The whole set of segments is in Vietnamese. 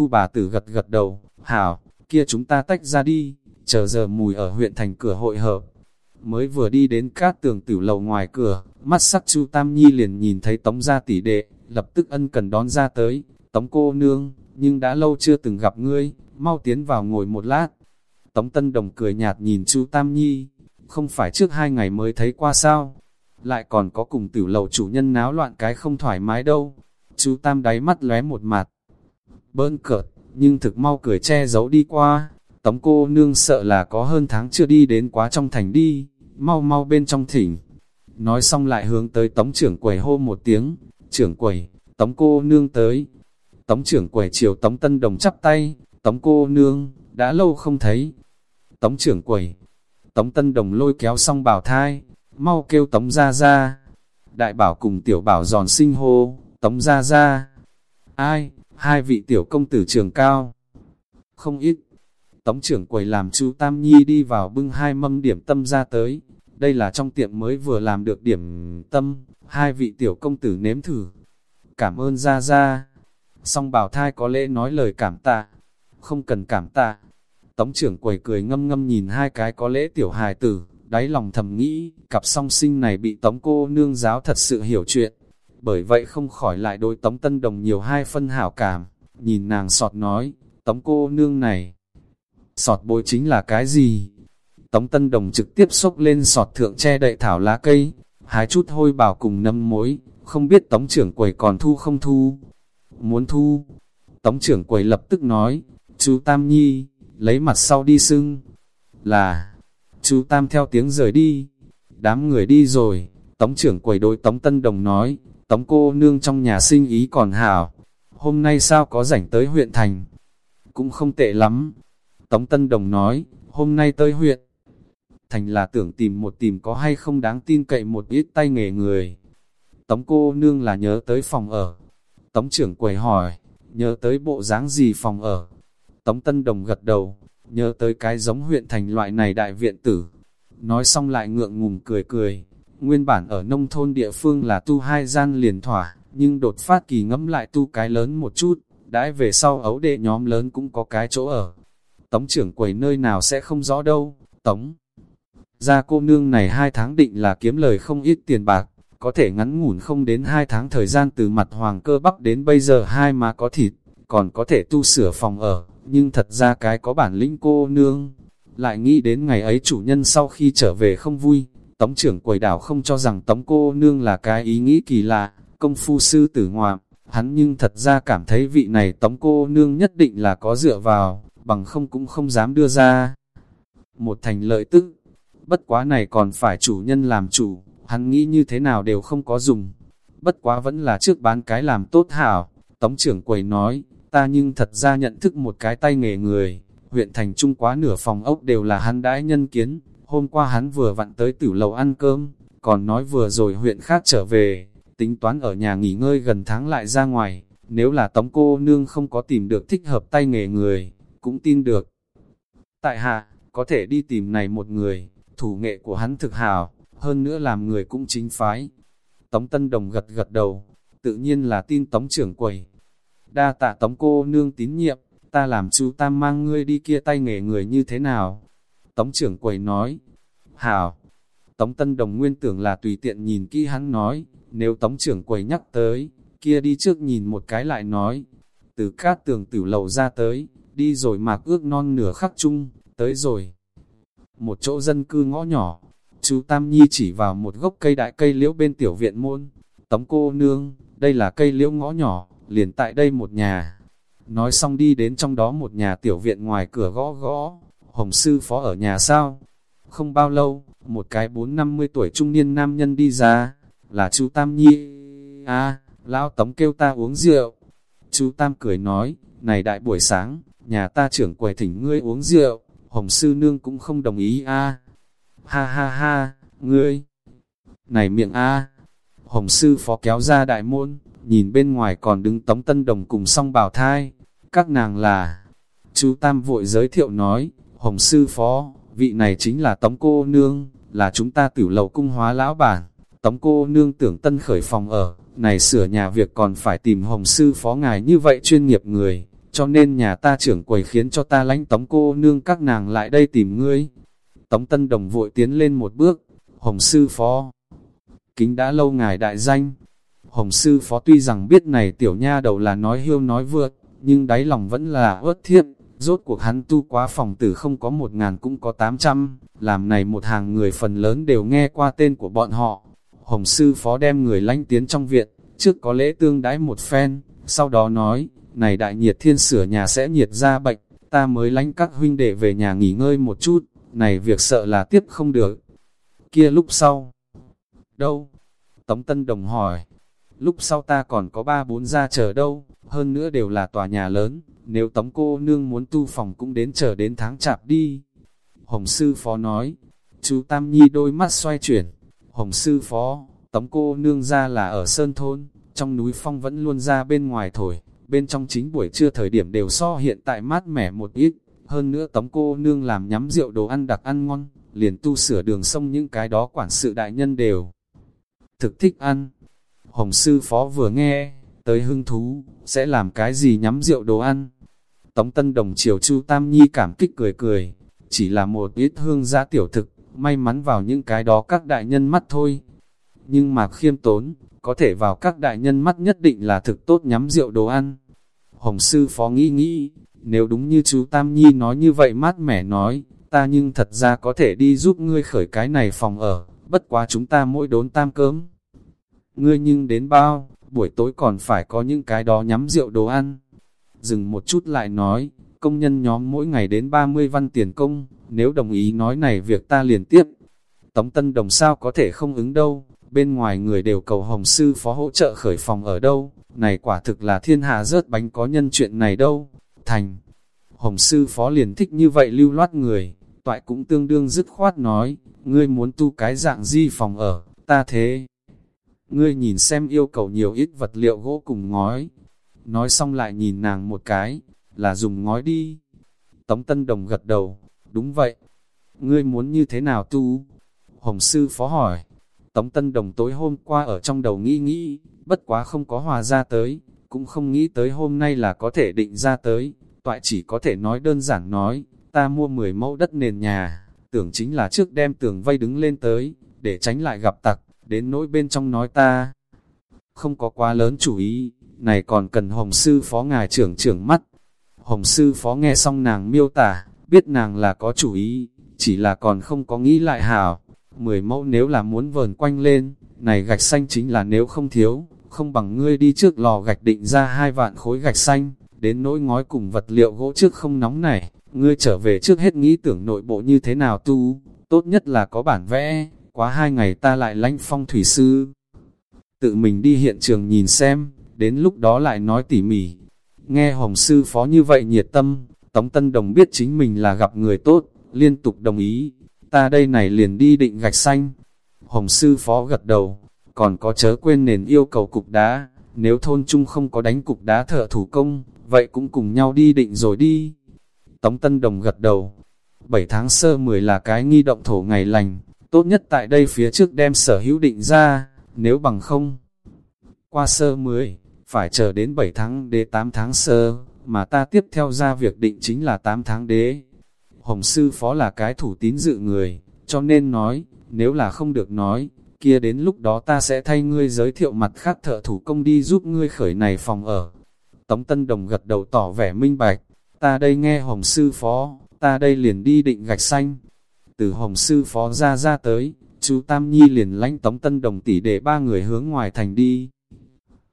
Thu bà tử gật gật đầu, hảo, kia chúng ta tách ra đi, chờ giờ mùi ở huyện thành cửa hội hợp. Mới vừa đi đến cát tường tử lầu ngoài cửa, mắt sắc Chu Tam Nhi liền nhìn thấy tống gia tỷ đệ, lập tức ân cần đón ra tới, tống cô nương, nhưng đã lâu chưa từng gặp ngươi, mau tiến vào ngồi một lát. Tống Tân Đồng cười nhạt nhìn Chu Tam Nhi, không phải trước hai ngày mới thấy qua sao, lại còn có cùng tử lầu chủ nhân náo loạn cái không thoải mái đâu. Chú Tam đáy mắt lóe một mặt, bơn cợt, nhưng thực mau cười che giấu đi qua. Tống cô nương sợ là có hơn tháng chưa đi đến quá trong thành đi, mau mau bên trong thỉnh. Nói xong lại hướng tới tống trưởng quầy hô một tiếng, trưởng quầy, tống cô nương tới. Tống trưởng quầy chiều tống tân đồng chắp tay, tống cô nương, đã lâu không thấy. Tống trưởng quầy, tống tân đồng lôi kéo xong bảo thai, mau kêu tống ra ra. Đại bảo cùng tiểu bảo giòn sinh hô, tống ra ra. Ai, hai vị tiểu công tử trường cao. Không ít. Tống trưởng quầy làm chú Tam Nhi đi vào bưng hai mâm điểm tâm ra tới. Đây là trong tiệm mới vừa làm được điểm tâm, hai vị tiểu công tử nếm thử. Cảm ơn ra ra. Song bảo thai có lẽ nói lời cảm tạ. Không cần cảm tạ. Tống trưởng quầy cười ngâm ngâm nhìn hai cái có lẽ tiểu hài tử, đáy lòng thầm nghĩ, cặp song sinh này bị tống cô nương giáo thật sự hiểu chuyện. Bởi vậy không khỏi lại đôi tống tân đồng nhiều hai phân hảo cảm, nhìn nàng sọt nói, tống cô nương này, sọt bối chính là cái gì? Tống tân đồng trực tiếp xốc lên sọt thượng che đậy thảo lá cây, hái chút hôi bảo cùng nâm mối, không biết tống trưởng quầy còn thu không thu. Muốn thu, tống trưởng quầy lập tức nói, chú Tam Nhi, lấy mặt sau đi sưng, là Chú Tam theo tiếng rời đi. Đám người đi rồi, Tống trưởng quầy đối Tống Tân Đồng nói, Tống cô nương trong nhà sinh ý còn hảo. Hôm nay sao có rảnh tới huyện thành? Cũng không tệ lắm. Tống Tân Đồng nói, hôm nay tới huyện. Thành là tưởng tìm một tìm có hay không đáng tin cậy một ít tay nghề người. Tống cô nương là nhớ tới phòng ở. Tống trưởng quầy hỏi, nhớ tới bộ dáng gì phòng ở. Tống Tân Đồng gật đầu, nhớ tới cái giống huyện thành loại này đại viện tử. Nói xong lại ngượng ngùng cười cười, nguyên bản ở nông thôn địa phương là tu hai gian liền thỏa, nhưng đột phát kỳ ngẫm lại tu cái lớn một chút, đãi về sau ấu đệ nhóm lớn cũng có cái chỗ ở. Tống trưởng quầy nơi nào sẽ không rõ đâu, tống. Ra cô nương này hai tháng định là kiếm lời không ít tiền bạc, có thể ngắn ngủn không đến hai tháng thời gian từ mặt hoàng cơ bắp đến bây giờ hai má có thịt, còn có thể tu sửa phòng ở, nhưng thật ra cái có bản lĩnh cô nương. Lại nghĩ đến ngày ấy chủ nhân sau khi trở về không vui, tống trưởng quầy đảo không cho rằng tống cô nương là cái ý nghĩ kỳ lạ, công phu sư tử ngoạm, hắn nhưng thật ra cảm thấy vị này tống cô nương nhất định là có dựa vào, bằng không cũng không dám đưa ra. Một thành lợi tức, bất quá này còn phải chủ nhân làm chủ, hắn nghĩ như thế nào đều không có dùng. Bất quá vẫn là trước bán cái làm tốt hảo, tống trưởng quầy nói, ta nhưng thật ra nhận thức một cái tay nghề người, huyện thành trung quá nửa phòng ốc đều là hắn đãi nhân kiến, hôm qua hắn vừa vặn tới tử lầu ăn cơm, còn nói vừa rồi huyện khác trở về, tính toán ở nhà nghỉ ngơi gần tháng lại ra ngoài, nếu là tống cô nương không có tìm được thích hợp tay nghề người, cũng tin được. Tại hạ, có thể đi tìm này một người, thủ nghệ của hắn thực hảo, hơn nữa làm người cũng chính phái. Tống Tân Đồng gật gật đầu, tự nhiên là tin Tống trưởng quầy, đa tạ tống cô nương tín nhiệm, ta làm chú tam mang ngươi đi kia tay nghề người như thế nào? Tống trưởng quầy nói, hảo, tống tân đồng nguyên tưởng là tùy tiện nhìn kỹ hắn nói, nếu tống trưởng quầy nhắc tới, kia đi trước nhìn một cái lại nói, từ cát tường tử lầu ra tới, đi rồi mạc ước non nửa khắc chung, tới rồi. Một chỗ dân cư ngõ nhỏ, chú Tam Nhi chỉ vào một gốc cây đại cây liễu bên tiểu viện môn, tống cô nương, đây là cây liễu ngõ nhỏ, liền tại đây một nhà. Nói xong đi đến trong đó một nhà tiểu viện ngoài cửa gõ gõ, hồng sư phó ở nhà sao? Không bao lâu, một cái bốn năm mươi tuổi trung niên nam nhân đi ra, là chú Tam Nhi. a lão tống kêu ta uống rượu. Chú Tam cười nói, này đại buổi sáng, nhà ta trưởng quầy thỉnh ngươi uống rượu, hồng sư nương cũng không đồng ý a Ha ha ha, ngươi, này miệng a Hồng sư phó kéo ra đại môn, nhìn bên ngoài còn đứng Tống Tân Đồng cùng song bào thai, các nàng là, chú Tam vội giới thiệu nói, Hồng Sư Phó, vị này chính là Tống Cô Nương, là chúng ta tiểu lầu cung hóa lão bản, Tống Cô Nương tưởng tân khởi phòng ở, này sửa nhà việc còn phải tìm Hồng Sư Phó ngài như vậy chuyên nghiệp người, cho nên nhà ta trưởng quầy khiến cho ta lánh tống cô nương các nàng lại đây tìm ngươi. Tống Tân Đồng vội tiến lên một bước, Hồng Sư Phó. Kính đã lâu ngài đại danh. Hồng Sư Phó tuy rằng biết này tiểu nha đầu là nói hiêu nói vượt, nhưng đáy lòng vẫn là ớt thiếp. Rốt cuộc hắn tu quá phòng tử không có một ngàn cũng có tám trăm, làm này một hàng người phần lớn đều nghe qua tên của bọn họ. Hồng Sư Phó đem người lánh tiến trong viện, trước có lễ tương đãi một phen, sau đó nói, này đại nhiệt thiên sửa nhà sẽ nhiệt ra bệnh, ta mới lánh các huynh đệ về nhà nghỉ ngơi một chút, này việc sợ là tiếp không được. Kia lúc sau. Đâu? Tống Tân Đồng hỏi. Lúc sau ta còn có ba bốn gia chờ đâu, hơn nữa đều là tòa nhà lớn, nếu Tống cô nương muốn tu phòng cũng đến chờ đến tháng chạp đi. Hồng Sư Phó nói, chú Tam Nhi đôi mắt xoay chuyển. Hồng Sư Phó, Tống cô nương ra là ở Sơn Thôn, trong núi phong vẫn luôn ra bên ngoài thổi, bên trong chính buổi trưa thời điểm đều so hiện tại mát mẻ một ít, hơn nữa tống cô nương làm nhắm rượu đồ ăn đặc ăn ngon, liền tu sửa đường sông những cái đó quản sự đại nhân đều thực thích ăn. Hồng sư phó vừa nghe, tới hưng thú, sẽ làm cái gì nhắm rượu đồ ăn. Tống Tân Đồng chiều Chu Tam Nhi cảm kích cười cười, chỉ là một ít hương giá tiểu thực, may mắn vào những cái đó các đại nhân mắt thôi. Nhưng mà khiêm tốn, có thể vào các đại nhân mắt nhất định là thực tốt nhắm rượu đồ ăn. Hồng sư phó nghĩ nghĩ, nếu đúng như chú Tam Nhi nói như vậy mát mẻ nói, ta nhưng thật ra có thể đi giúp ngươi khởi cái này phòng ở, bất quá chúng ta mỗi đốn tam cơm. Ngươi nhưng đến bao, buổi tối còn phải có những cái đó nhắm rượu đồ ăn. Dừng một chút lại nói, công nhân nhóm mỗi ngày đến 30 văn tiền công, nếu đồng ý nói này việc ta liền tiếp. Tống Tân Đồng sao có thể không ứng đâu, bên ngoài người đều cầu Hồng Sư Phó hỗ trợ khởi phòng ở đâu, này quả thực là thiên hạ rớt bánh có nhân chuyện này đâu, thành. Hồng Sư Phó liền thích như vậy lưu loát người, toại cũng tương đương dứt khoát nói, ngươi muốn tu cái dạng di phòng ở, ta thế. Ngươi nhìn xem yêu cầu nhiều ít vật liệu gỗ cùng ngói, nói xong lại nhìn nàng một cái, là dùng ngói đi. Tống Tân Đồng gật đầu, đúng vậy. Ngươi muốn như thế nào tu? Hồng Sư Phó hỏi. Tống Tân Đồng tối hôm qua ở trong đầu nghĩ nghĩ, bất quá không có hòa ra tới, cũng không nghĩ tới hôm nay là có thể định ra tới, toại chỉ có thể nói đơn giản nói, ta mua 10 mẫu đất nền nhà, tưởng chính là trước đem tường vây đứng lên tới, để tránh lại gặp tặc, đến nỗi bên trong nói ta. Không có quá lớn chủ ý, này còn cần Hồng Sư Phó ngài trưởng trưởng mắt. Hồng Sư Phó nghe xong nàng miêu tả, biết nàng là có chủ ý, chỉ là còn không có nghĩ lại hảo, Mười mẫu nếu là muốn vờn quanh lên, này gạch xanh chính là nếu không thiếu, không bằng ngươi đi trước lò gạch định ra hai vạn khối gạch xanh, đến nỗi ngói cùng vật liệu gỗ trước không nóng này, ngươi trở về trước hết nghĩ tưởng nội bộ như thế nào tu, tốt nhất là có bản vẽ, quá hai ngày ta lại lánh phong thủy sư. Tự mình đi hiện trường nhìn xem, đến lúc đó lại nói tỉ mỉ. Nghe Hồng Sư Phó như vậy nhiệt tâm, Tống Tân Đồng biết chính mình là gặp người tốt, liên tục đồng ý, ta đây này liền đi định gạch xanh. Hồng sư phó gật đầu, còn có chớ quên nền yêu cầu cục đá, nếu thôn chung không có đánh cục đá thợ thủ công, vậy cũng cùng nhau đi định rồi đi. Tống Tân Đồng gật đầu, 7 tháng sơ 10 là cái nghi động thổ ngày lành, tốt nhất tại đây phía trước đem sở hữu định ra, nếu bằng không. Qua sơ 10, phải chờ đến 7 tháng đế 8 tháng sơ, mà ta tiếp theo ra việc định chính là 8 tháng đế. Hồng sư phó là cái thủ tín dự người, cho nên nói, nếu là không được nói, kia đến lúc đó ta sẽ thay ngươi giới thiệu mặt khác thợ thủ công đi giúp ngươi khởi này phòng ở. Tống Tân Đồng gật đầu tỏ vẻ minh bạch, ta đây nghe Hồng sư phó, ta đây liền đi định gạch xanh. Từ Hồng sư phó ra ra tới, chú Tam Nhi liền lãnh Tống Tân Đồng tỷ để ba người hướng ngoài thành đi.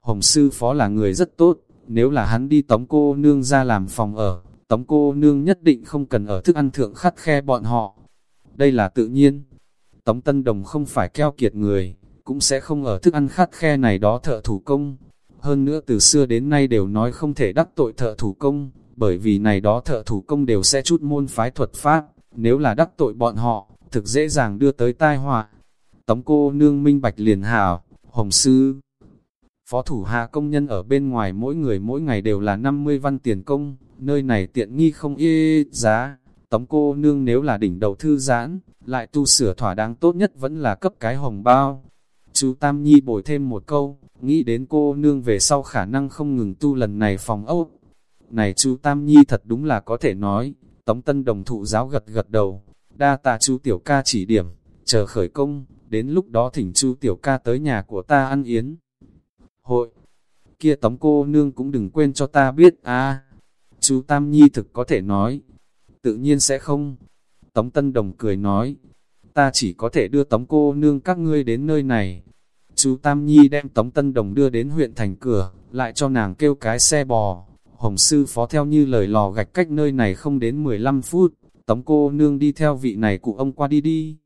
Hồng sư phó là người rất tốt, nếu là hắn đi tống cô nương ra làm phòng ở, tống cô nương nhất định không cần ở thức ăn thượng khắt khe bọn họ. Đây là tự nhiên. Tống Tân Đồng không phải keo kiệt người, cũng sẽ không ở thức ăn khắt khe này đó thợ thủ công. Hơn nữa từ xưa đến nay đều nói không thể đắc tội thợ thủ công, bởi vì này đó thợ thủ công đều sẽ chút môn phái thuật pháp, nếu là đắc tội bọn họ, thực dễ dàng đưa tới tai họa. Tống cô nương minh bạch liền hào, hồng sư. Phó thủ hạ công nhân ở bên ngoài mỗi người mỗi ngày đều là 50 văn tiền công, nơi này tiện nghi không y giá. Tống cô nương nếu là đỉnh đầu thư giãn, lại tu sửa thỏa đáng tốt nhất vẫn là cấp cái hồng bao. Chú Tam Nhi bồi thêm một câu, nghĩ đến cô nương về sau khả năng không ngừng tu lần này phòng ốc. Này chú Tam Nhi thật đúng là có thể nói, Tống Tân Đồng thụ giáo gật gật đầu, đa tạ chú Tiểu ca chỉ điểm, chờ khởi công, đến lúc đó thỉnh chú Tiểu ca tới nhà của ta ăn yến. Hội, kia Tống cô nương cũng đừng quên cho ta biết a Chú Tam Nhi thực có thể nói, tự nhiên sẽ không. Tống Tân Đồng cười nói, ta chỉ có thể đưa Tống cô nương các ngươi đến nơi này. Chú Tam Nhi đem Tống Tân Đồng đưa đến huyện thành cửa, lại cho nàng kêu cái xe bò. Hồng sư phó theo như lời lò gạch cách nơi này không đến 15 phút, Tống cô nương đi theo vị này cụ ông qua đi đi.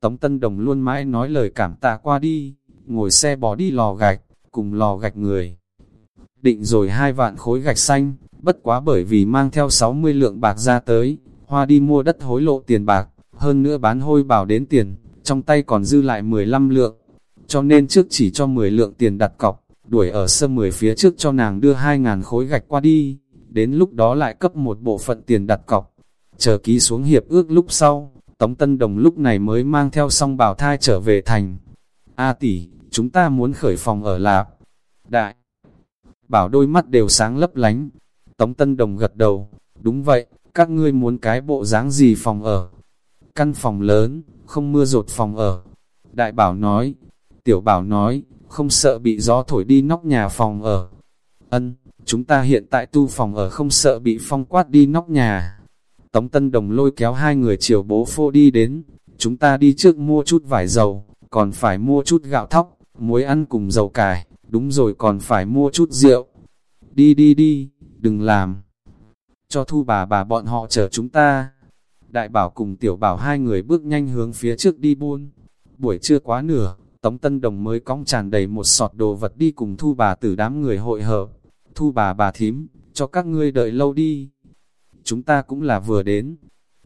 Tống Tân Đồng luôn mãi nói lời cảm tạ qua đi, ngồi xe bò đi lò gạch, cùng lò gạch người. Định rồi hai vạn khối gạch xanh, bất quá bởi vì mang theo 60 lượng bạc ra tới, hoa đi mua đất hối lộ tiền bạc, hơn nữa bán hôi bảo đến tiền, trong tay còn dư lại 15 lượng, cho nên trước chỉ cho 10 lượng tiền đặt cọc, đuổi ở sơ 10 phía trước cho nàng đưa 2.000 khối gạch qua đi, đến lúc đó lại cấp một bộ phận tiền đặt cọc, chờ ký xuống hiệp ước lúc sau, Tống Tân Đồng lúc này mới mang theo song bảo thai trở về thành. A tỷ, chúng ta muốn khởi phòng ở Lạp. Đại, bảo đôi mắt đều sáng lấp lánh. Tống Tân Đồng gật đầu, đúng vậy, các ngươi muốn cái bộ dáng gì phòng ở? Căn phòng lớn, không mưa rột phòng ở. Đại bảo nói, tiểu bảo nói, không sợ bị gió thổi đi nóc nhà phòng ở. Ân, chúng ta hiện tại tu phòng ở không sợ bị phong quát đi nóc nhà. Tống Tân Đồng lôi kéo hai người chiều bố phô đi đến, chúng ta đi trước mua chút vải dầu, còn phải mua chút gạo thóc, muối ăn cùng dầu cải, đúng rồi còn phải mua chút rượu. Đi đi đi, đừng làm. Cho thu bà bà bọn họ chờ chúng ta. Đại bảo cùng tiểu bảo hai người bước nhanh hướng phía trước đi buôn. Buổi trưa quá nửa, Tống Tân Đồng mới cong tràn đầy một sọt đồ vật đi cùng thu bà tử đám người hội hợp. Thu bà bà thím, cho các ngươi đợi lâu đi. Chúng ta cũng là vừa đến.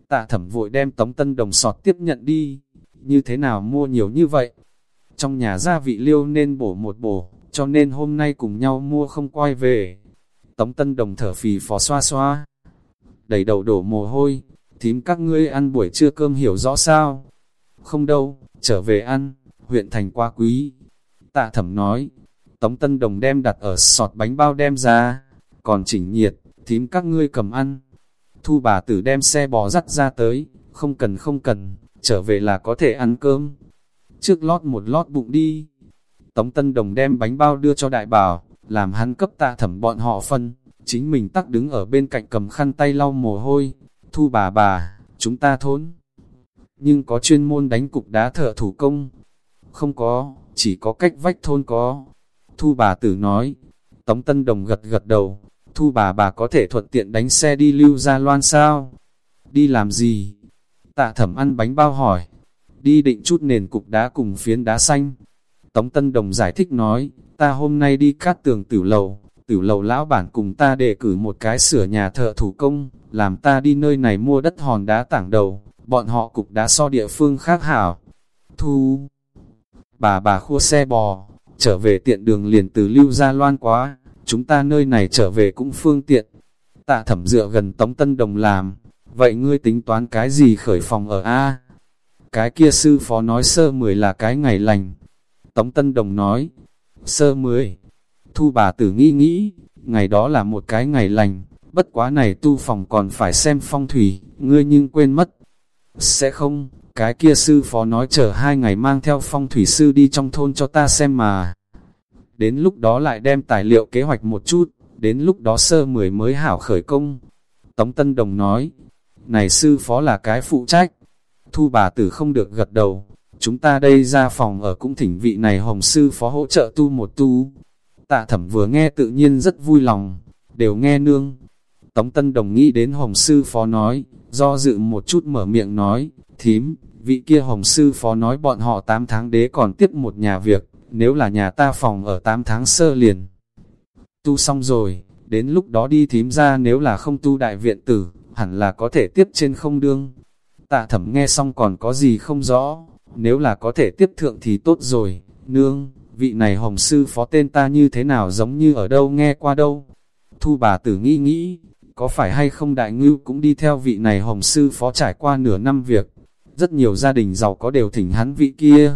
Tạ thẩm vội đem Tống Tân Đồng sọt tiếp nhận đi. Như thế nào mua nhiều như vậy? Trong nhà gia vị liêu nên bổ một bổ, cho nên hôm nay cùng nhau mua không quay về. Tống Tân Đồng thở phì phò xoa xoa. Đầy đầu đổ mồ hôi, thím các ngươi ăn buổi trưa cơm hiểu rõ sao? Không đâu, trở về ăn, huyện thành quá quý. Tạ thẩm nói, Tống Tân Đồng đem đặt ở sọt bánh bao đem ra, còn chỉnh nhiệt, thím các ngươi cầm ăn. Thu bà tử đem xe bò dắt ra tới, không cần không cần, trở về là có thể ăn cơm. Trước lót một lót bụng đi. Tống Tân Đồng đem bánh bao đưa cho đại bảo, làm hắn cấp tạ thẩm bọn họ phân, chính mình tắc đứng ở bên cạnh cầm khăn tay lau mồ hôi. Thu bà bà, chúng ta thốn. Nhưng có chuyên môn đánh cục đá thợ thủ công. Không có, chỉ có cách vách thôn có. Thu bà tử nói, Tống Tân Đồng gật gật đầu, thu bà bà có thể thuận tiện đánh xe đi lưu ra loan sao? Đi làm gì? Tạ thẩm ăn bánh bao hỏi. Đi định chút nền cục đá cùng phiến đá xanh. Tống Tân Đồng giải thích nói, ta hôm nay đi cát tường tử lầu, tử lầu lão bản cùng ta đề cử một cái sửa nhà thợ thủ công, làm ta đi nơi này mua đất hòn đá tảng đầu, bọn họ cục đá so địa phương khác hảo. Thu, bà bà khua xe bò, trở về tiện đường liền từ lưu ra loan quá, chúng ta nơi này trở về cũng phương tiện. Tạ thẩm dựa gần Tống Tân Đồng làm, vậy ngươi tính toán cái gì khởi phòng ở A? Cái kia sư phó nói sơ mười là cái ngày lành. Tống Tân Đồng nói, sơ mười. Thu bà tử nghĩ nghĩ, ngày đó là một cái ngày lành, bất quá này tu phòng còn phải xem phong thủy, ngươi nhưng quên mất. Sẽ không, cái kia sư phó nói chờ hai ngày mang theo phong thủy sư đi trong thôn cho ta xem mà đến lúc đó lại đem tài liệu kế hoạch một chút, đến lúc đó sơ mười mới hảo khởi công. Tống Tân Đồng nói, này sư phó là cái phụ trách, thu bà tử không được gật đầu, chúng ta đây ra phòng ở cũng thỉnh vị này hồng sư phó hỗ trợ tu một tu. Tạ thẩm vừa nghe tự nhiên rất vui lòng, đều nghe nương. Tống Tân Đồng nghĩ đến hồng sư phó nói, do dự một chút mở miệng nói, thím, vị kia hồng sư phó nói bọn họ 8 tháng đế còn tiếp một nhà việc, nếu là nhà ta phòng ở 8 tháng sơ liền. Tu xong rồi, đến lúc đó đi thím ra nếu là không tu đại viện tử, hẳn là có thể tiếp trên không đương. Tạ thẩm nghe xong còn có gì không rõ, nếu là có thể tiếp thượng thì tốt rồi, nương, vị này hồng sư phó tên ta như thế nào giống như ở đâu nghe qua đâu. Thu bà tử nghĩ nghĩ, có phải hay không đại ngưu cũng đi theo vị này hồng sư phó trải qua nửa năm việc. Rất nhiều gia đình giàu có đều thỉnh hắn vị kia.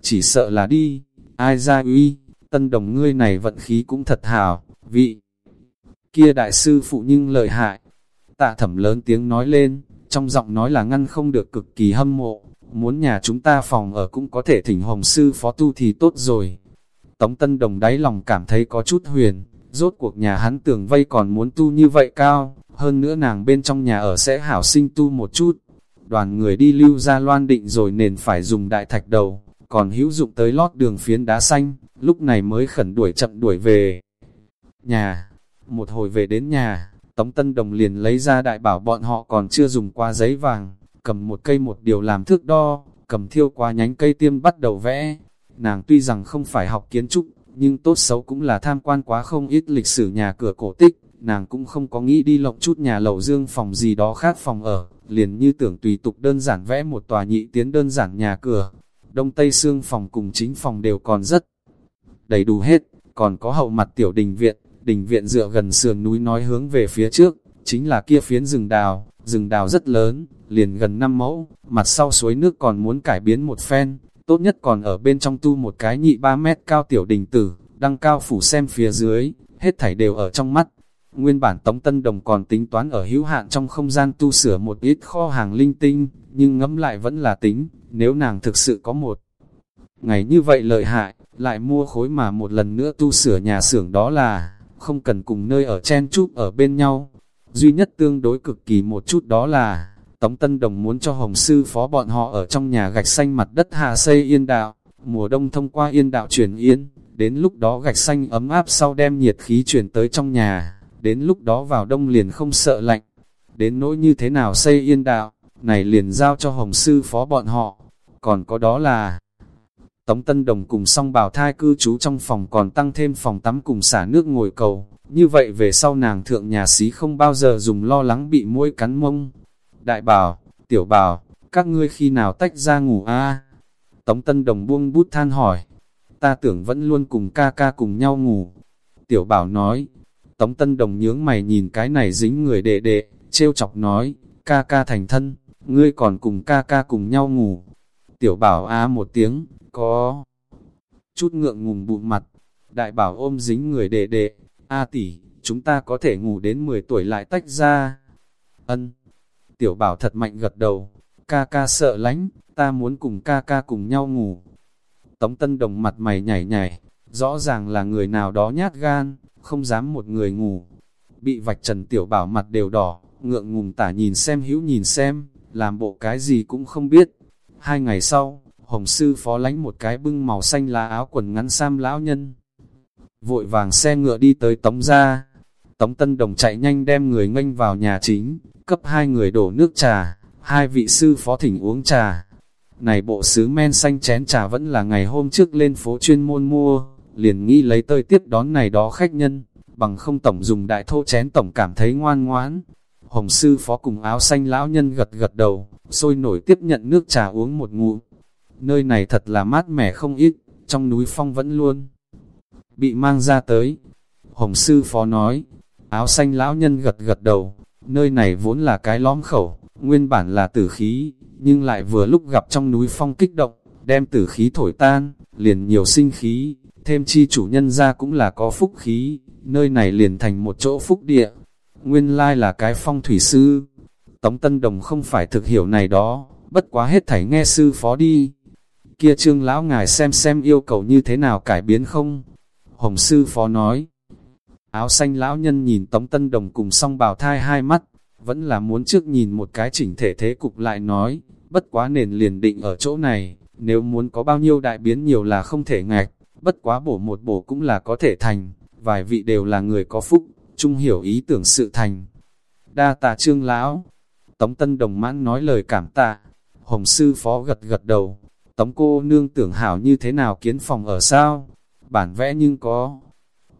Chỉ sợ là đi, Ai ra uy, tân đồng ngươi này vận khí cũng thật hảo, vị. kia đại sư phụ nhưng lợi hại. Tạ thẩm lớn tiếng nói lên, trong giọng nói là ngăn không được cực kỳ hâm mộ, muốn nhà chúng ta phòng ở cũng có thể thỉnh hồng sư phó tu thì tốt rồi. Tống Tân Đồng đáy lòng cảm thấy có chút huyền, rốt cuộc nhà hắn tưởng vây còn muốn tu như vậy cao, hơn nữa nàng bên trong nhà ở sẽ hảo sinh tu một chút. Đoàn người đi lưu ra loan định rồi nền phải dùng đại thạch đầu, còn hữu dụng tới lót đường phiến đá xanh, lúc này mới khẩn đuổi chậm đuổi về. Nhà, một hồi về đến nhà, Tống Tân Đồng liền lấy ra đại bảo bọn họ còn chưa dùng qua giấy vàng, cầm một cây một điều làm thước đo, cầm thiêu qua nhánh cây tiêm bắt đầu vẽ. Nàng tuy rằng không phải học kiến trúc, nhưng tốt xấu cũng là tham quan quá không ít lịch sử nhà cửa cổ tích, nàng cũng không có nghĩ đi lộng chút nhà lầu dương phòng gì đó khác phòng ở, liền như tưởng tùy tục đơn giản vẽ một tòa nhị tiến đơn giản nhà cửa. Đông Tây xương phòng cùng chính phòng đều còn rất đầy đủ hết, còn có hậu mặt tiểu đình viện, đình viện dựa gần sườn núi nói hướng về phía trước, chính là kia phiến rừng đào, rừng đào rất lớn, liền gần 5 mẫu, mặt sau suối nước còn muốn cải biến một phen, tốt nhất còn ở bên trong tu một cái nhị 3 mét cao tiểu đình tử, đăng cao phủ xem phía dưới, hết thảy đều ở trong mắt. Nguyên bản Tống Tân Đồng còn tính toán ở hữu hạn trong không gian tu sửa một ít kho hàng linh tinh, nhưng ngẫm lại vẫn là tính, nếu nàng thực sự có một ngày như vậy lợi hại, lại mua khối mà một lần nữa tu sửa nhà xưởng đó là, không cần cùng nơi ở chen chúc ở bên nhau. Duy nhất tương đối cực kỳ một chút đó là, Tống Tân Đồng muốn cho Hồng Sư phó bọn họ ở trong nhà gạch xanh mặt đất hạ xây yên đạo, mùa đông thông qua yên đạo truyền yên, đến lúc đó gạch xanh ấm áp sau đem nhiệt khí truyền tới trong nhà, đến lúc đó vào đông liền không sợ lạnh. Đến nỗi như thế nào xây yên đạo, này liền giao cho Hồng Sư phó bọn họ. Còn có đó là, Tống Tân Đồng cùng song bảo thai cư trú trong phòng còn tăng thêm phòng tắm cùng xả nước ngồi cầu. Như vậy về sau nàng thượng nhà xí không bao giờ dùng lo lắng bị mũi cắn mông. Đại bảo, tiểu bảo, các ngươi khi nào tách ra ngủ a Tống Tân Đồng buông bút than hỏi. Ta tưởng vẫn luôn cùng ca ca cùng nhau ngủ. Tiểu bảo nói. Tống Tân Đồng nhướng mày nhìn cái này dính người đệ đệ, trêu chọc nói, ca ca thành thân, ngươi còn cùng ca ca cùng nhau ngủ. Tiểu bảo a một tiếng, có chút ngượng ngùng bụng mặt. Đại bảo ôm dính người đệ đệ, A tỷ, chúng ta có thể ngủ đến 10 tuổi lại tách ra. Ân. Tiểu bảo thật mạnh gật đầu, ca ca sợ lánh, ta muốn cùng ca ca cùng nhau ngủ. Tống Tân Đồng mặt mày nhảy nhảy, rõ ràng là người nào đó nhát gan, không dám một người ngủ. Bị vạch trần tiểu bảo mặt đều đỏ, ngượng ngùng tả nhìn xem hữu nhìn xem, làm bộ cái gì cũng không biết. Hai ngày sau, Hồng sư phó lánh một cái bưng màu xanh lá áo quần ngắn sam lão nhân. Vội vàng xe ngựa đi tới tống ra. Tống Tân Đồng chạy nhanh đem người nghênh vào nhà chính, cấp hai người đổ nước trà, hai vị sư phó thỉnh uống trà. Này bộ sứ men xanh chén trà vẫn là ngày hôm trước lên phố chuyên môn mua, liền nghĩ lấy tơi tiếp đón này đó khách nhân, bằng không tổng dùng đại thô chén tổng cảm thấy ngoan ngoãn. Hồng sư phó cùng áo xanh lão nhân gật gật đầu, sôi nổi tiếp nhận nước trà uống một ngụm, nơi này thật là mát mẻ không ít, trong núi phong vẫn luôn bị mang ra tới. Hồng sư phó nói, áo xanh lão nhân gật gật đầu, nơi này vốn là cái lõm khẩu, nguyên bản là tử khí, nhưng lại vừa lúc gặp trong núi phong kích động, đem tử khí thổi tan, liền nhiều sinh khí, thêm chi chủ nhân ra cũng là có phúc khí, nơi này liền thành một chỗ phúc địa. Nguyên lai là cái phong thủy sư. Tống Tân Đồng không phải thực hiểu này đó, bất quá hết thảy nghe sư phó đi kia trương lão ngài xem xem yêu cầu như thế nào cải biến không? Hồng sư phó nói, áo xanh lão nhân nhìn Tống Tân Đồng cùng song bào thai hai mắt, vẫn là muốn trước nhìn một cái chỉnh thể thế cục lại nói, bất quá nền liền định ở chỗ này, nếu muốn có bao nhiêu đại biến nhiều là không thể ngạch, bất quá bổ một bổ cũng là có thể thành, vài vị đều là người có phúc, chung hiểu ý tưởng sự thành. Đa tạ trương lão, Tống Tân Đồng mãn nói lời cảm tạ, Hồng sư phó gật gật đầu, Tống cô nương tưởng hảo như thế nào kiến phòng ở sao? Bản vẽ nhưng có,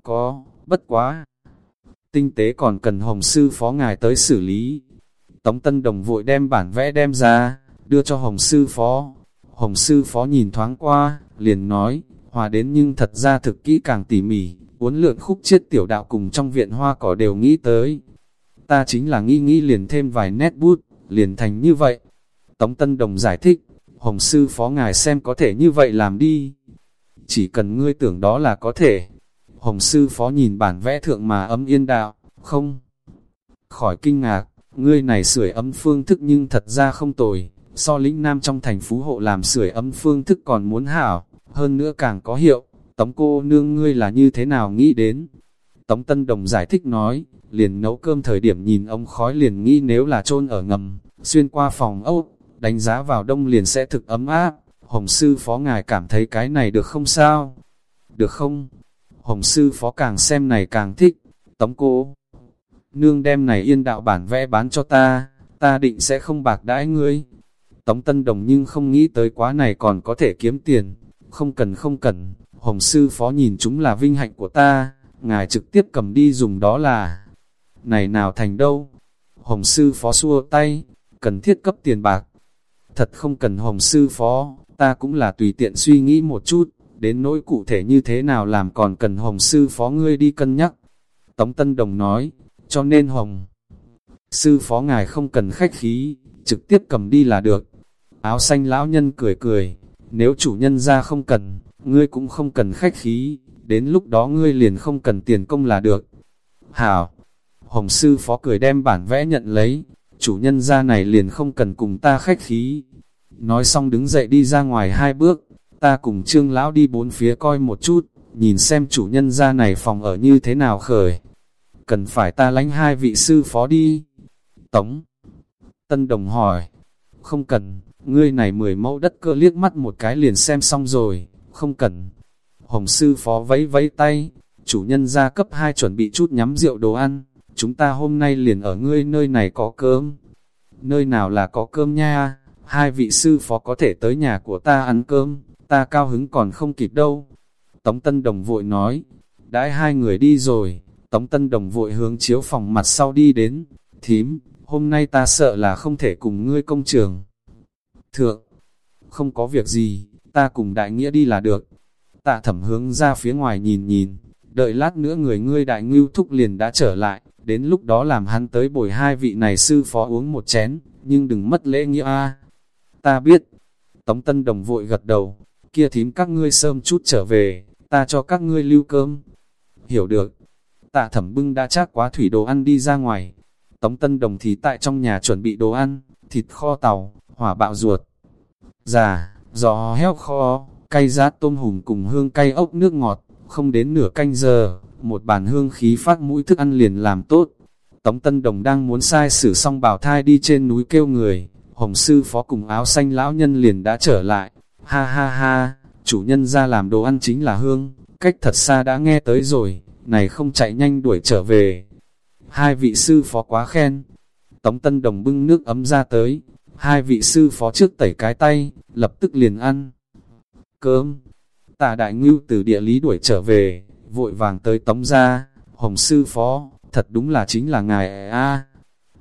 có, bất quá. Tinh tế còn cần hồng sư phó ngài tới xử lý. Tống Tân Đồng vội đem bản vẽ đem ra, đưa cho hồng sư phó. Hồng sư phó nhìn thoáng qua, liền nói, hòa đến nhưng thật ra thực kỹ càng tỉ mỉ, uốn lượn khúc chiết tiểu đạo cùng trong viện hoa cỏ đều nghĩ tới. Ta chính là nghĩ nghĩ liền thêm vài nét bút, liền thành như vậy. Tống Tân Đồng giải thích, Hồng sư phó ngài xem có thể như vậy làm đi. Chỉ cần ngươi tưởng đó là có thể. Hồng sư phó nhìn bản vẽ thượng mà ấm yên đạo, không khỏi kinh ngạc, ngươi này sưởi ấm phương thức nhưng thật ra không tồi, so lĩnh nam trong thành phú hộ làm sưởi ấm phương thức còn muốn hảo, hơn nữa càng có hiệu, tống cô nương ngươi là như thế nào nghĩ đến. Tống Tân Đồng giải thích nói, liền nấu cơm thời điểm nhìn ông khói liền nghĩ nếu là chôn ở ngầm, xuyên qua phòng ốc, đánh giá vào đông liền sẽ thực ấm áp. Hồng sư phó ngài cảm thấy cái này được không sao? Được không? Hồng sư phó càng xem này càng thích. Tống cô, nương đem này yên đạo bản vẽ bán cho ta, ta định sẽ không bạc đãi ngươi. Tống Tân Đồng nhưng không nghĩ tới quá này còn có thể kiếm tiền, không cần không cần, Hồng Sư Phó nhìn chúng là vinh hạnh của ta, ngài trực tiếp cầm đi dùng đó là, này nào thành đâu. Hồng Sư Phó xua tay, cần thiết cấp tiền bạc. Thật không cần Hồng Sư Phó, ta cũng là tùy tiện suy nghĩ một chút, đến nỗi cụ thể như thế nào làm còn cần Hồng Sư Phó ngươi đi cân nhắc. Tống Tân Đồng nói, cho nên Hồng Sư Phó ngài không cần khách khí, trực tiếp cầm đi là được. Áo xanh lão nhân cười cười, nếu chủ nhân ra không cần, ngươi cũng không cần khách khí, đến lúc đó ngươi liền không cần tiền công là được. Hảo, Hồng Sư Phó cười đem bản vẽ nhận lấy, chủ nhân ra này liền không cần cùng ta khách khí. Nói xong đứng dậy đi ra ngoài hai bước, ta cùng trương lão đi bốn phía coi một chút, nhìn xem chủ nhân ra này phòng ở như thế nào khởi. Cần phải ta lánh hai vị sư phó đi. Tống. Tân Đồng hỏi. Không cần, ngươi này mười mẫu đất cơ liếc mắt một cái liền xem xong rồi, không cần. Hồng sư phó vẫy vẫy tay, chủ nhân ra cấp hai chuẩn bị chút nhắm rượu đồ ăn, chúng ta hôm nay liền ở ngươi nơi này có cơm. Nơi nào là có cơm nha, hai vị sư phó có thể tới nhà của ta ăn cơm, ta cao hứng còn không kịp đâu. Tống Tân Đồng vội nói, đãi hai người đi rồi, Tống Tân Đồng vội hướng chiếu phòng mặt sau đi đến, thím, hôm nay ta sợ là không thể cùng ngươi công trường. Thượng, không có việc gì, ta cùng đại nghĩa đi là được. Tạ thẩm hướng ra phía ngoài nhìn nhìn, đợi lát nữa người ngươi đại ngưu thúc liền đã trở lại, đến lúc đó làm hắn tới bồi hai vị này sư phó uống một chén, nhưng đừng mất lễ nghĩa a. Ta biết, Tống Tân Đồng vội gật đầu, kia thím các ngươi sớm chút trở về, ta cho các ngươi lưu cơm. Hiểu được, tạ thẩm bưng đã chắc quá thủy đồ ăn đi ra ngoài, Tống Tân Đồng thì tại trong nhà chuẩn bị đồ ăn, thịt kho tàu, hỏa bạo ruột, già, giò heo kho, cay rát tôm hùm cùng hương cay ốc nước ngọt, không đến nửa canh giờ, một bàn hương khí phát mũi thức ăn liền làm tốt. Tống Tân Đồng đang muốn sai xử xong bảo thai đi trên núi kêu người, Hồng Sư Phó cùng áo xanh lão nhân liền đã trở lại. Ha ha ha, chủ nhân ra làm đồ ăn chính là hương, cách thật xa đã nghe tới rồi, này không chạy nhanh đuổi trở về. Hai vị sư phó quá khen. Tống Tân Đồng bưng nước ấm ra tới, hai vị sư phó trước tẩy cái tay, lập tức liền ăn. Cơm, tà đại ngưu từ địa lý đuổi trở về, vội vàng tới tống ra, hồng sư phó, thật đúng là chính là ngài a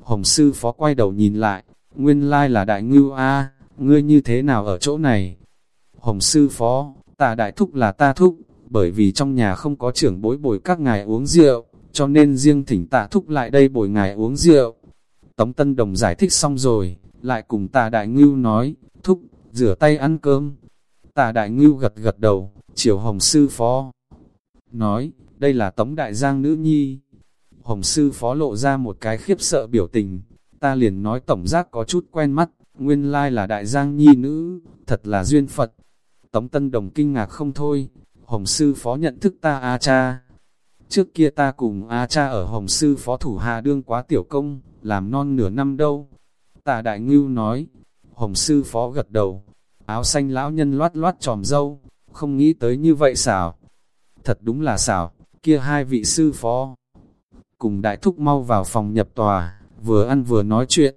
Hồng sư phó quay đầu nhìn lại, nguyên lai là đại ngưu a ngươi như thế nào ở chỗ này? Hồng sư phó, ta đại thúc là ta thúc, bởi vì trong nhà không có trưởng bối bồi các ngài uống rượu, cho nên riêng thỉnh tạ thúc lại đây bồi ngài uống rượu. Tống Tân Đồng giải thích xong rồi, lại cùng tà đại ngưu nói, thúc, rửa tay ăn cơm. Tà đại ngưu gật gật đầu, chiều hồng sư phó. Nói, đây là tống đại giang nữ nhi. Hồng sư phó lộ ra một cái khiếp sợ biểu tình, ta liền nói tổng giác có chút quen mắt, nguyên lai là đại giang nhi nữ, thật là duyên Phật. Tống Tân Đồng kinh ngạc không thôi, Hồng sư phó nhận thức ta a cha. Trước kia ta cùng a cha ở Hồng sư phó thủ hạ đương quá tiểu công, làm non nửa năm đâu. Tà đại ngưu nói, hồng sư phó gật đầu, áo xanh lão nhân loát loát tròm dâu, không nghĩ tới như vậy xảo. Thật đúng là xảo, kia hai vị sư phó. Cùng đại thúc mau vào phòng nhập tòa, vừa ăn vừa nói chuyện.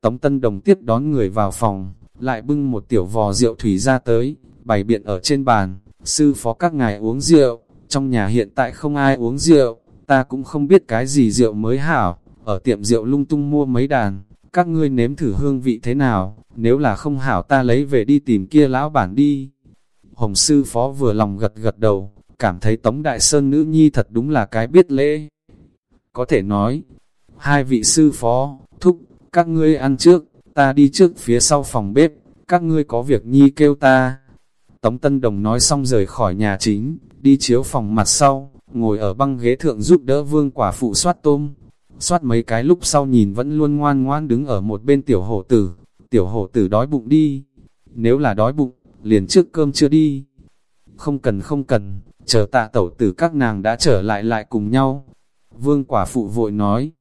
Tống Tân Đồng tiếp đón người vào phòng, lại bưng một tiểu vò rượu thủy ra tới, bày biện ở trên bàn, sư phó các ngài uống rượu, trong nhà hiện tại không ai uống rượu, ta cũng không biết cái gì rượu mới hảo, ở tiệm rượu lung tung mua mấy đàn, các ngươi nếm thử hương vị thế nào, nếu là không hảo ta lấy về đi tìm kia lão bản đi. Hồng sư phó vừa lòng gật gật đầu, cảm thấy Tống Đại Sơn nữ nhi thật đúng là cái biết lễ. Có thể nói, hai vị sư phó, thúc, các ngươi ăn trước, ta đi trước phía sau phòng bếp, các ngươi có việc nhi kêu ta. Tống Tân Đồng nói xong rời khỏi nhà chính, đi chiếu phòng mặt sau, ngồi ở băng ghế thượng giúp đỡ vương quả phụ soát tôm. Soát mấy cái lúc sau nhìn vẫn luôn ngoan ngoan đứng ở một bên tiểu hổ tử, tiểu hổ tử đói bụng đi. Nếu là đói bụng, liền trước cơm chưa đi. Không cần không cần, chờ tạ tẩu tử các nàng đã trở lại lại cùng nhau. Vương quả phụ vội nói,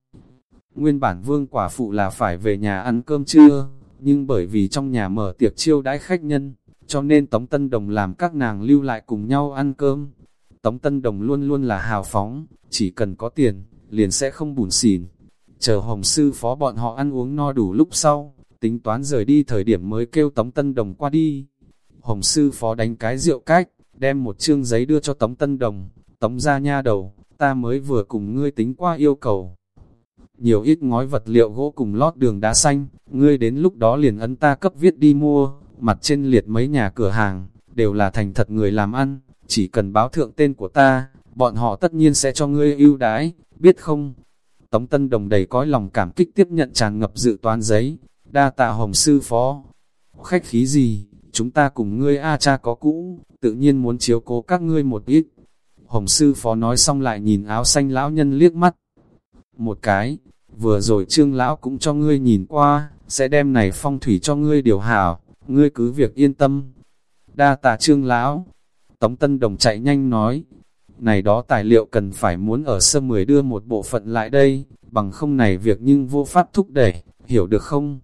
nguyên bản vương quả phụ là phải về nhà ăn cơm trưa, nhưng bởi vì trong nhà mở tiệc chiêu đãi khách nhân, cho nên Tống Tân Đồng làm các nàng lưu lại cùng nhau ăn cơm. Tống Tân Đồng luôn luôn là hào phóng, chỉ cần có tiền, liền sẽ không bùn xỉn. Chờ Hồng Sư Phó bọn họ ăn uống no đủ lúc sau, tính toán rời đi thời điểm mới kêu Tống Tân Đồng qua đi. Hồng Sư Phó đánh cái rượu cách, đem một chương giấy đưa cho Tống Tân Đồng, Tống ra nha đầu, ta mới vừa cùng ngươi tính qua yêu cầu. Nhiều ít ngói vật liệu gỗ cùng lót đường đá xanh, ngươi đến lúc đó liền ấn ta cấp viết đi mua, mặt trên liệt mấy nhà cửa hàng, đều là thành thật người làm ăn, chỉ cần báo thượng tên của ta, bọn họ tất nhiên sẽ cho ngươi ưu đãi, biết không? Tống Tân Đồng đầy cõi lòng cảm kích tiếp nhận tràn ngập dự toán giấy, đa tạ hồng sư phó. Khách khí gì, chúng ta cùng ngươi A cha có cũ, tự nhiên muốn chiếu cố các ngươi một ít. Hồng sư phó nói xong lại nhìn áo xanh lão nhân liếc mắt. Một cái, vừa rồi trương lão cũng cho ngươi nhìn qua, sẽ đem này phong thủy cho ngươi điều hảo, ngươi cứ việc yên tâm. Đa tạ trương lão, Tống Tân Đồng chạy nhanh nói, này đó tài liệu cần phải muốn ở sơ mười đưa một bộ phận lại đây, bằng không này việc nhưng vô pháp thúc đẩy, hiểu được không?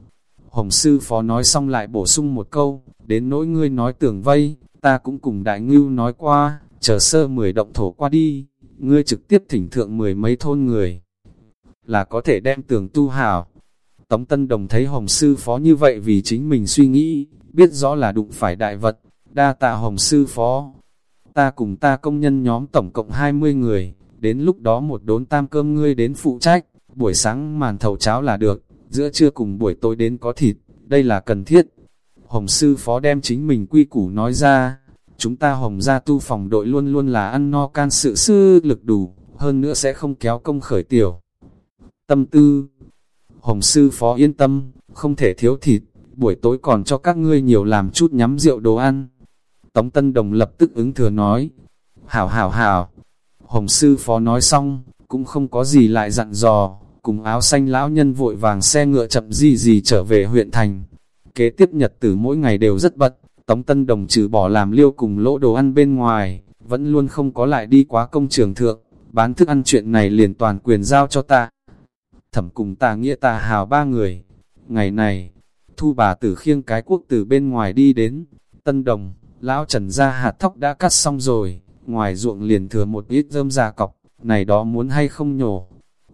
Hồng sư phó nói xong lại bổ sung một câu, đến nỗi ngươi nói tưởng vây, ta cũng cùng đại ngưu nói qua, chờ sơ mười động thổ qua đi, ngươi trực tiếp thỉnh thượng mười mấy thôn người, là có thể đem tường tu hảo. Tống Tân Đồng thấy Hồng sư phó như vậy vì chính mình suy nghĩ, biết rõ là đụng phải đại vật, đa tạ Hồng sư phó. Ta cùng ta công nhân nhóm tổng cộng 20 người, đến lúc đó một đốn tam cơm ngươi đến phụ trách, buổi sáng màn thầu cháo là được, giữa trưa cùng buổi tối đến có thịt, đây là cần thiết. Hồng sư phó đem chính mình quy củ nói ra, chúng ta hồng gia tu phòng đội luôn luôn là ăn no can sự sư lực đủ, hơn nữa sẽ không kéo công khởi tiểu. Tâm tư Hồng sư phó yên tâm, không thể thiếu thịt, buổi tối còn cho các ngươi nhiều làm chút nhắm rượu đồ ăn. Tống Tân Đồng lập tức ứng thừa nói, hảo hảo hảo. Hồng sư phó nói xong, cũng không có gì lại dặn dò, cùng áo xanh lão nhân vội vàng xe ngựa chậm gì gì trở về huyện thành. Kế tiếp nhật tử mỗi ngày đều rất bận, Tống Tân Đồng trừ bỏ làm liêu cùng lỗ đồ ăn bên ngoài, vẫn luôn không có lại đi quá công trường thượng, bán thức ăn chuyện này liền toàn quyền giao cho ta. Thẩm cùng ta nghĩa ta hào ba người. Ngày này, thu bà tử khiêng cái quốc từ bên ngoài đi đến, Tân Đồng, lão trần ra hạt thóc đã cắt xong rồi, ngoài ruộng liền thừa một ít rơm già cọc, này đó muốn hay không nhổ,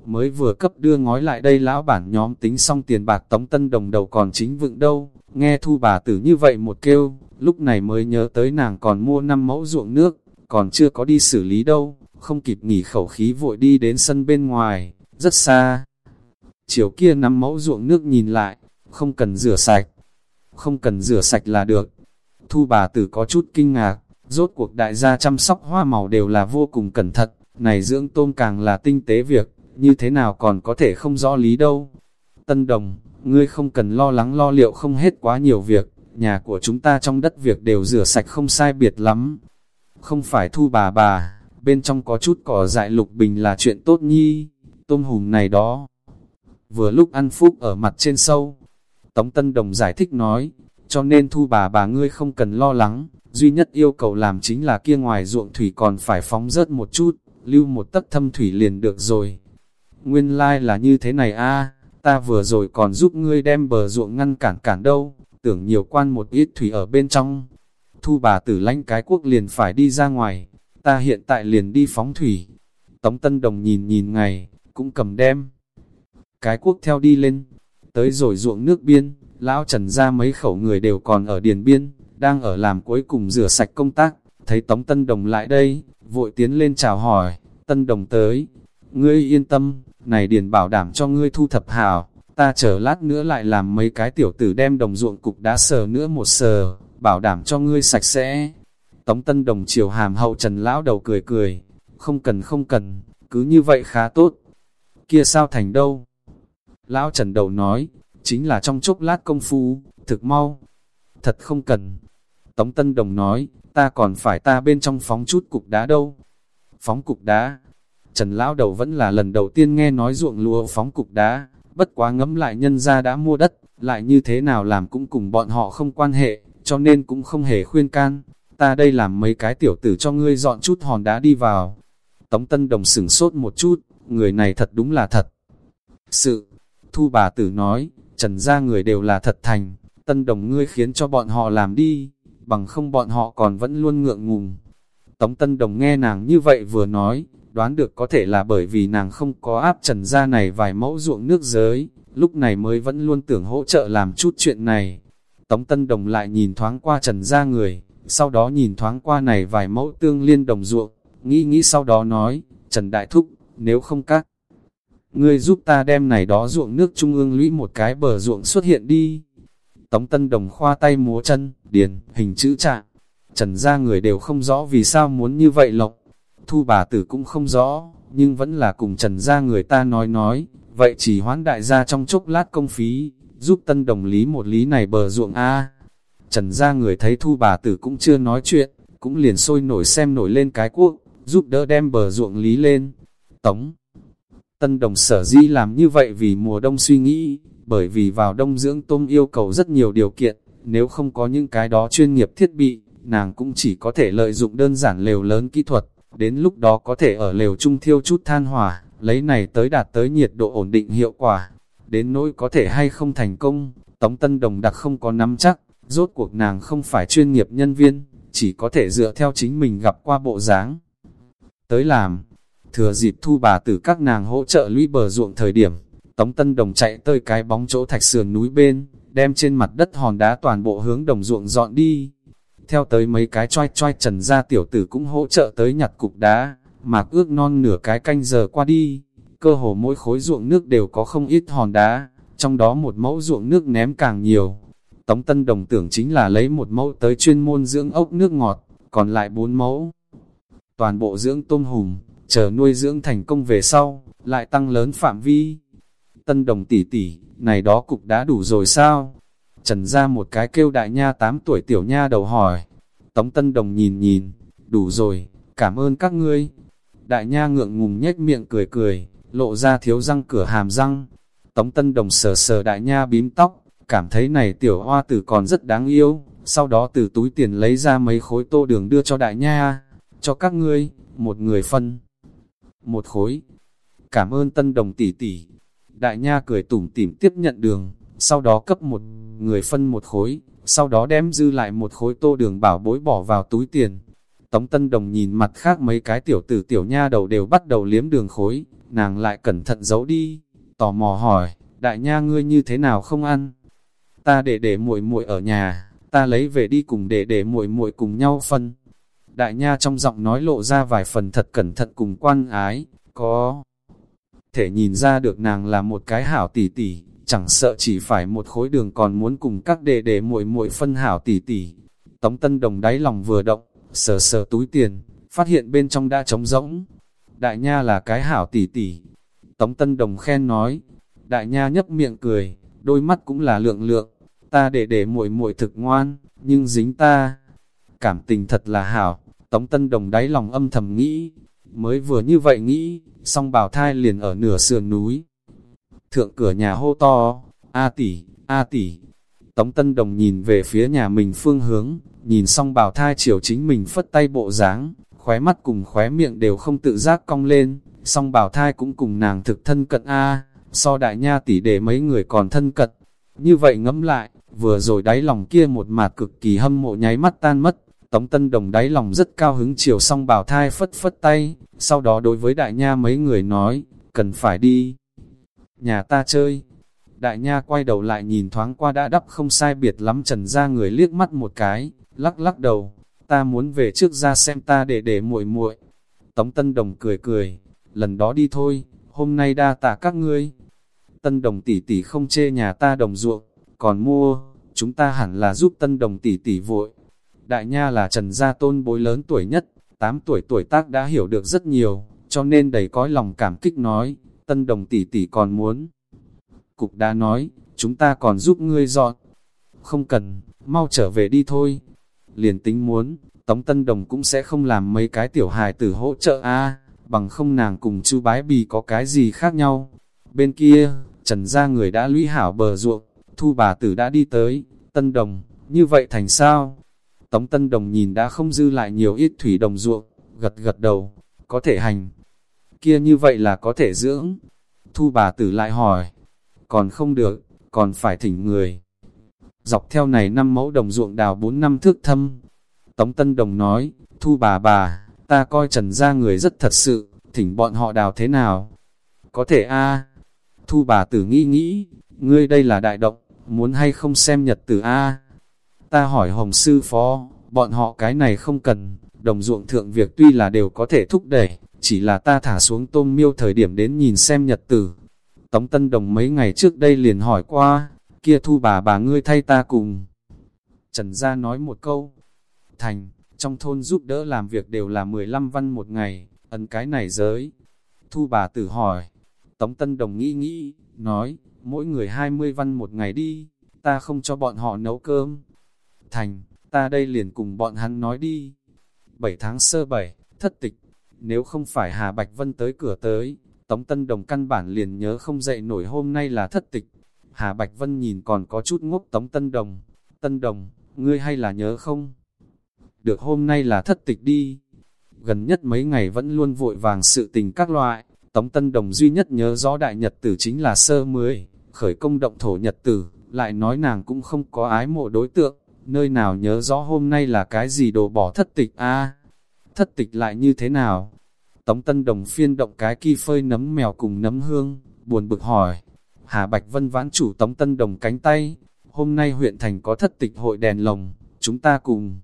mới vừa cấp đưa ngói lại đây lão bản nhóm tính xong tiền bạc tống tân đồng đầu còn chính vựng đâu, nghe thu bà tử như vậy một kêu, lúc này mới nhớ tới nàng còn mua năm mẫu ruộng nước, còn chưa có đi xử lý đâu, không kịp nghỉ khẩu khí vội đi đến sân bên ngoài, rất xa. Chiều kia năm mẫu ruộng nước nhìn lại, không cần rửa sạch, không cần rửa sạch là được. Thu bà tử có chút kinh ngạc, rốt cuộc đại gia chăm sóc hoa màu đều là vô cùng cẩn thận, này dưỡng tôm càng là tinh tế việc, như thế nào còn có thể không rõ lý đâu. Tân đồng, ngươi không cần lo lắng lo liệu không hết quá nhiều việc, nhà của chúng ta trong đất việc đều rửa sạch không sai biệt lắm. Không phải thu bà bà, bên trong có chút cỏ dại lục bình là chuyện tốt nhi, tôm hùm này đó. Vừa lúc ăn phúc ở mặt trên sâu, Tống Tân Đồng giải thích nói, cho nên thu bà bà ngươi không cần lo lắng, duy nhất yêu cầu làm chính là kia ngoài ruộng thủy còn phải phóng rớt một chút, lưu một tấc thâm thủy liền được rồi. Nguyên lai like là như thế này a ta vừa rồi còn giúp ngươi đem bờ ruộng ngăn cản cản đâu, tưởng nhiều quan một ít thủy ở bên trong. Thu bà tử lanh cái quốc liền phải đi ra ngoài, ta hiện tại liền đi phóng thủy. Tống Tân Đồng nhìn nhìn ngày, cũng cầm đem. Cái quốc theo đi lên, tới rồi ruộng nước biên, lão trần ra mấy khẩu người đều còn ở điền biên, đang ở làm cuối cùng rửa sạch công tác, thấy Tống Tân Đồng lại đây, vội tiến lên chào hỏi, Tân Đồng tới, ngươi yên tâm, này điền bảo đảm cho ngươi thu thập hảo, ta chờ lát nữa lại làm mấy cái tiểu tử đem đồng ruộng cục đá sờ nữa một sờ, bảo đảm cho ngươi sạch sẽ. Tống Tân Đồng chiều hàm hậu trần lão đầu cười cười, không cần không cần, cứ như vậy khá tốt. Kia sao thành đâu? Lão Trần Đầu nói, chính là trong chốc lát công phu, thực mau. Thật không cần. Tống Tân Đồng nói, ta còn phải ta bên trong phóng chút cục đá đâu. phóng cục đá. Trần Lão Đầu vẫn là lần đầu tiên nghe nói ruộng lúa phóng cục đá, bất quá ngẫm lại nhân ra đã mua đất, lại như thế nào làm cũng cùng bọn họ không quan hệ, cho nên cũng không hề khuyên can. Ta đây làm mấy cái tiểu tử cho ngươi dọn chút hòn đá đi vào. Tống Tân Đồng sửng sốt một chút, người này thật đúng là thật. Sự, thu bà tử nói, trần ra người đều là thật thành, Tân Đồng ngươi khiến cho bọn họ làm đi, bằng không bọn họ còn vẫn luôn ngượng ngùng. Tống Tân Đồng nghe nàng như vậy vừa nói, đoán được có thể là bởi vì nàng không có áp trần ra này vài mẫu ruộng nước giới, lúc này mới vẫn luôn tưởng hỗ trợ làm chút chuyện này. Tống Tân Đồng lại nhìn thoáng qua trần ra người, sau đó nhìn thoáng qua này vài mẫu tương liên đồng ruộng, nghĩ nghĩ sau đó nói, Trần Đại Thúc, nếu không các, ngươi giúp ta đem này đó ruộng nước trung ương lũy một cái bờ ruộng xuất hiện đi. Tống Tân Đồng khoa tay múa chân, điền, hình chữ trạng. Trần ra người đều không rõ vì sao muốn như vậy lộc. Thu bà tử cũng không rõ, nhưng vẫn là cùng Trần gia người ta nói nói, vậy chỉ hoán đại gia trong chốc lát công phí, giúp Tân Đồng lý một lý này bờ ruộng A. Trần gia người thấy thu bà tử cũng chưa nói chuyện, cũng liền sôi nổi xem nổi lên cái cuốc giúp đỡ đem bờ ruộng lý lên. Tống Tân Đồng sở di làm như vậy vì mùa đông suy nghĩ, bởi vì vào đông dưỡng tôm yêu cầu rất nhiều điều kiện, nếu không có những cái đó chuyên nghiệp thiết bị, nàng cũng chỉ có thể lợi dụng đơn giản lều lớn kỹ thuật, đến lúc đó có thể ở lều trung thiêu chút than hỏa, lấy này tới đạt tới nhiệt độ ổn định hiệu quả. Đến nỗi có thể hay không thành công, Tống Tân Đồng đặc không có nắm chắc, rốt cuộc nàng không phải chuyên nghiệp nhân viên, chỉ có thể dựa theo chính mình gặp qua bộ dáng. Tới làm, thừa dịp thu bà tử các nàng hỗ trợ lũy bờ ruộng thời điểm, Tống Tân Đồng chạy tới cái bóng chỗ thạch sườn núi bên, đem trên mặt đất hòn đá toàn bộ hướng đồng ruộng dọn đi. Theo tới mấy cái choi choi trần ra tiểu tử cũng hỗ trợ tới nhặt cục đá, mạc ước non nửa cái canh giờ qua đi, cơ hồ mỗi khối ruộng nước đều có không ít hòn đá, trong đó một mẫu ruộng nước ném càng nhiều. Tống Tân Đồng tưởng chính là lấy một mẫu tới chuyên môn dưỡng ốc nước ngọt, còn lại bốn mẫu. Toàn bộ dưỡng tôm hùm, chờ nuôi dưỡng thành công về sau, lại tăng lớn phạm vi. Tân Đồng tỷ tỷ, này đó cục đã đủ rồi sao? Trần ra một cái kêu đại nha 8 tuổi tiểu nha đầu hỏi. Tống Tân Đồng nhìn nhìn, đủ rồi, cảm ơn các ngươi. Đại nha ngượng ngùng nhếch miệng cười cười, lộ ra thiếu răng cửa hàm răng. Tống Tân Đồng sờ sờ đại nha bím tóc, cảm thấy này tiểu hoa tử còn rất đáng yêu. Sau đó từ túi tiền lấy ra mấy khối tô đường đưa cho đại nha, cho các ngươi, một người phân. Một khối. Cảm ơn Tân Đồng tỷ tỷ. Đại nha cười tủm tỉm tiếp nhận đường, sau đó cấp một người phân một khối, sau đó đem dư lại một khối tô đường bảo bối bỏ vào túi tiền. Tống Tân Đồng nhìn mặt khác mấy cái tiểu tử tiểu nha đầu đều bắt đầu liếm đường khối, nàng lại cẩn thận giấu đi, tò mò hỏi, đại nha ngươi như thế nào không ăn? Ta để để muội muội ở nhà, ta lấy về đi cùng để để muội muội cùng nhau phân. Đại nha trong giọng nói lộ ra vài phần thật cẩn thận cùng quan ái, có thể nhìn ra được nàng là một cái hảo tỷ tỷ, chẳng sợ chỉ phải một khối đường còn muốn cùng các đệ đệ muội muội phân hảo tỷ tỷ. Tống Tân Đồng đáy lòng vừa động, sờ sờ túi tiền, phát hiện bên trong đã trống rỗng. Đại Nha là cái hảo tỷ tỷ. Tống Tân Đồng khen nói, Đại Nha nhấp miệng cười, đôi mắt cũng là lượng lượng, ta để để muội muội thực ngoan, nhưng dính ta. Cảm tình thật là hảo, Tống Tân Đồng đáy lòng âm thầm nghĩ, mới vừa như vậy nghĩ, song bảo thai liền ở nửa sườn núi. Thượng cửa nhà hô to, A tỷ, A tỷ. Tống Tân Đồng nhìn về phía nhà mình phương hướng, nhìn xong bảo thai chiều chính mình phất tay bộ dáng khóe mắt cùng khóe miệng đều không tự giác cong lên, song bảo thai cũng cùng nàng thực thân cận A, so đại nha tỷ để mấy người còn thân cận. Như vậy ngẫm lại, vừa rồi đáy lòng kia một mạt cực kỳ hâm mộ nháy mắt tan mất, Tống Tân Đồng đáy lòng rất cao hứng chiều xong bảo thai phất phất tay, sau đó đối với đại nha mấy người nói, cần phải đi. Nhà ta chơi. Đại nha quay đầu lại nhìn thoáng qua đã đắp không sai biệt lắm trần ra người liếc mắt một cái, lắc lắc đầu, ta muốn về trước ra xem ta để để muội muội. Tống Tân Đồng cười cười, lần đó đi thôi, hôm nay đa tạ các ngươi. Tân Đồng tỷ tỷ không chê nhà ta đồng ruộng, còn mua, chúng ta hẳn là giúp Tân Đồng tỷ tỷ vội. Đại Nha là Trần Gia Tôn bối lớn tuổi nhất, 8 tuổi tuổi tác đã hiểu được rất nhiều, cho nên đầy cõi lòng cảm kích nói, Tân Đồng tỷ tỷ còn muốn. Cục đã nói, chúng ta còn giúp ngươi dọn. Không cần, mau trở về đi thôi. Liền tính muốn, Tống Tân Đồng cũng sẽ không làm mấy cái tiểu hài tử hỗ trợ a bằng không nàng cùng chu bái bì có cái gì khác nhau. Bên kia, trần ra người đã lũy hảo bờ ruộng, thu bà tử đã đi tới, Tân Đồng, như vậy thành sao? Tống Tân Đồng nhìn đã không dư lại nhiều ít thủy đồng ruộng, gật gật đầu, có thể hành. Kia như vậy là có thể dưỡng. Thu bà tử lại hỏi, còn không được, còn phải thỉnh người. Dọc theo này năm mẫu đồng ruộng đào 4 năm thước thâm. Tống Tân Đồng nói, thu bà bà, ta coi trần ra người rất thật sự, thỉnh bọn họ đào thế nào? Có thể a Thu bà tử nghĩ nghĩ, ngươi đây là đại động, muốn hay không xem nhật tử a Ta hỏi hồng sư phó, bọn họ cái này không cần, đồng ruộng thượng việc tuy là đều có thể thúc đẩy, chỉ là ta thả xuống tôm miêu thời điểm đến nhìn xem nhật tử. Tống Tân Đồng mấy ngày trước đây liền hỏi qua, kia thu bà bà ngươi thay ta cùng. Trần Gia nói một câu, thành, trong thôn giúp đỡ làm việc đều là 15 văn một ngày, ấn cái này giới. Thu bà tử hỏi, Tống Tân Đồng nghĩ nghĩ, nói, mỗi người 20 văn một ngày đi, ta không cho bọn họ nấu cơm. Thành, ta đây liền cùng bọn hắn nói đi. 7 tháng sơ 7, thất tịch, nếu không phải Hà Bạch Vân tới cửa tới, Tống Tân Đồng căn bản liền nhớ không dậy nổi hôm nay là thất tịch. Hà Bạch Vân nhìn còn có chút ngốc Tống Tân Đồng. Tân Đồng, ngươi hay là nhớ không? Được hôm nay là thất tịch đi. Gần nhất mấy ngày vẫn luôn vội vàng sự tình các loại. Tống Tân Đồng duy nhất nhớ rõ đại nhật tử chính là sơ mới, khởi công động thổ nhật tử, lại nói nàng cũng không có ái mộ đối tượng, nơi nào nhớ rõ hôm nay là cái gì đồ bỏ thất tịch a Thất tịch lại như thế nào? Tống Tân Đồng phiên động cái kỳ phơi nấm mèo cùng nấm hương, buồn bực hỏi. Hà Bạch Vân vãn chủ Tống Tân Đồng cánh tay, hôm nay huyện thành có thất tịch hội đèn lồng, chúng ta cùng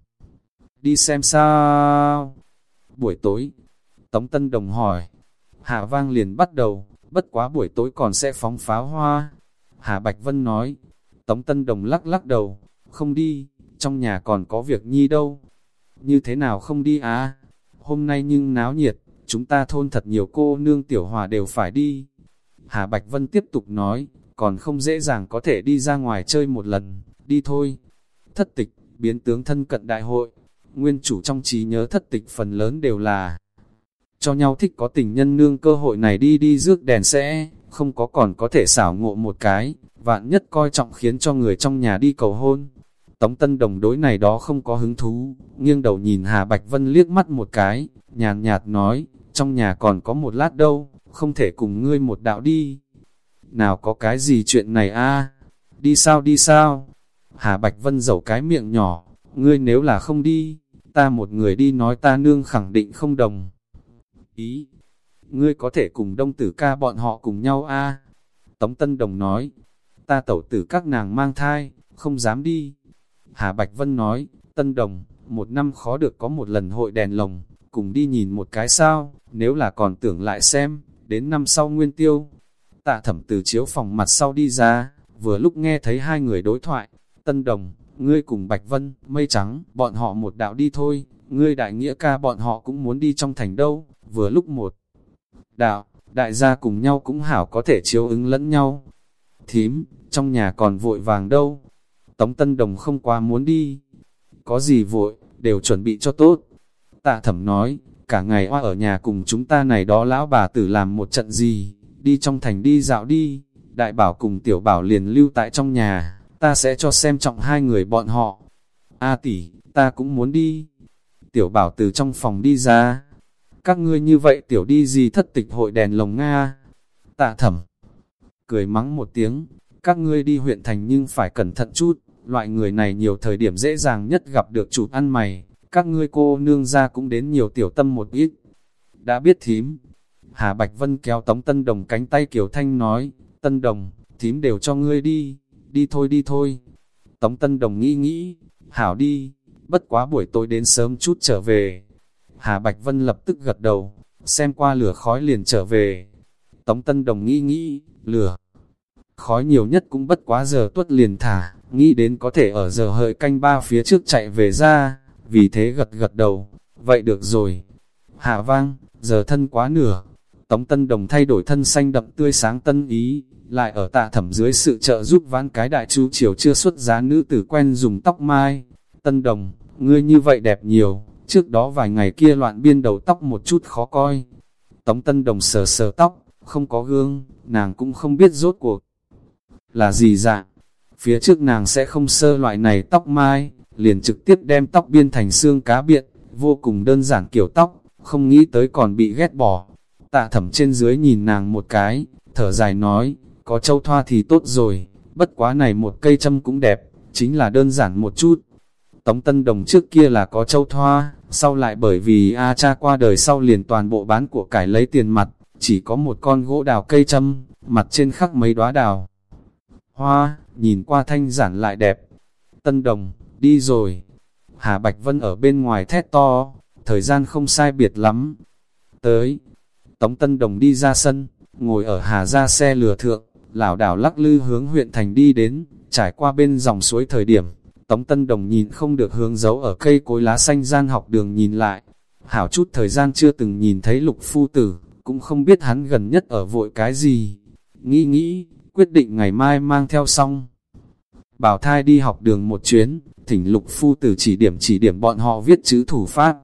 đi xem sao. Buổi tối, Tống Tân Đồng hỏi, Hà Vang liền bắt đầu, bất quá buổi tối còn sẽ phóng pháo hoa. Hà Bạch Vân nói, Tống Tân Đồng lắc lắc đầu, không đi, trong nhà còn có việc nhi đâu. Như thế nào không đi à? Hôm nay nhưng náo nhiệt, chúng ta thôn thật nhiều cô nương tiểu hòa đều phải đi. Hà Bạch Vân tiếp tục nói, còn không dễ dàng có thể đi ra ngoài chơi một lần, đi thôi. Thất tịch, biến tướng thân cận đại hội, nguyên chủ trong trí nhớ thất tịch phần lớn đều là cho nhau thích có tình nhân nương cơ hội này đi đi rước đèn sẽ, không có còn có thể xảo ngộ một cái, vạn nhất coi trọng khiến cho người trong nhà đi cầu hôn. Tống Tân Đồng đối này đó không có hứng thú, nghiêng đầu nhìn Hà Bạch Vân liếc mắt một cái, nhàn nhạt nói, trong nhà còn có một lát đâu, không thể cùng ngươi một đạo đi. Nào có cái gì chuyện này a Đi sao đi sao? Hà Bạch Vân dẩu cái miệng nhỏ, ngươi nếu là không đi, ta một người đi nói ta nương khẳng định không đồng. Ý, ngươi có thể cùng đông tử ca bọn họ cùng nhau a Tống Tân Đồng nói, ta tẩu tử các nàng mang thai, không dám đi. Hà Bạch Vân nói, Tân Đồng, một năm khó được có một lần hội đèn lồng, cùng đi nhìn một cái sao, nếu là còn tưởng lại xem, đến năm sau nguyên tiêu. Tạ thẩm từ chiếu phòng mặt sau đi ra, vừa lúc nghe thấy hai người đối thoại, Tân Đồng, ngươi cùng Bạch Vân, mây trắng, bọn họ một đạo đi thôi, ngươi đại nghĩa ca bọn họ cũng muốn đi trong thành đâu, vừa lúc một. Đạo, đại gia cùng nhau cũng hảo có thể chiếu ứng lẫn nhau. Thím, trong nhà còn vội vàng đâu. Tống Tân Đồng không quá muốn đi. Có gì vội, đều chuẩn bị cho tốt. Tạ thẩm nói, cả ngày oa ở nhà cùng chúng ta này đó lão bà tử làm một trận gì, đi trong thành đi dạo đi. Đại bảo cùng tiểu bảo liền lưu tại trong nhà, ta sẽ cho xem trọng hai người bọn họ. A tỷ, ta cũng muốn đi. Tiểu bảo từ trong phòng đi ra, các ngươi như vậy tiểu đi gì thất tịch hội đèn lồng Nga. Tạ thẩm, cười mắng một tiếng, các ngươi đi huyện thành nhưng phải cẩn thận chút, loại người này nhiều thời điểm dễ dàng nhất gặp được chủ ăn mày, các ngươi cô nương ra cũng đến nhiều tiểu tâm một ít. Đã biết thím, Hà Bạch Vân kéo Tống Tân Đồng cánh tay Kiều Thanh nói, Tân Đồng, thím đều cho ngươi đi, đi thôi đi thôi. Tống Tân Đồng nghĩ nghĩ, hảo đi, bất quá buổi tối đến sớm chút trở về, Hà Bạch Vân lập tức gật đầu, xem qua lửa khói liền trở về. Tống Tân Đồng nghĩ nghĩ, lửa khói nhiều nhất cũng bất quá giờ tuất liền thả, nghĩ đến có thể ở giờ hợi canh ba phía trước chạy về ra, vì thế gật gật đầu, vậy được rồi. Hạ vang, giờ thân quá nửa, Tống Tân Đồng thay đổi thân xanh đậm tươi sáng tân ý, lại ở tạ thẩm dưới sự trợ giúp ván cái đại chú chiều chưa xuất giá nữ tử quen dùng tóc mai. Tân Đồng, ngươi như vậy đẹp nhiều, trước đó vài ngày kia loạn biên đầu tóc một chút khó coi. Tống Tân Đồng sờ sờ tóc, không có gương, nàng cũng không biết rốt cuộc là gì dạng. Phía trước nàng sẽ không sơ loại này tóc mai, liền trực tiếp đem tóc biên thành xương cá biện, vô cùng đơn giản kiểu tóc, không nghĩ tới còn bị ghét bỏ. Tạ thẩm trên dưới nhìn nàng một cái, thở dài nói, có châu thoa thì tốt rồi, bất quá này một cây châm cũng đẹp, chính là đơn giản một chút. Tống Tân Đồng trước kia là có châu thoa, sau lại bởi vì A cha qua đời sau liền toàn bộ bán của cải lấy tiền mặt, chỉ có một con gỗ đào cây châm, mặt trên khắc mấy đóa đào. Hoa, nhìn qua thanh giản lại đẹp. Tân Đồng, đi rồi. Hà Bạch Vân ở bên ngoài thét to, thời gian không sai biệt lắm. Tới, Tống Tân Đồng đi ra sân, ngồi ở Hà ra xe lừa thượng, lảo đảo lắc lư hướng huyện thành đi đến, trải qua bên dòng suối thời điểm. Tống Tân Đồng nhìn không được hướng giấu ở cây cối lá xanh gian học đường nhìn lại. Hảo chút thời gian chưa từng nhìn thấy lục phu tử, cũng không biết hắn gần nhất ở vội cái gì. Nghĩ nghĩ, quyết định ngày mai mang theo xong. Bảo thai đi học đường một chuyến, thỉnh lục phu tử chỉ điểm chỉ điểm bọn họ viết chữ thủ pháp.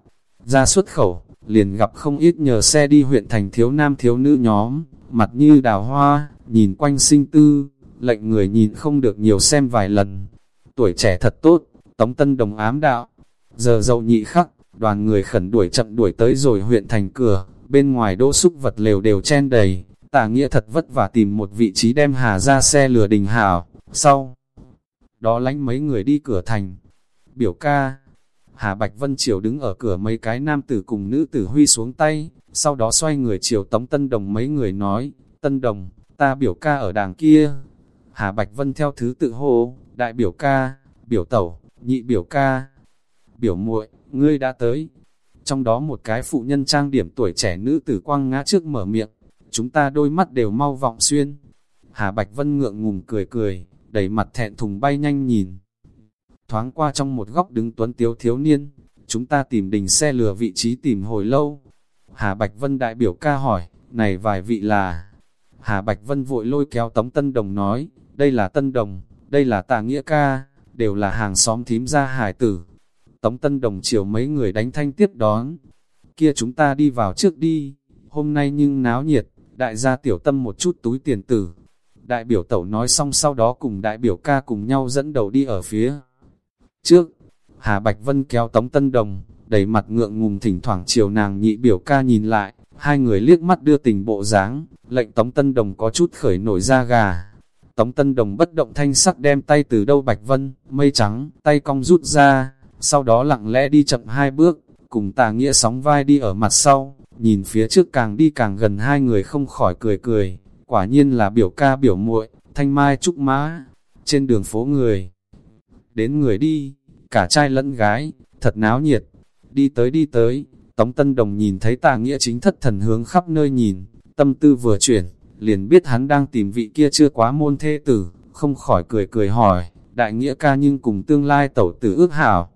Ra xuất khẩu, liền gặp không ít nhờ xe đi huyện thành thiếu nam thiếu nữ nhóm, mặt như đào hoa, nhìn quanh sinh tư, lệnh người nhìn không được nhiều xem vài lần. Tuổi trẻ thật tốt, tống tân đồng ám đạo. Giờ dậu nhị khắc, đoàn người khẩn đuổi chậm đuổi tới rồi huyện thành cửa, bên ngoài đỗ xúc vật lều đều chen đầy, tà nghĩa thật vất vả tìm một vị trí đem hà ra xe lừa đình hảo, sau đó lánh mấy người đi cửa thành. Biểu ca, Hà Bạch Vân Triều đứng ở cửa mấy cái nam tử cùng nữ tử huy xuống tay, sau đó xoay người chiều Tống Tân Đồng mấy người nói, Tân Đồng, ta biểu ca ở đàng kia. Hà Bạch Vân theo thứ tự hô, đại biểu ca, biểu tẩu, nhị biểu ca, biểu muội, ngươi đã tới. Trong đó một cái phụ nhân trang điểm tuổi trẻ nữ tử quang ngã trước mở miệng, chúng ta đôi mắt đều mau vọng xuyên. Hà Bạch Vân ngượng ngùng cười cười, đẩy mặt thẹn thùng bay nhanh nhìn. Thoáng qua trong một góc đứng tuấn tiếu thiếu niên, chúng ta tìm đình xe lừa vị trí tìm hồi lâu. Hà Bạch Vân đại biểu ca hỏi, này vài vị là... Hà Bạch Vân vội lôi kéo Tống Tân Đồng nói, đây là Tân Đồng, đây là Tà Nghĩa ca, đều là hàng xóm thím gia hải tử. Tống Tân Đồng chiều mấy người đánh thanh tiếp đón. Kia chúng ta đi vào trước đi, hôm nay nhưng náo nhiệt, đại gia tiểu tâm một chút túi tiền tử. Đại biểu tẩu nói xong sau đó cùng đại biểu ca cùng nhau dẫn đầu đi ở phía. Trước, Hà Bạch Vân kéo Tống Tân Đồng, đầy mặt ngượng ngùng thỉnh thoảng chiều nàng nhị biểu ca nhìn lại, hai người liếc mắt đưa tình bộ dáng, lệnh Tống Tân Đồng có chút khởi nổi da gà. Tống Tân Đồng bất động thanh sắc đem tay từ đâu Bạch Vân, mây trắng, tay cong rút ra, sau đó lặng lẽ đi chậm hai bước, cùng tà nghĩa sóng vai đi ở mặt sau, nhìn phía trước càng đi càng gần hai người không khỏi cười cười, quả nhiên là biểu ca biểu muội thanh mai trúc mã, trên đường phố người. Đến người đi, cả trai lẫn gái, thật náo nhiệt, đi tới đi tới, Tống Tân Đồng nhìn thấy tà nghĩa chính thất thần hướng khắp nơi nhìn, tâm tư vừa chuyển, liền biết hắn đang tìm vị kia chưa quá môn thê tử, không khỏi cười cười hỏi, đại nghĩa ca nhưng cùng tương lai tẩu tử ước hảo.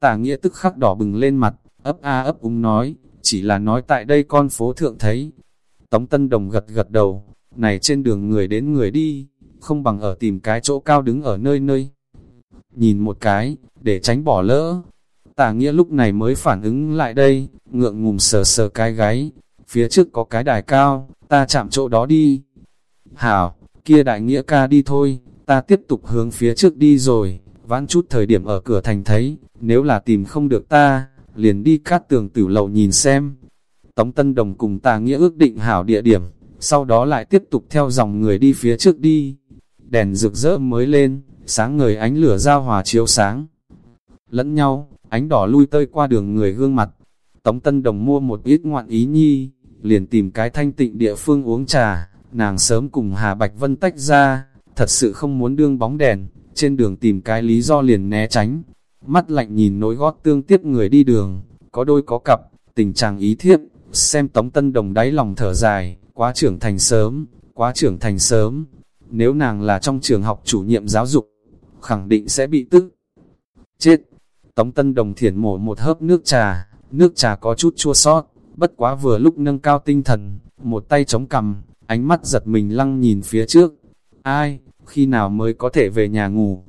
Tà nghĩa tức khắc đỏ bừng lên mặt, ấp a ấp úng nói, chỉ là nói tại đây con phố thượng thấy. Tống Tân Đồng gật gật đầu, này trên đường người đến người đi, không bằng ở tìm cái chỗ cao đứng ở nơi nơi. Nhìn một cái, để tránh bỏ lỡ. Tả nghĩa lúc này mới phản ứng lại đây, ngượng ngùng sờ sờ cái gáy, phía trước có cái đài cao, ta chạm chỗ đó đi. Hảo, kia đại nghĩa ca đi thôi, ta tiếp tục hướng phía trước đi rồi, vãn chút thời điểm ở cửa thành thấy, nếu là tìm không được ta, liền đi cát tường tử lầu nhìn xem. Tống Tân Đồng cùng tà nghĩa ước định hảo địa điểm, sau đó lại tiếp tục theo dòng người đi phía trước đi. Đèn rực rỡ mới lên, sáng ngời ánh lửa giao hòa chiếu sáng. Lẫn nhau, ánh đỏ lui tơi qua đường người gương mặt. Tống Tân Đồng mua một ít ngoạn ý nhi, liền tìm cái thanh tịnh địa phương uống trà, nàng sớm cùng Hà Bạch Vân tách ra, thật sự không muốn đương bóng đèn, trên đường tìm cái lý do liền né tránh. Mắt lạnh nhìn nối gót tương tiếp người đi đường, có đôi có cặp, tình trạng ý thiếp, xem Tống Tân Đồng đáy lòng thở dài, quá trưởng thành sớm, quá trưởng thành sớm. Nếu nàng là trong trường học chủ nhiệm giáo dục, khẳng định sẽ bị tức. Chết! Tống Tân Đồng thiển mổ một hớp nước trà, nước trà có chút chua sót, bất quá vừa lúc nâng cao tinh thần, một tay chống cằm, ánh mắt giật mình lăng nhìn phía trước. Ai, khi nào mới có thể về nhà ngủ?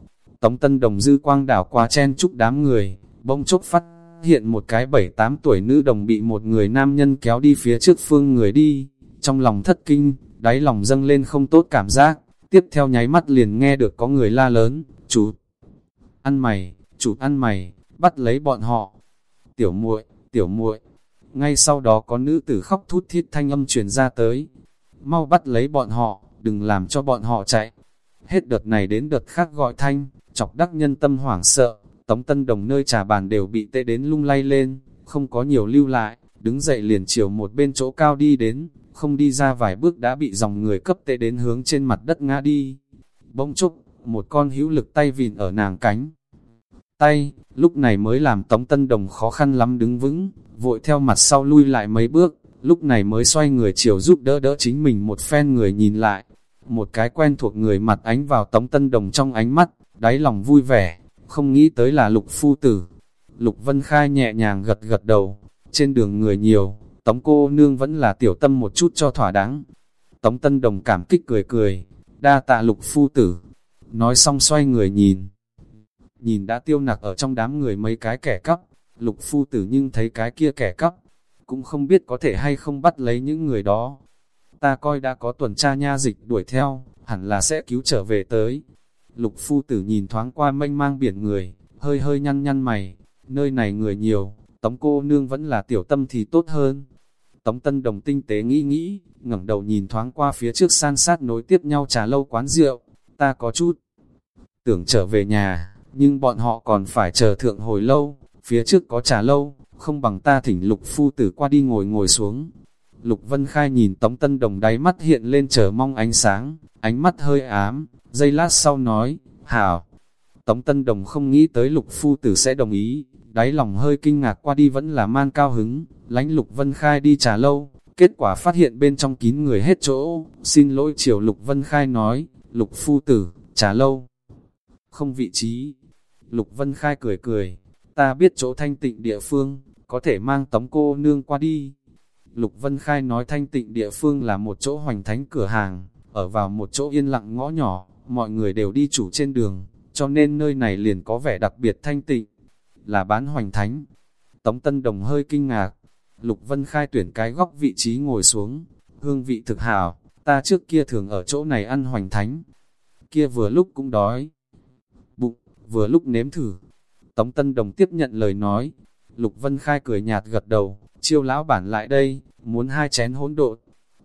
Tống Tân Đồng dư quang đảo qua chen chúc đám người, bỗng chốc phát hiện một cái bảy tám tuổi nữ đồng bị một người nam nhân kéo đi phía trước phương người đi, trong lòng thất kinh, đáy lòng dâng lên không tốt cảm giác, tiếp theo nháy mắt liền nghe được có người la lớn, chủ ăn mày, chủ ăn mày, bắt lấy bọn họ. Tiểu muội, tiểu muội. Ngay sau đó có nữ tử khóc thút thiết thanh âm truyền ra tới. Mau bắt lấy bọn họ, đừng làm cho bọn họ chạy. Hết đợt này đến đợt khác gọi thanh, chọc đắc nhân tâm hoảng sợ. Tống Tân Đồng nơi trà bàn đều bị tê đến lung lay lên, không có nhiều lưu lại, đứng dậy liền chiều một bên chỗ cao đi đến, không đi ra vài bước đã bị dòng người cấp tê đến hướng trên mặt đất ngã đi. Bỗng chốc, một con hữu lực tay vìn ở nàng cánh. Tay, lúc này mới làm Tống Tân Đồng khó khăn lắm đứng vững, vội theo mặt sau lui lại mấy bước, lúc này mới xoay người chiều giúp đỡ đỡ chính mình một phen người nhìn lại. Một cái quen thuộc người mặt ánh vào Tống Tân Đồng trong ánh mắt, đáy lòng vui vẻ, không nghĩ tới là lục phu tử. Lục Vân Khai nhẹ nhàng gật gật đầu, trên đường người nhiều, Tống cô nương vẫn là tiểu tâm một chút cho thỏa đáng. Tống Tân Đồng cảm kích cười cười, đa tạ lục phu tử. Nói xong xoay người nhìn. Nhìn đã tiêu nặc ở trong đám người mấy cái kẻ cắp, lục phu tử nhưng thấy cái kia kẻ cắp, cũng không biết có thể hay không bắt lấy những người đó. Ta coi đã có tuần tra nha dịch đuổi theo, hẳn là sẽ cứu trở về tới. Lục phu tử nhìn thoáng qua mênh mang biển người, hơi hơi nhăn nhăn mày, nơi này người nhiều, tống cô nương vẫn là tiểu tâm thì tốt hơn. Tống Tân Đồng tinh tế nghĩ nghĩ, ngẩng đầu nhìn thoáng qua phía trước san sát nối tiếp nhau trà lâu quán rượu, ta có chút tưởng trở về nhà, nhưng bọn họ còn phải chờ thượng hồi lâu, phía trước có trà lâu, không bằng ta thỉnh lục phu tử qua đi ngồi ngồi xuống. Lục Vân Khai nhìn Tống Tân Đồng đáy mắt hiện lên chờ mong ánh sáng, ánh mắt hơi ám, giây lát sau nói, hảo. Tống Tân Đồng không nghĩ tới lục phu tử sẽ đồng ý, đáy lòng hơi kinh ngạc qua đi vẫn là man cao hứng, lánh Lục Vân Khai đi trà lâu, kết quả phát hiện bên trong kín người hết chỗ, xin lỗi chiều Lục Vân Khai nói, Lục Phu Tử, trà lâu, không vị trí. Lục Vân Khai cười cười, ta biết chỗ thanh tịnh địa phương, có thể mang tống cô nương qua đi. Lục Vân Khai nói thanh tịnh địa phương là một chỗ hoành thánh cửa hàng, ở vào một chỗ yên lặng ngõ nhỏ, mọi người đều đi chủ trên đường, cho nên nơi này liền có vẻ đặc biệt thanh tịnh, là bán hoành thánh. Tống Tân Đồng hơi kinh ngạc, Lục Vân Khai tuyển cái góc vị trí ngồi xuống, hương vị thực hảo, ta trước kia thường ở chỗ này ăn hoành thánh. Kia vừa lúc cũng đói. Bụng, vừa lúc nếm thử. Tống Tân Đồng tiếp nhận lời nói. Lục Vân Khai cười nhạt gật đầu, chiêu lão bản lại đây, muốn hai chén hỗn độn.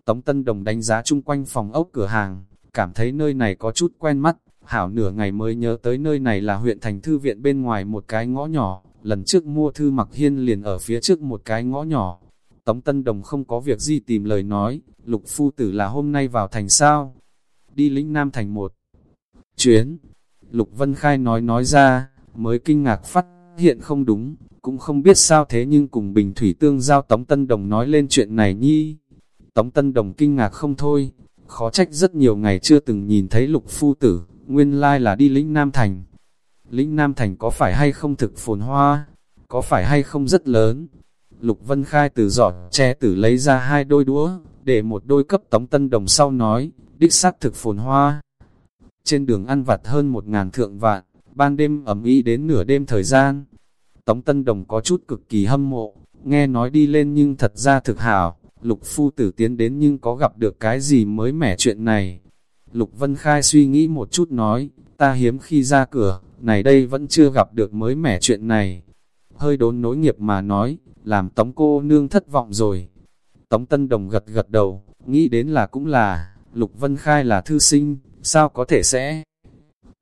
Tống Tân Đồng đánh giá chung quanh phòng ốc cửa hàng, cảm thấy nơi này có chút quen mắt, hảo nửa ngày mới nhớ tới nơi này là huyện thành thư viện bên ngoài một cái ngõ nhỏ, lần trước mua thư mặc hiên liền ở phía trước một cái ngõ nhỏ. Tống Tân Đồng không có việc gì tìm lời nói, lục phu tử là hôm nay vào thành sao? Đi lĩnh Nam thành một chuyến. Lục Vân Khai nói nói ra, mới kinh ngạc phát hiện không đúng, cũng không biết sao thế nhưng cùng Bình Thủy Tương giao Tống Tân Đồng nói lên chuyện này nhi. Tống Tân Đồng kinh ngạc không thôi, khó trách rất nhiều ngày chưa từng nhìn thấy lục phu tử, nguyên lai là đi lĩnh Nam Thành. Lĩnh Nam Thành có phải hay không thực phồn hoa, có phải hay không rất lớn. Lục Vân Khai từ giọt che tử lấy ra hai đôi đũa, để một đôi cấp tống tân đồng sau nói, đích xác thực phồn hoa. Trên đường ăn vặt hơn một ngàn thượng vạn, ban đêm ẩm ý đến nửa đêm thời gian. Tống Tân Đồng có chút cực kỳ hâm mộ, nghe nói đi lên nhưng thật ra thực hảo, Lục Phu Tử tiến đến nhưng có gặp được cái gì mới mẻ chuyện này. Lục Vân Khai suy nghĩ một chút nói, ta hiếm khi ra cửa, này đây vẫn chưa gặp được mới mẻ chuyện này. Hơi đốn nối nghiệp mà nói, làm tống cô nương thất vọng rồi. Tống Tân Đồng gật gật đầu, nghĩ đến là cũng là, Lục Vân Khai là thư sinh, sao có thể sẽ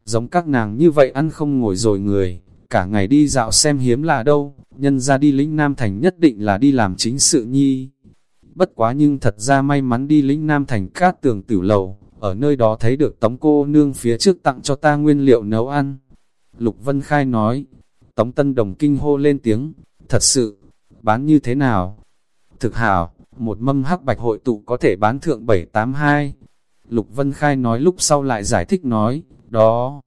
giống các nàng như vậy ăn không ngồi rồi người, cả ngày đi dạo xem hiếm là đâu, nhân ra đi lĩnh Nam Thành nhất định là đi làm chính sự nhi. Bất quá nhưng thật ra may mắn đi lĩnh Nam Thành cát tường tử lầu, ở nơi đó thấy được tống cô nương phía trước tặng cho ta nguyên liệu nấu ăn. Lục Vân Khai nói, tống tân đồng kinh hô lên tiếng, thật sự, bán như thế nào? Thực hảo, một mâm hắc bạch hội tụ có thể bán thượng 782. Lục Vân Khai nói lúc sau lại giải thích nói, đó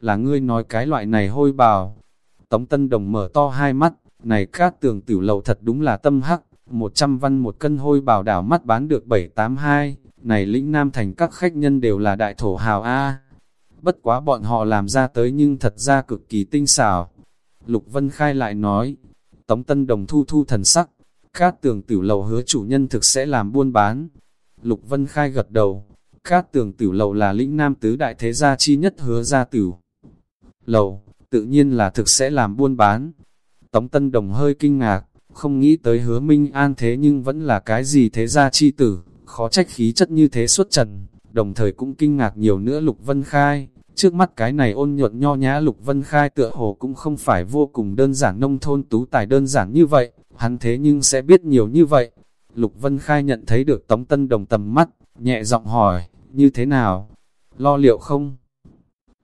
là ngươi nói cái loại này hôi bào. Tống Tân Đồng mở to hai mắt, này cát tường tử lầu thật đúng là tâm hắc, 100 văn một cân hôi bào đảo mắt bán được 782 này lĩnh Nam Thành các khách nhân đều là đại thổ hào A. Bất quá bọn họ làm ra tới nhưng thật ra cực kỳ tinh xảo. Lục Vân Khai lại nói, Tống Tân Đồng thu thu thần sắc, Cát tường tử lầu hứa chủ nhân thực sẽ làm buôn bán. Lục Vân Khai gật đầu, Cát tường tử lầu là lĩnh nam tứ đại thế gia chi nhất hứa gia tử. Lầu, tự nhiên là thực sẽ làm buôn bán. Tống Tân Đồng hơi kinh ngạc, không nghĩ tới hứa Minh An thế nhưng vẫn là cái gì thế gia chi tử, khó trách khí chất như thế xuất trần, đồng thời cũng kinh ngạc nhiều nữa Lục Vân Khai. Trước mắt cái này ôn nhuận nho nhã Lục Vân Khai tựa hồ cũng không phải vô cùng đơn giản nông thôn tú tài đơn giản như vậy, hắn thế nhưng sẽ biết nhiều như vậy. Lục Vân Khai nhận thấy được Tống Tân Đồng tầm mắt, nhẹ giọng hỏi, như thế nào? Lo liệu không?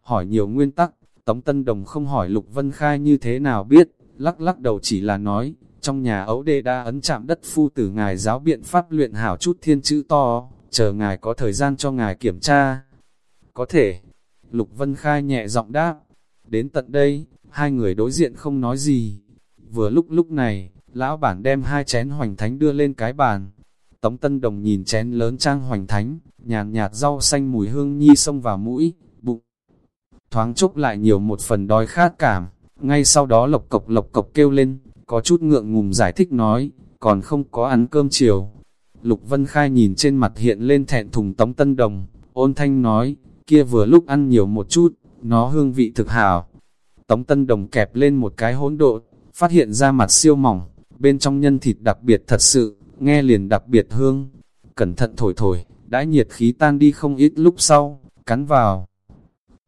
Hỏi nhiều nguyên tắc, Tống Tân Đồng không hỏi Lục Vân Khai như thế nào biết, lắc lắc đầu chỉ là nói, trong nhà ấu đê đa ấn chạm đất phu tử ngài giáo biện pháp luyện hảo chút thiên chữ to, chờ ngài có thời gian cho ngài kiểm tra. Có thể, Lục Vân Khai nhẹ giọng đáp, đến tận đây, hai người đối diện không nói gì. Vừa lúc lúc này, lão bản đem hai chén hoành thánh đưa lên cái bàn. Tống Tân Đồng nhìn chén lớn trang hoành thánh, nhàn nhạt rau xanh mùi hương nhi xông vào mũi. Thoáng chốc lại nhiều một phần đói khát cảm, ngay sau đó lộc cộc lộc cộc kêu lên, có chút ngượng ngùng giải thích nói, còn không có ăn cơm chiều. Lục Vân Khai nhìn trên mặt hiện lên thẹn thùng Tống Tân Đồng, ôn thanh nói, kia vừa lúc ăn nhiều một chút, nó hương vị thực hảo. Tống Tân Đồng kẹp lên một cái hỗn độn, phát hiện ra mặt siêu mỏng, bên trong nhân thịt đặc biệt thật sự, nghe liền đặc biệt hương. Cẩn thận thổi thổi, đã nhiệt khí tan đi không ít lúc sau, cắn vào.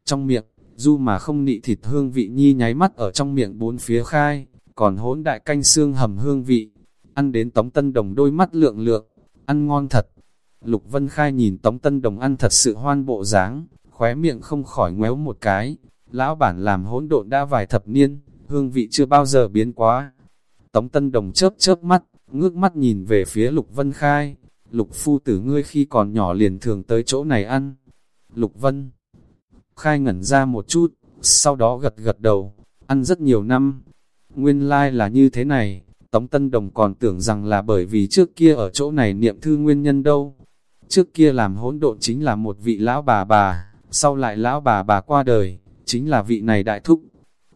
Trong miệng, du mà không nị thịt hương vị nhi nháy mắt ở trong miệng bốn phía khai, còn hỗn đại canh xương hầm hương vị. Ăn đến Tống Tân Đồng đôi mắt lượng lượng, ăn ngon thật. Lục Vân Khai nhìn Tống Tân Đồng ăn thật sự hoan bộ dáng, khóe miệng không khỏi ngoéo một cái. Lão bản làm hỗn độn đã vài thập niên, hương vị chưa bao giờ biến quá. Tống Tân Đồng chớp chớp mắt, ngước mắt nhìn về phía Lục Vân Khai. Lục phu tử ngươi khi còn nhỏ liền thường tới chỗ này ăn. Lục Vân Khai ngẩn ra một chút, sau đó gật gật đầu, ăn rất nhiều năm. Nguyên lai like là như thế này, Tống Tân Đồng còn tưởng rằng là bởi vì trước kia ở chỗ này niệm thư nguyên nhân đâu. Trước kia làm hỗn độn chính là một vị lão bà bà, sau lại lão bà bà qua đời, chính là vị này đại thúc.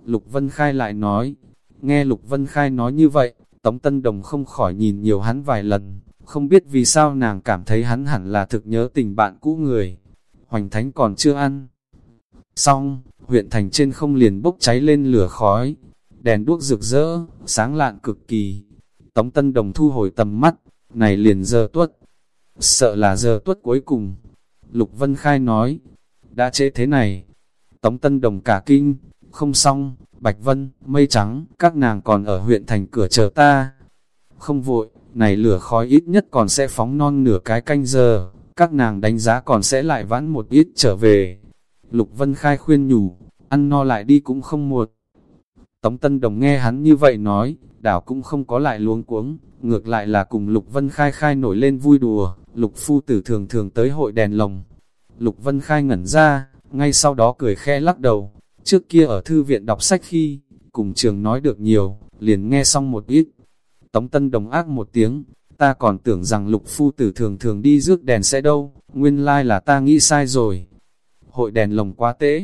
Lục Vân Khai lại nói, nghe Lục Vân Khai nói như vậy, Tống Tân Đồng không khỏi nhìn nhiều hắn vài lần, không biết vì sao nàng cảm thấy hắn hẳn là thực nhớ tình bạn cũ người. Hoành Thánh còn chưa ăn. Xong, huyện thành trên không liền bốc cháy lên lửa khói, đèn đuốc rực rỡ, sáng lạn cực kỳ. Tống Tân Đồng thu hồi tầm mắt, này liền giờ tuất. Sợ là giờ tuất cuối cùng. Lục Vân Khai nói, đã chế thế này. Tống Tân Đồng cả kinh, không xong, Bạch Vân, Mây Trắng, các nàng còn ở huyện thành cửa chờ ta. Không vội, này lửa khói ít nhất còn sẽ phóng non nửa cái canh giờ, các nàng đánh giá còn sẽ lại vãn một ít trở về. Lục Vân Khai khuyên nhủ, ăn no lại đi cũng không muộn. Tống Tân Đồng nghe hắn như vậy nói, đảo cũng không có lại luống cuống, ngược lại là cùng Lục Vân Khai khai nổi lên vui đùa, Lục Phu Tử thường thường tới hội đèn lồng. Lục Vân Khai ngẩn ra, ngay sau đó cười khe lắc đầu, trước kia ở thư viện đọc sách khi, cùng trường nói được nhiều, liền nghe xong một ít. Tống Tân Đồng ác một tiếng, ta còn tưởng rằng Lục Phu Tử thường thường đi rước đèn sẽ đâu, nguyên lai là ta nghĩ sai rồi. Hội đèn lồng quá tế,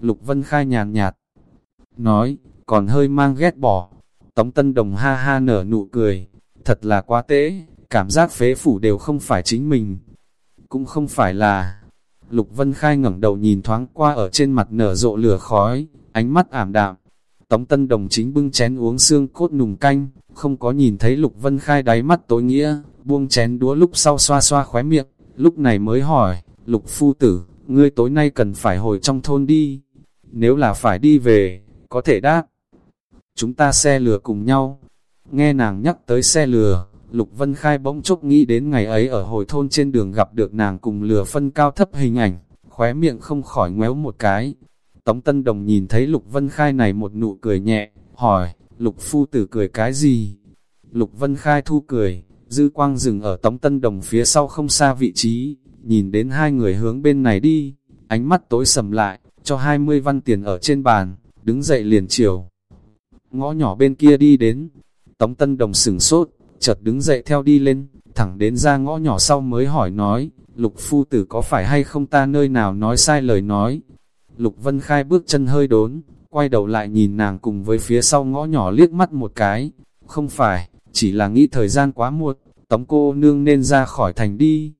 Lục Vân Khai nhàn nhạt, nói, còn hơi mang ghét bỏ. Tống Tân Đồng ha ha nở nụ cười, thật là quá tế, cảm giác phế phủ đều không phải chính mình. Cũng không phải là... Lục Vân Khai ngẩng đầu nhìn thoáng qua ở trên mặt nở rộ lửa khói, ánh mắt ảm đạm. Tống Tân Đồng chính bưng chén uống xương cốt nùng canh, không có nhìn thấy Lục Vân Khai đáy mắt tối nghĩa, buông chén đũa lúc sau xoa xoa khóe miệng, lúc này mới hỏi, Lục Phu Tử, ngươi tối nay cần phải hồi trong thôn đi, nếu là phải đi về, có thể đáp chúng ta xe lừa cùng nhau. Nghe nàng nhắc tới xe lừa, Lục Vân Khai bỗng chốc nghĩ đến ngày ấy ở hồi thôn trên đường gặp được nàng cùng lừa phân cao thấp hình ảnh, khóe miệng không khỏi ngoéo một cái. Tống Tân Đồng nhìn thấy Lục Vân Khai này một nụ cười nhẹ, hỏi, Lục Phu Tử cười cái gì? Lục Vân Khai thu cười, dư quang dừng ở Tống Tân Đồng phía sau không xa vị trí, nhìn đến hai người hướng bên này đi, ánh mắt tối sầm lại, cho 20 văn tiền ở trên bàn, đứng dậy liền chiều ngõ nhỏ bên kia đi đến. Tống Tân Đồng sửng sốt, chợt đứng dậy theo đi lên, thẳng đến ra ngõ nhỏ sau mới hỏi nói, Lục Phu Tử có phải hay không ta nơi nào nói sai lời nói. Lục Vân Khai bước chân hơi đốn, quay đầu lại nhìn nàng cùng với phía sau ngõ nhỏ liếc mắt một cái, Không phải, chỉ là nghĩ thời gian quá muộn, Tống cô nương nên ra khỏi thành đi.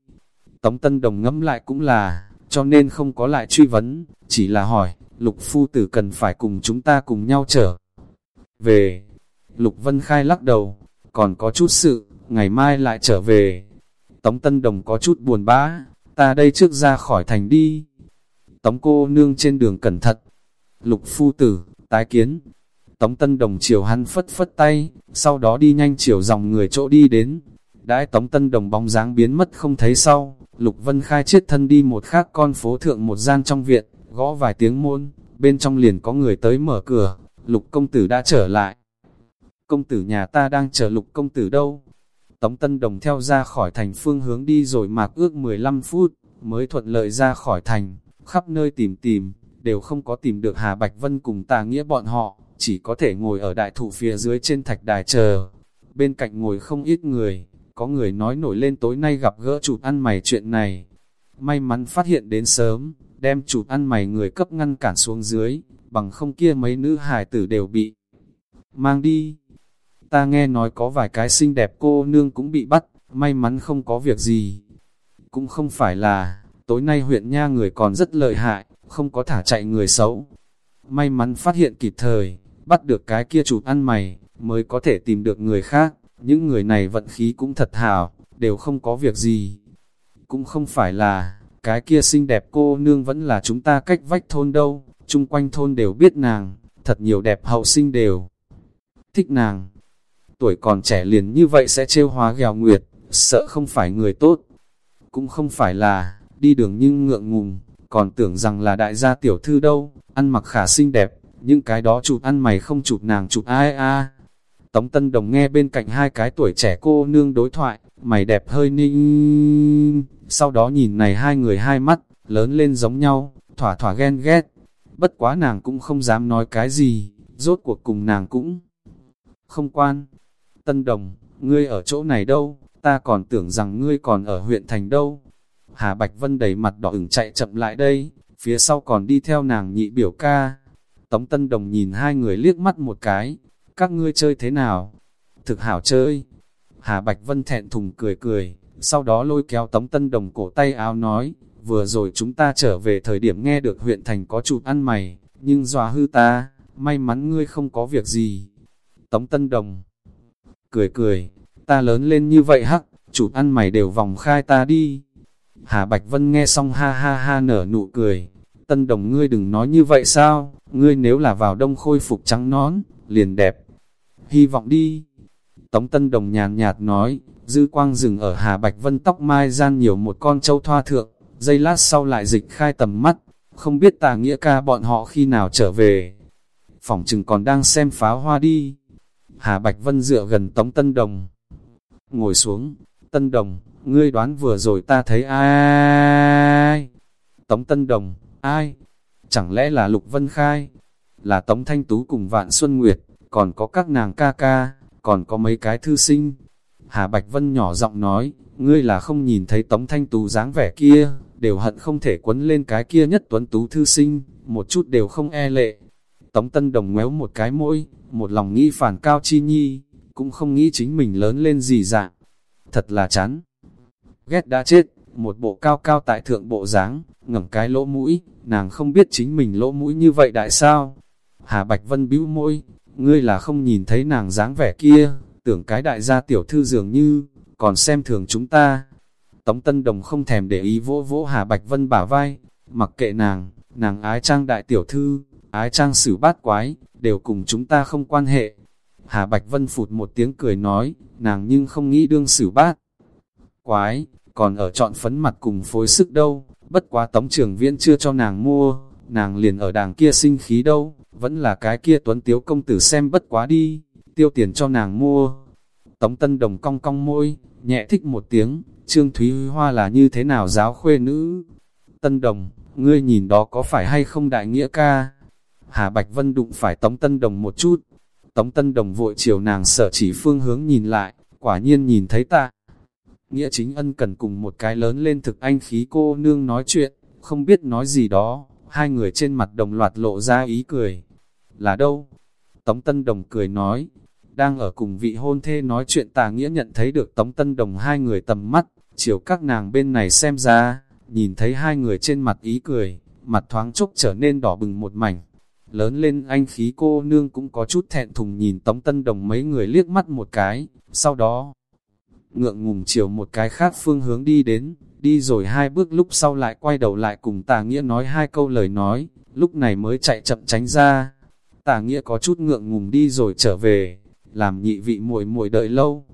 Tống Tân Đồng ngẫm lại cũng là, cho nên không có lại truy vấn, chỉ là hỏi, Lục Phu Tử cần phải cùng chúng ta cùng nhau trở về. Lục Vân Khai lắc đầu, còn có chút sự, ngày mai lại trở về. Tống Tân Đồng có chút buồn bã, ta đây trước ra khỏi thành đi. Tống cô nương trên đường cẩn thận. Lục Phu Tử, tái kiến. Tống Tân Đồng chiều hắn phất phất tay, sau đó đi nhanh chiều dòng người chỗ đi đến. Đãi Tống Tân Đồng bóng dáng biến mất không thấy sau, Lục Vân Khai chết thân đi một khác con phố thượng một gian trong viện, gõ vài tiếng môn, bên trong liền có người tới mở cửa, Lục công tử đã trở lại. Công tử nhà ta đang chờ Lục công tử đâu? Tống Tân Đồng theo ra khỏi thành phương hướng đi rồi mạc ước 15 phút, mới thuận lợi ra khỏi thành, khắp nơi tìm tìm, đều không có tìm được Hà Bạch Vân cùng tà nghĩa bọn họ, chỉ có thể ngồi ở đại thụ phía dưới trên thạch đài chờ. Bên cạnh ngồi không ít người, có người nói nổi lên tối nay gặp gỡ chụp ăn mày chuyện này. May mắn phát hiện đến sớm, đem chụp ăn mày người cấp ngăn cản xuống dưới, bằng không kia mấy nữ hài tử đều bị mang đi. Ta nghe nói có vài cái xinh đẹp cô nương cũng bị bắt, may mắn không có việc gì. Cũng không phải là, tối nay huyện nha người còn rất lợi hại, không có thả chạy người xấu. May mắn phát hiện kịp thời, bắt được cái kia chụp ăn mày, mới có thể tìm được người khác. Những người này vận khí cũng thật hảo, đều không có việc gì. Cũng không phải là, cái kia xinh đẹp cô nương vẫn là chúng ta cách vách thôn đâu, chung quanh thôn đều biết nàng, thật nhiều đẹp hậu sinh đều thích nàng. Tuổi còn trẻ liền như vậy sẽ trêu hóa ghèo nguyệt, sợ không phải người tốt. Cũng không phải là, đi đường nhưng ngượng ngùng, còn tưởng rằng là đại gia tiểu thư đâu, ăn mặc khả xinh đẹp, những cái đó chụp ăn mày không chụp nàng chụp ai a. Tống Tân Đồng nghe bên cạnh hai cái tuổi trẻ cô nương đối thoại, mày đẹp hơi ninh, sau đó nhìn này hai người hai mắt, lớn lên giống nhau, thỏa thỏa ghen ghét. Bất quá nàng cũng không dám nói cái gì, rốt cuộc cùng nàng cũng không quan. Tân Đồng, ngươi ở chỗ này đâu, ta còn tưởng rằng ngươi còn ở huyện thành đâu. Hà Bạch Vân đầy mặt đỏ ửng chạy chậm lại đây, phía sau còn đi theo nàng nhị biểu ca. Tống Tân Đồng nhìn hai người liếc mắt một cái, các ngươi chơi thế nào? Thực hảo chơi. Hà Bạch Vân thẹn thùng cười cười, sau đó lôi kéo Tống Tân Đồng cổ tay áo nói, vừa rồi chúng ta trở về thời điểm nghe được huyện thành có chụp ăn mày, nhưng dòa hư ta, may mắn ngươi không có việc gì. Tống Tân Đồng cười cười, ta lớn lên như vậy hắc, chụp ăn mày đều vòng khai ta đi. Hà Bạch Vân nghe xong ha ha ha nở nụ cười, Tân Đồng ngươi đừng nói như vậy sao, ngươi nếu là vào đông khôi phục trắng nón, liền đẹp. Hy vọng đi. Tống Tân Đồng nhàn nhạt nói, dư quang rừng ở Hà Bạch Vân tóc mai gian nhiều một con châu thoa thượng, giây lát sau lại dịch khai tầm mắt, không biết tà nghĩa ca bọn họ khi nào trở về. Phỏng chừng còn đang xem pháo hoa đi. Hà Bạch Vân dựa gần Tống Tân Đồng. Ngồi xuống, Tân Đồng, ngươi đoán vừa rồi ta thấy ai? Tống Tân Đồng, ai? Chẳng lẽ là Lục Vân Khai? Là Tống Thanh Tú cùng Vạn Xuân Nguyệt, còn có các nàng ca ca, còn có mấy cái thư sinh. Hà Bạch Vân nhỏ giọng nói, ngươi là không nhìn thấy Tống Thanh Tú dáng vẻ kia, đều hận không thể quấn lên cái kia nhất tuấn tú thư sinh, một chút đều không e lệ. Tống Tân Đồng ngoéo một cái mũi, một lòng nghĩ phản cao chi nhi, cũng không nghĩ chính mình lớn lên gì dạng. Thật là chán. Ghét đã chết, một bộ cao cao tại thượng bộ dáng, ngẩng cái lỗ mũi, nàng không biết chính mình lỗ mũi như vậy đại sao. Hà Bạch Vân bĩu môi, ngươi là không nhìn thấy nàng dáng vẻ kia, tưởng cái đại gia tiểu thư dường như, còn xem thường chúng ta. Tống Tân Đồng không thèm để ý vỗ vỗ Hà Bạch Vân bả vai, mặc kệ nàng, nàng ái trang đại tiểu thư, ái trang sử bát quái, đều cùng chúng ta không quan hệ. Hà Bạch Vân phụt một tiếng cười nói, nàng nhưng không nghĩ đương sử bát. Quái, còn ở chọn phấn mặt cùng phối sức đâu, bất quá tống trường viễn chưa cho nàng mua, nàng liền ở đàng kia sinh khí đâu, vẫn là cái kia tuấn tiếu công tử xem bất quá đi, tiêu tiền cho nàng mua. Tống Tân Đồng cong cong môi, nhẹ thích một tiếng, Trương Thúy Hoa là như thế nào giáo khuê nữ. Tân Đồng, ngươi nhìn đó có phải hay không đại nghĩa ca? Hà Bạch Vân đụng phải Tống Tân Đồng một chút. Tống Tân Đồng vội chiều nàng sở chỉ phương hướng nhìn lại, quả nhiên nhìn thấy ta. Nghĩa chính ân cần cùng một cái lớn lên thực anh khí cô nương nói chuyện, không biết nói gì đó, hai người trên mặt đồng loạt lộ ra ý cười. Là đâu? Tống Tân Đồng cười nói, Đang ở cùng vị hôn thê nói chuyện tà nghĩa nhận thấy được Tống Tân Đồng hai người tầm mắt, chiều các nàng bên này xem ra, nhìn thấy hai người trên mặt ý cười, mặt thoáng chốc trở nên đỏ bừng một mảnh. Lớn lên anh khí cô nương cũng có chút thẹn thùng nhìn Tống Tân Đồng mấy người liếc mắt một cái, sau đó ngượng ngùng chiều một cái khác phương hướng đi đến, đi rồi hai bước lúc sau lại quay đầu lại cùng tà nghĩa nói hai câu lời nói, lúc này mới chạy chậm tránh ra. Tà nghĩa có chút ngượng ngùng đi rồi trở về, làm nhị vị muội muội đợi lâu.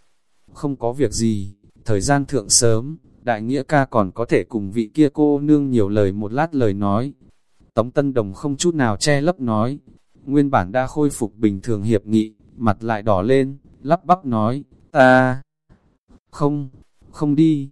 Không có việc gì, thời gian thượng sớm, đại nghĩa ca còn có thể cùng vị kia cô nương nhiều lời một lát lời nói. Tống Tân Đồng không chút nào che lấp nói, nguyên bản đã khôi phục bình thường hiệp nghị, mặt lại đỏ lên, lắp bắp nói, ta, không, không đi.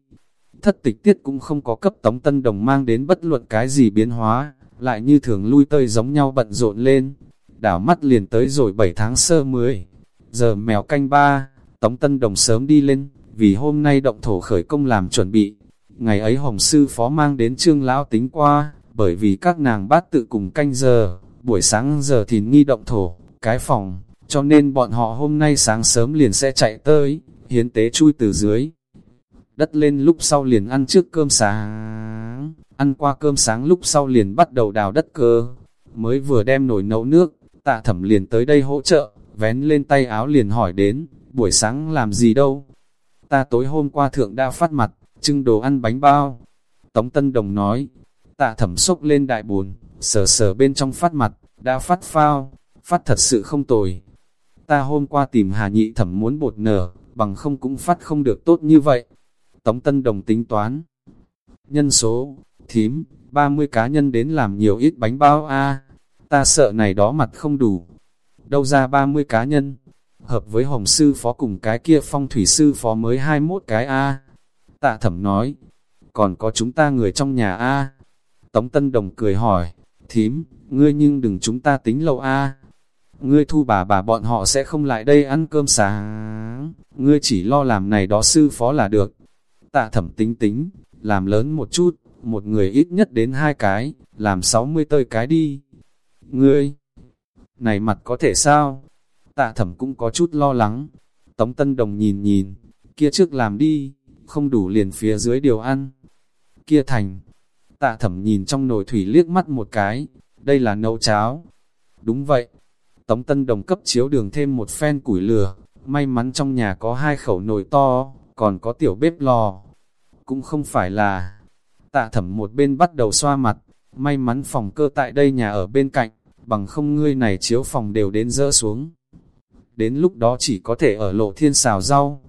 Thất tịch tiết cũng không có cấp Tống Tân Đồng mang đến bất luận cái gì biến hóa, lại như thường lui tơi giống nhau bận rộn lên. Đảo mắt liền tới rồi 7 tháng sơ 10, giờ mèo canh ba, Tống Tân Đồng sớm đi lên, vì hôm nay động thổ khởi công làm chuẩn bị. Ngày ấy Hồng Sư Phó mang đến trương lão tính qua, bởi vì các nàng bát tự cùng canh giờ, buổi sáng giờ thì nghi động thổ, cái phòng, cho nên bọn họ hôm nay sáng sớm liền sẽ chạy tới, hiến tế chui từ dưới. Đất lên lúc sau liền ăn trước cơm sáng, ăn qua cơm sáng lúc sau liền bắt đầu đào đất cơ, mới vừa đem nồi nấu nước, tạ thẩm liền tới đây hỗ trợ, vén lên tay áo liền hỏi đến, buổi sáng làm gì đâu? Ta tối hôm qua thượng đã phát mặt, trưng đồ ăn bánh bao. Tống Tân Đồng nói, tạ thẩm sốc lên đại buồn, sờ sờ bên trong phát mặt, đã phát phao, phát thật sự không tồi. Ta hôm qua tìm Hà Nhị thẩm muốn bột nở, bằng không cũng phát không được tốt như vậy. Tống Tân Đồng tính toán. Nhân số, thím, 30 cá nhân đến làm nhiều ít bánh bao a ta sợ này đó mặt không đủ. Đâu ra 30 cá nhân, hợp với Hồng Sư Phó cùng cái kia phong thủy sư phó mới 21 cái a Tạ thẩm nói, còn có chúng ta người trong nhà a Tống Tân Đồng cười hỏi, thím, ngươi nhưng đừng chúng ta tính lâu a Ngươi thu bà bà bọn họ sẽ không lại đây ăn cơm sáng, ngươi chỉ lo làm này đó sư phó là được. Tạ thẩm tính tính, làm lớn một chút, một người ít nhất đến hai cái, làm 60 tơi cái đi. Ngươi, này mặt có thể sao? Tạ thẩm cũng có chút lo lắng. Tống Tân Đồng nhìn nhìn, kia trước làm đi, không đủ liền phía dưới điều ăn. Kia thành, tạ thẩm nhìn trong nồi thủy liếc mắt một cái, đây là nấu cháo. Đúng vậy, Tống Tân Đồng cấp chiếu đường thêm một phen củi lửa, may mắn trong nhà có hai khẩu nồi to, còn có tiểu bếp lò. Cũng không phải là, tạ thẩm một bên bắt đầu xoa mặt, may mắn phòng cơ tại đây nhà ở bên cạnh, bằng không ngươi này chiếu phòng đều đến dỡ xuống. Đến lúc đó chỉ có thể ở lộ thiên xào rau.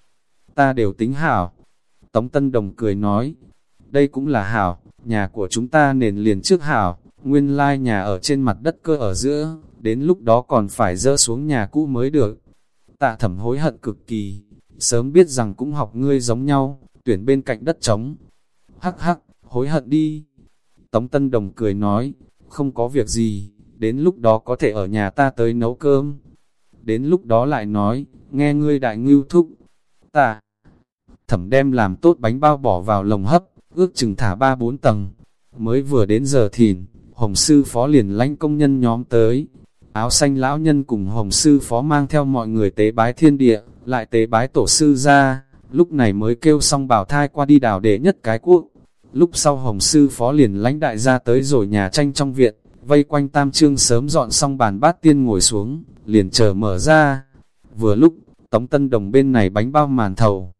Ta đều tính hảo. Tống Tân Đồng cười nói, đây cũng là hảo, nhà của chúng ta nền liền trước hảo, nguyên lai nhà ở trên mặt đất cơ ở giữa, đến lúc đó còn phải dỡ xuống nhà cũ mới được. Tạ thẩm hối hận cực kỳ, sớm biết rằng cũng học ngươi giống nhau, tuyển bên cạnh đất trống. Hắc hắc, hối hận đi. Tống Tân Đồng cười nói, không có việc gì, đến lúc đó có thể ở nhà ta tới nấu cơm. Đến lúc đó lại nói, nghe ngươi đại ngưu thúc. Ta, thẩm đem làm tốt bánh bao bỏ vào lồng hấp, ước chừng thả ba bốn tầng. Mới vừa đến giờ thìn, Hồng Sư Phó liền lánh công nhân nhóm tới. Áo xanh lão nhân cùng Hồng Sư Phó mang theo mọi người tế bái thiên địa, lại tế bái tổ sư ra, lúc này mới kêu xong bảo thai qua đi đảo để nhất cái quốc. Lúc sau Hồng Sư Phó liền lánh đại gia tới rồi nhà tranh trong viện, vây quanh tam trương sớm dọn xong bàn bát tiên ngồi xuống, liền chờ mở ra. Vừa lúc, Tống Tân Đồng bên này bánh bao màn thầu,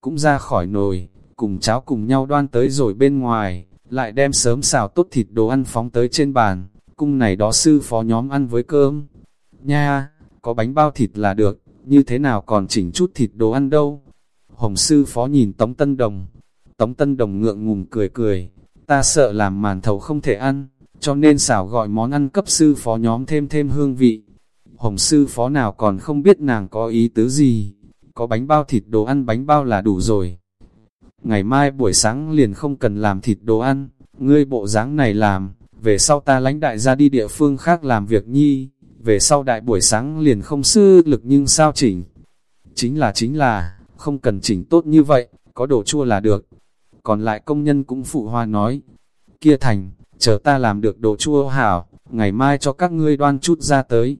cũng ra khỏi nồi, cùng cháo cùng nhau đoan tới rồi bên ngoài, lại đem sớm xào tốt thịt đồ ăn phóng tới trên bàn, cung này đó sư phó nhóm ăn với cơm. Nha, có bánh bao thịt là được, như thế nào còn chỉnh chút thịt đồ ăn đâu. Hồng sư phó nhìn Tống Tân Đồng, Tống Tân Đồng ngượng ngùng cười cười, ta sợ làm màn thầu không thể ăn, cho nên xảo gọi món ăn cấp sư phó nhóm thêm thêm hương vị. Hồng sư phó nào còn không biết nàng có ý tứ gì, có bánh bao thịt đồ ăn bánh bao là đủ rồi. Ngày mai buổi sáng liền không cần làm thịt đồ ăn, ngươi bộ dáng này làm, về sau ta lãnh đại ra đi địa phương khác làm việc nhi, về sau đại buổi sáng liền không sư lực nhưng sao chỉnh. Chính là chính là, không cần chỉnh tốt như vậy, có đồ chua là được. Còn lại công nhân cũng phụ hoa nói, kia thành, chờ ta làm được đồ chua hảo, ngày mai cho các ngươi đoan chút ra tới.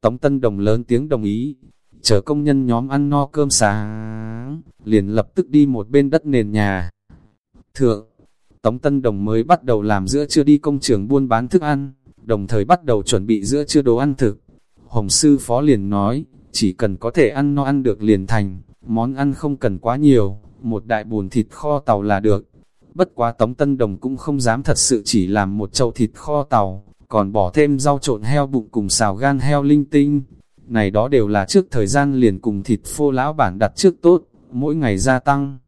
Tống Tân Đồng lớn tiếng đồng ý, chờ công nhân nhóm ăn no cơm sáng, liền lập tức đi một bên đất nền nhà. Thượng, Tống Tân Đồng mới bắt đầu làm giữa chưa đi công trường buôn bán thức ăn, đồng thời bắt đầu chuẩn bị giữa chưa đồ ăn thực. Hồng Sư Phó liền nói, chỉ cần có thể ăn no ăn được liền thành, món ăn không cần quá nhiều, một đại bùn thịt kho tàu là được. Bất quá Tống Tân Đồng cũng không dám thật sự chỉ làm một chậu thịt kho tàu, còn bỏ thêm rau trộn heo bụng cùng xào gan heo linh tinh. Này đó đều là trước thời gian liền cùng thịt phô lão bản đặt trước tốt, mỗi ngày gia tăng.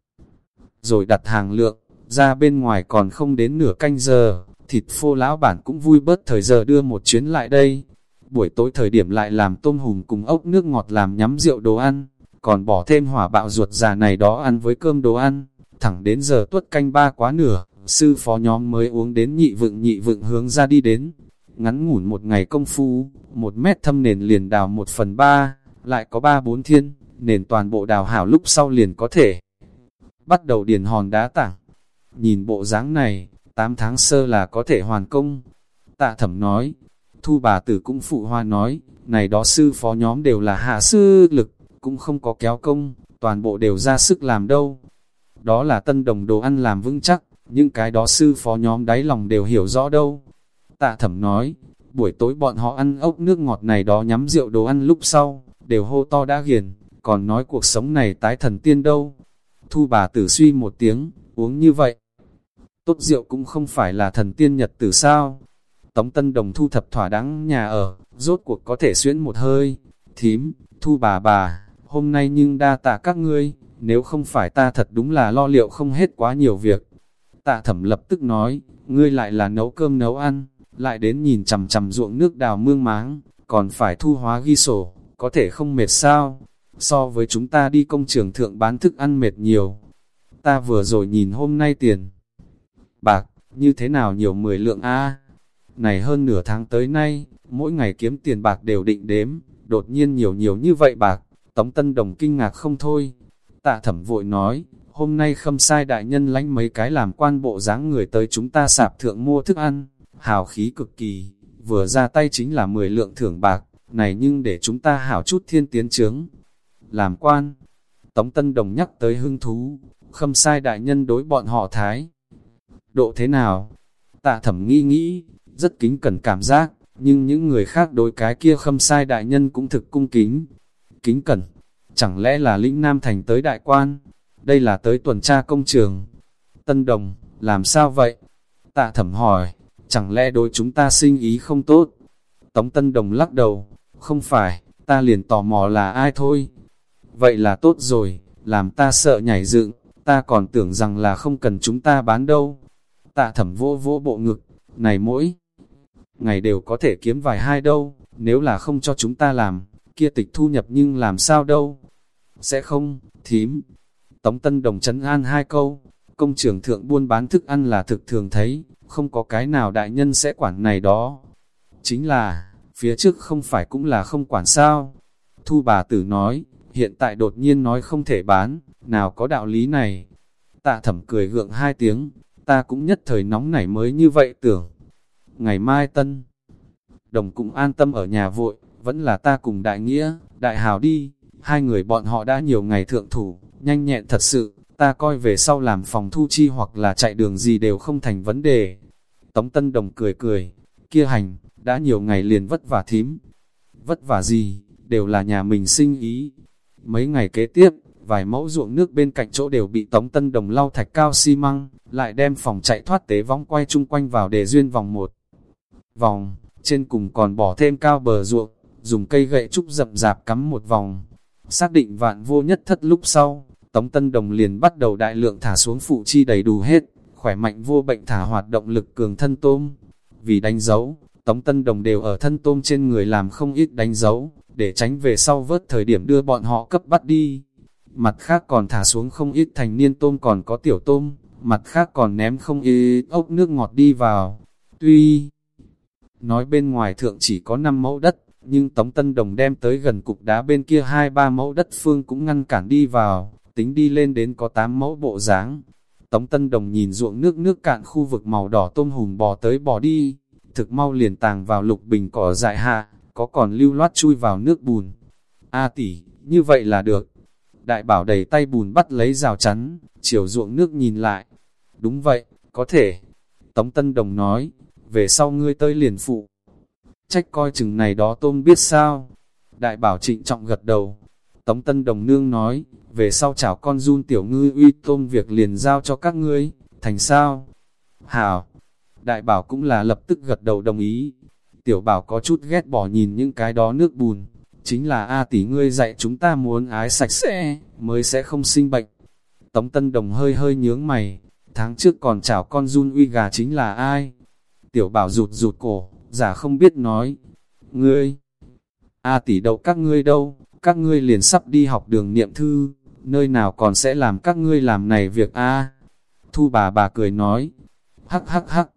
Rồi đặt hàng lượng, ra bên ngoài còn không đến nửa canh giờ, thịt phô lão bản cũng vui bớt thời giờ đưa một chuyến lại đây. Buổi tối thời điểm lại làm tôm hùm cùng ốc nước ngọt làm nhắm rượu đồ ăn, còn bỏ thêm hỏa bạo ruột già này đó ăn với cơm đồ ăn, thẳng đến giờ tuất canh ba quá nửa, sư phó nhóm mới uống đến nhị vựng nhị vựng hướng ra đi đến. Ngắn ngủn một ngày công phu, một mét thâm nền liền đào một phần ba, lại có ba bốn thiên, nền toàn bộ đào hảo lúc sau liền có thể. Bắt đầu điền hòn đá tảng. Nhìn bộ dáng này, 8 tháng sơ là có thể hoàn công. Tạ thẩm nói, thu bà tử cũng phụ hoa nói, này đó sư phó nhóm đều là hạ sư lực, cũng không có kéo công, toàn bộ đều ra sức làm đâu. Đó là tân đồng đồ ăn làm vững chắc, những cái đó sư phó nhóm đáy lòng đều hiểu rõ đâu. Tạ thẩm nói, buổi tối bọn họ ăn ốc nước ngọt này đó nhắm rượu đồ ăn lúc sau, đều hô to đã hiền, còn nói cuộc sống này tái thần tiên đâu. Thu bà tử suy một tiếng, uống như vậy. Tốt rượu cũng không phải là thần tiên nhật tử sao. Tống Tân Đồng thu thập thỏa đáng nhà ở, rốt cuộc có thể xuyễn một hơi. Thím, thu bà bà, hôm nay nhưng đa tạ các ngươi, nếu không phải ta thật đúng là lo liệu không hết quá nhiều việc. Tạ thẩm lập tức nói, ngươi lại là nấu cơm nấu ăn, lại đến nhìn chằm chằm ruộng nước đào mương máng, còn phải thu hóa ghi sổ, có thể không mệt sao? So với chúng ta đi công trường thượng bán thức ăn mệt nhiều. Ta vừa rồi nhìn hôm nay tiền. Bạc, như thế nào nhiều mười lượng A? Này hơn nửa tháng tới nay, mỗi ngày kiếm tiền bạc đều định đếm, đột nhiên nhiều nhiều như vậy bạc, Tống Tân Đồng kinh ngạc không thôi. Tạ thẩm vội nói, hôm nay khâm sai đại nhân lánh mấy cái làm quan bộ dáng người tới chúng ta sạp thượng mua thức ăn, hào khí cực kỳ, vừa ra tay chính là 10 lượng thưởng bạc, này nhưng để chúng ta hảo chút thiên tiến trướng. Làm quan, Tống Tân Đồng nhắc tới hưng thú, khâm sai đại nhân đối bọn họ thái. Độ thế nào? Tạ thẩm nghĩ nghĩ, rất kính cẩn cảm giác, nhưng những người khác đối cái kia khâm sai đại nhân cũng thực cung kính. Kính cẩn, chẳng lẽ là lĩnh Nam Thành tới đại quan? Đây là tới tuần tra công trường. Tân Đồng, làm sao vậy? Tạ thẩm hỏi, chẳng lẽ đối chúng ta sinh ý không tốt? Tống Tân Đồng lắc đầu, không phải, ta liền tò mò là ai thôi. Vậy là tốt rồi, làm ta sợ nhảy dựng, ta còn tưởng rằng là không cần chúng ta bán đâu. Tạ thẩm vô vô bộ ngực, này mỗi ngày đều có thể kiếm vài hai đâu, nếu là không cho chúng ta làm, kia tịch thu nhập nhưng làm sao đâu. Sẽ không, thím. Tống Tân Đồng chấn an hai câu, công trường thượng buôn bán thức ăn là thực thường thấy, không có cái nào đại nhân sẽ quản này đó. Chính là, phía trước không phải cũng là không quản sao. Thu bà tử nói, hiện tại đột nhiên nói không thể bán, nào có đạo lý này. Tạ thẩm cười gượng hai tiếng, ta cũng nhất thời nóng nảy mới như vậy tưởng. Ngày mai tân, đồng cũng an tâm ở nhà vội, vẫn là ta cùng đại nghĩa, đại hào đi, hai người bọn họ đã nhiều ngày thượng thủ, nhanh nhẹn thật sự, ta coi về sau làm phòng thu chi hoặc là chạy đường gì đều không thành vấn đề. Tống Tân Đồng cười cười, kia hành, đã nhiều ngày liền vất vả thím. Vất vả gì, đều là nhà mình sinh ý. Mấy ngày kế tiếp, vài mẫu ruộng nước bên cạnh chỗ đều bị Tống Tân Đồng lau thạch cao xi măng, lại đem phòng chạy thoát tế vong quay chung quanh vào để duyên vòng một. Vòng, trên cùng còn bỏ thêm cao bờ ruộng, dùng cây gậy trúc rậm rạp cắm một vòng. Xác định vạn vô nhất thất lúc sau, Tống Tân Đồng liền bắt đầu đại lượng thả xuống phụ chi đầy đủ hết, khỏe mạnh vô bệnh thả hoạt động lực cường thân tôm. Vì đánh dấu, Tống Tân Đồng đều ở thân tôm trên người làm không ít đánh dấu, để tránh về sau vớt thời điểm đưa bọn họ cấp bắt đi. Mặt khác còn thả xuống không ít thành niên tôm còn có tiểu tôm, mặt khác còn ném không ít ốc nước ngọt đi vào. Tuy nói bên ngoài thượng chỉ có 5 mẫu đất, nhưng Tống Tân Đồng đem tới gần cục đá bên kia hai ba mẫu đất phương cũng ngăn cản đi vào, tính đi lên đến có 8 mẫu bộ dáng. Tống Tân Đồng nhìn ruộng nước nước cạn khu vực màu đỏ tôm hùm bò tới bò đi, thực mau liền tàng vào lục bình cỏ dại hạ, có còn lưu loát chui vào nước bùn. A tỷ, như vậy là được. Đại bảo đầy tay bùn bắt lấy rào chắn, chiều ruộng nước nhìn lại. Đúng vậy, có thể. Tống Tân Đồng nói, về sau ngươi tới liền phụ. Trách coi chừng này đó tôm biết sao. Đại bảo trịnh trọng gật đầu. Tống Tân Đồng nương nói, về sau chảo con run tiểu ngư uy tôm việc liền giao cho các ngươi, thành sao? Hảo, đại bảo cũng là lập tức gật đầu đồng ý. Tiểu bảo có chút ghét bỏ nhìn những cái đó nước bùn, chính là A tỷ ngươi dạy chúng ta muốn ái sạch sẽ, mới sẽ không sinh bệnh. Tống Tân Đồng hơi hơi nhướng mày, tháng trước còn chảo con run uy gà chính là ai? Tiểu bảo rụt rụt cổ, giả không biết nói. Ngươi, A tỷ đậu các ngươi đâu, các ngươi liền sắp đi học đường niệm thư, nơi nào còn sẽ làm các ngươi làm này việc A. Thu bà bà cười nói, hắc hắc hắc,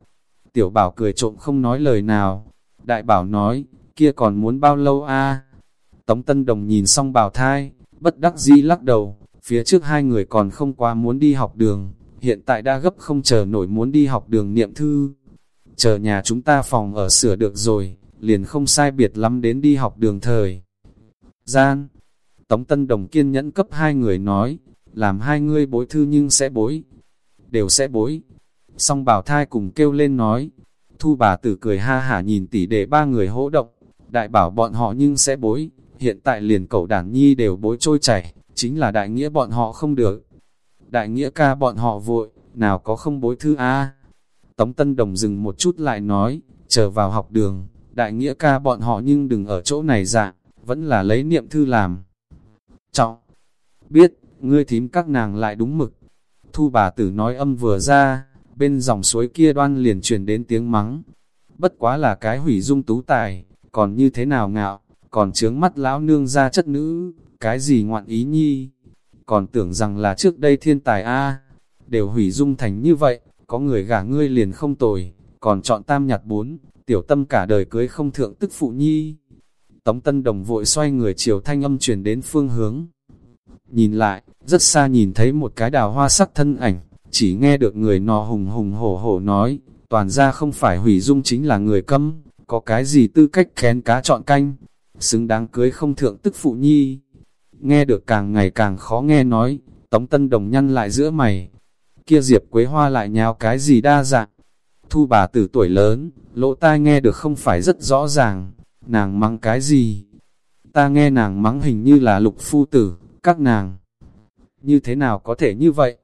tiểu bảo cười trộm không nói lời nào. Đại bảo nói, kia còn muốn bao lâu A. Tống Tân Đồng nhìn xong bảo thai, bất đắc dĩ lắc đầu, phía trước hai người còn không qua muốn đi học đường, hiện tại đã gấp không chờ nổi muốn đi học đường niệm thư. Chờ nhà chúng ta phòng ở sửa được rồi, liền không sai biệt lắm đến đi học đường thời. Gian, Tống Tân Đồng kiên nhẫn cấp hai người nói, làm hai ngươi bối thư nhưng sẽ bối, đều sẽ bối. Song bảo thai cùng kêu lên nói, thu bà tử cười ha hả nhìn tỉ để ba người hỗ động, đại bảo bọn họ nhưng sẽ bối, hiện tại liền cậu đảng nhi đều bối trôi chảy, chính là đại nghĩa bọn họ không được. Đại nghĩa ca bọn họ vội, nào có không bối thư A. Tống Tân Đồng dừng một chút lại nói, chờ vào học đường, đại nghĩa ca bọn họ nhưng đừng ở chỗ này dạng, vẫn là lấy niệm thư làm. Trọng, biết, ngươi thím các nàng lại đúng mực. Thu bà tử nói âm vừa ra, bên dòng suối kia đoan liền truyền đến tiếng mắng. Bất quá là cái hủy dung tú tài, còn như thế nào ngạo, còn trướng mắt lão nương ra chất nữ, cái gì ngoạn ý nhi. Còn tưởng rằng là trước đây thiên tài A, đều hủy dung thành như vậy, có người gả ngươi liền không tồi, còn chọn tam nhặt bốn, tiểu tâm cả đời cưới không thượng tức phụ nhi. Tống Tân Đồng vội xoay người chiều thanh âm chuyển đến phương hướng. Nhìn lại, rất xa nhìn thấy một cái đào hoa sắc thân ảnh, chỉ nghe được người nọ hùng hùng hổ hổ nói, toàn ra không phải hủy dung chính là người câm, có cái gì tư cách khen cá chọn canh, xứng đáng cưới không thượng tức phụ nhi. Nghe được càng ngày càng khó nghe nói, Tống Tân Đồng nhăn lại giữa mày, kia Diệp Quế Hoa lại nhào cái gì đa dạng. Thu bà tử tuổi lớn, lỗ tai nghe được không phải rất rõ ràng, nàng mắng cái gì? Ta nghe nàng mắng hình như là lục phu tử, các nàng. Như thế nào có thể như vậy?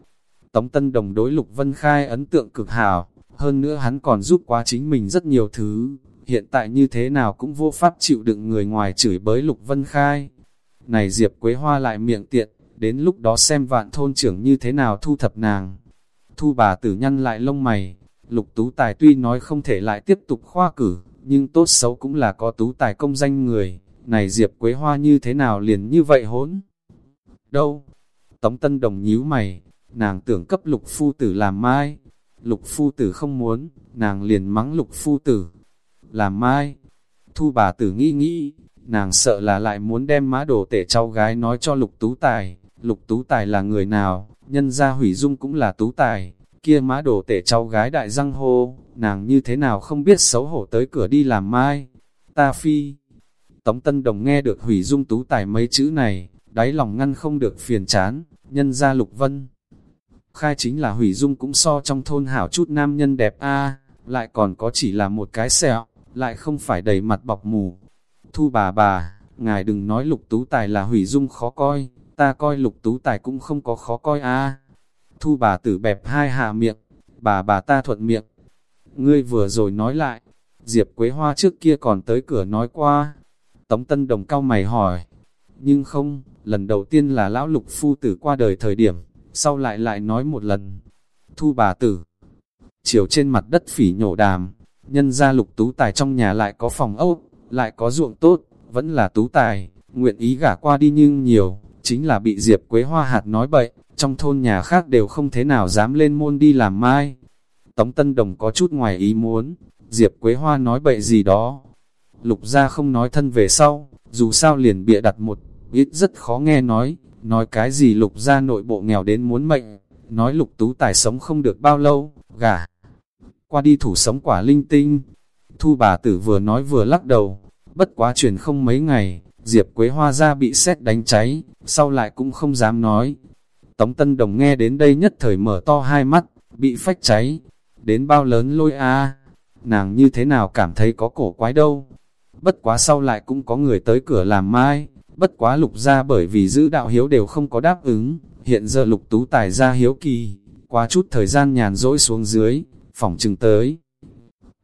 Tống Tân Đồng đối Lục Vân Khai ấn tượng cực hảo, hơn nữa hắn còn giúp quá chính mình rất nhiều thứ, hiện tại như thế nào cũng vô pháp chịu đựng người ngoài chửi bới Lục Vân Khai. Này Diệp Quế Hoa lại miệng tiện, đến lúc đó xem vạn thôn trưởng như thế nào thu thập nàng. Thu bà tử nhăn lại lông mày, Lục Tú Tài tuy nói không thể lại tiếp tục khoa cử, nhưng tốt xấu cũng là có Tú Tài công danh người, này Diệp Quế Hoa như thế nào liền như vậy hỗn? Đâu? Tống Tân Đồng nhíu mày, nàng tưởng cấp lục phu tử làm mai. Lục phu tử không muốn, nàng liền mắng lục phu tử. Làm mai. Thu bà tử nghĩ nghĩ, nàng sợ là lại muốn đem má đồ tể cháu gái nói cho lục tú tài. Lục tú tài là người nào, nhân gia hủy dung cũng là tú tài. Kia má đổ tể cháu gái đại răng hô, nàng như thế nào không biết xấu hổ tới cửa đi làm mai. Ta phi. Tống Tân Đồng nghe được hủy dung tú tài mấy chữ này, đáy lòng ngăn không được phiền chán, nhân gia lục vân. Khai chính là hủy dung cũng so trong thôn hảo chút nam nhân đẹp a lại còn có chỉ là một cái sẹo, lại không phải đầy mặt bọc mù. Thu bà bà, ngài đừng nói lục tú tài là hủy dung khó coi, ta coi lục tú tài cũng không có khó coi a Thu bà tử bẹp hai hạ miệng, bà bà ta thuận miệng. Ngươi vừa rồi nói lại, Diệp Quế Hoa trước kia còn tới cửa nói qua. Tống Tân Đồng cao mày hỏi, nhưng không, lần đầu tiên là lão lục phu tử qua đời thời điểm, sau lại lại nói một lần. Thu bà tử, chiều trên mặt đất phỉ nhổ đàm, nhân ra lục tú tài trong nhà lại có phòng ốc, lại có ruộng tốt, vẫn là tú tài, nguyện ý gả qua đi nhưng nhiều, chính là bị Diệp Quế Hoa hạt nói bậy, trong thôn nhà khác đều không thế nào dám lên môn đi làm mai. Tống Tân Đồng có chút ngoài ý muốn, Diệp Quế Hoa nói bậy gì đó. Lục ra không nói thân về sau, dù sao liền bịa đặt một ít rất khó nghe nói, nói cái gì lục ra nội bộ nghèo đến muốn mệnh, nói lục tú tài sống không được bao lâu, gả. Qua đi thủ sống quả linh tinh, thu bà tử vừa nói vừa lắc đầu, bất quá truyền không mấy ngày, Diệp Quế Hoa ra bị xét đánh cháy, sau lại cũng không dám nói. Tống Tân Đồng nghe đến đây nhất thời mở to hai mắt, bị phách cháy. Đến bao lớn lôi a nàng như thế nào cảm thấy có cổ quái đâu. Bất quá sau lại cũng có người tới cửa làm mai, bất quá lục ra bởi vì giữ đạo hiếu đều không có đáp ứng, hiện giờ lục tú tài ra hiếu kỳ, qua chút thời gian nhàn rỗi xuống dưới, phòng chừng tới.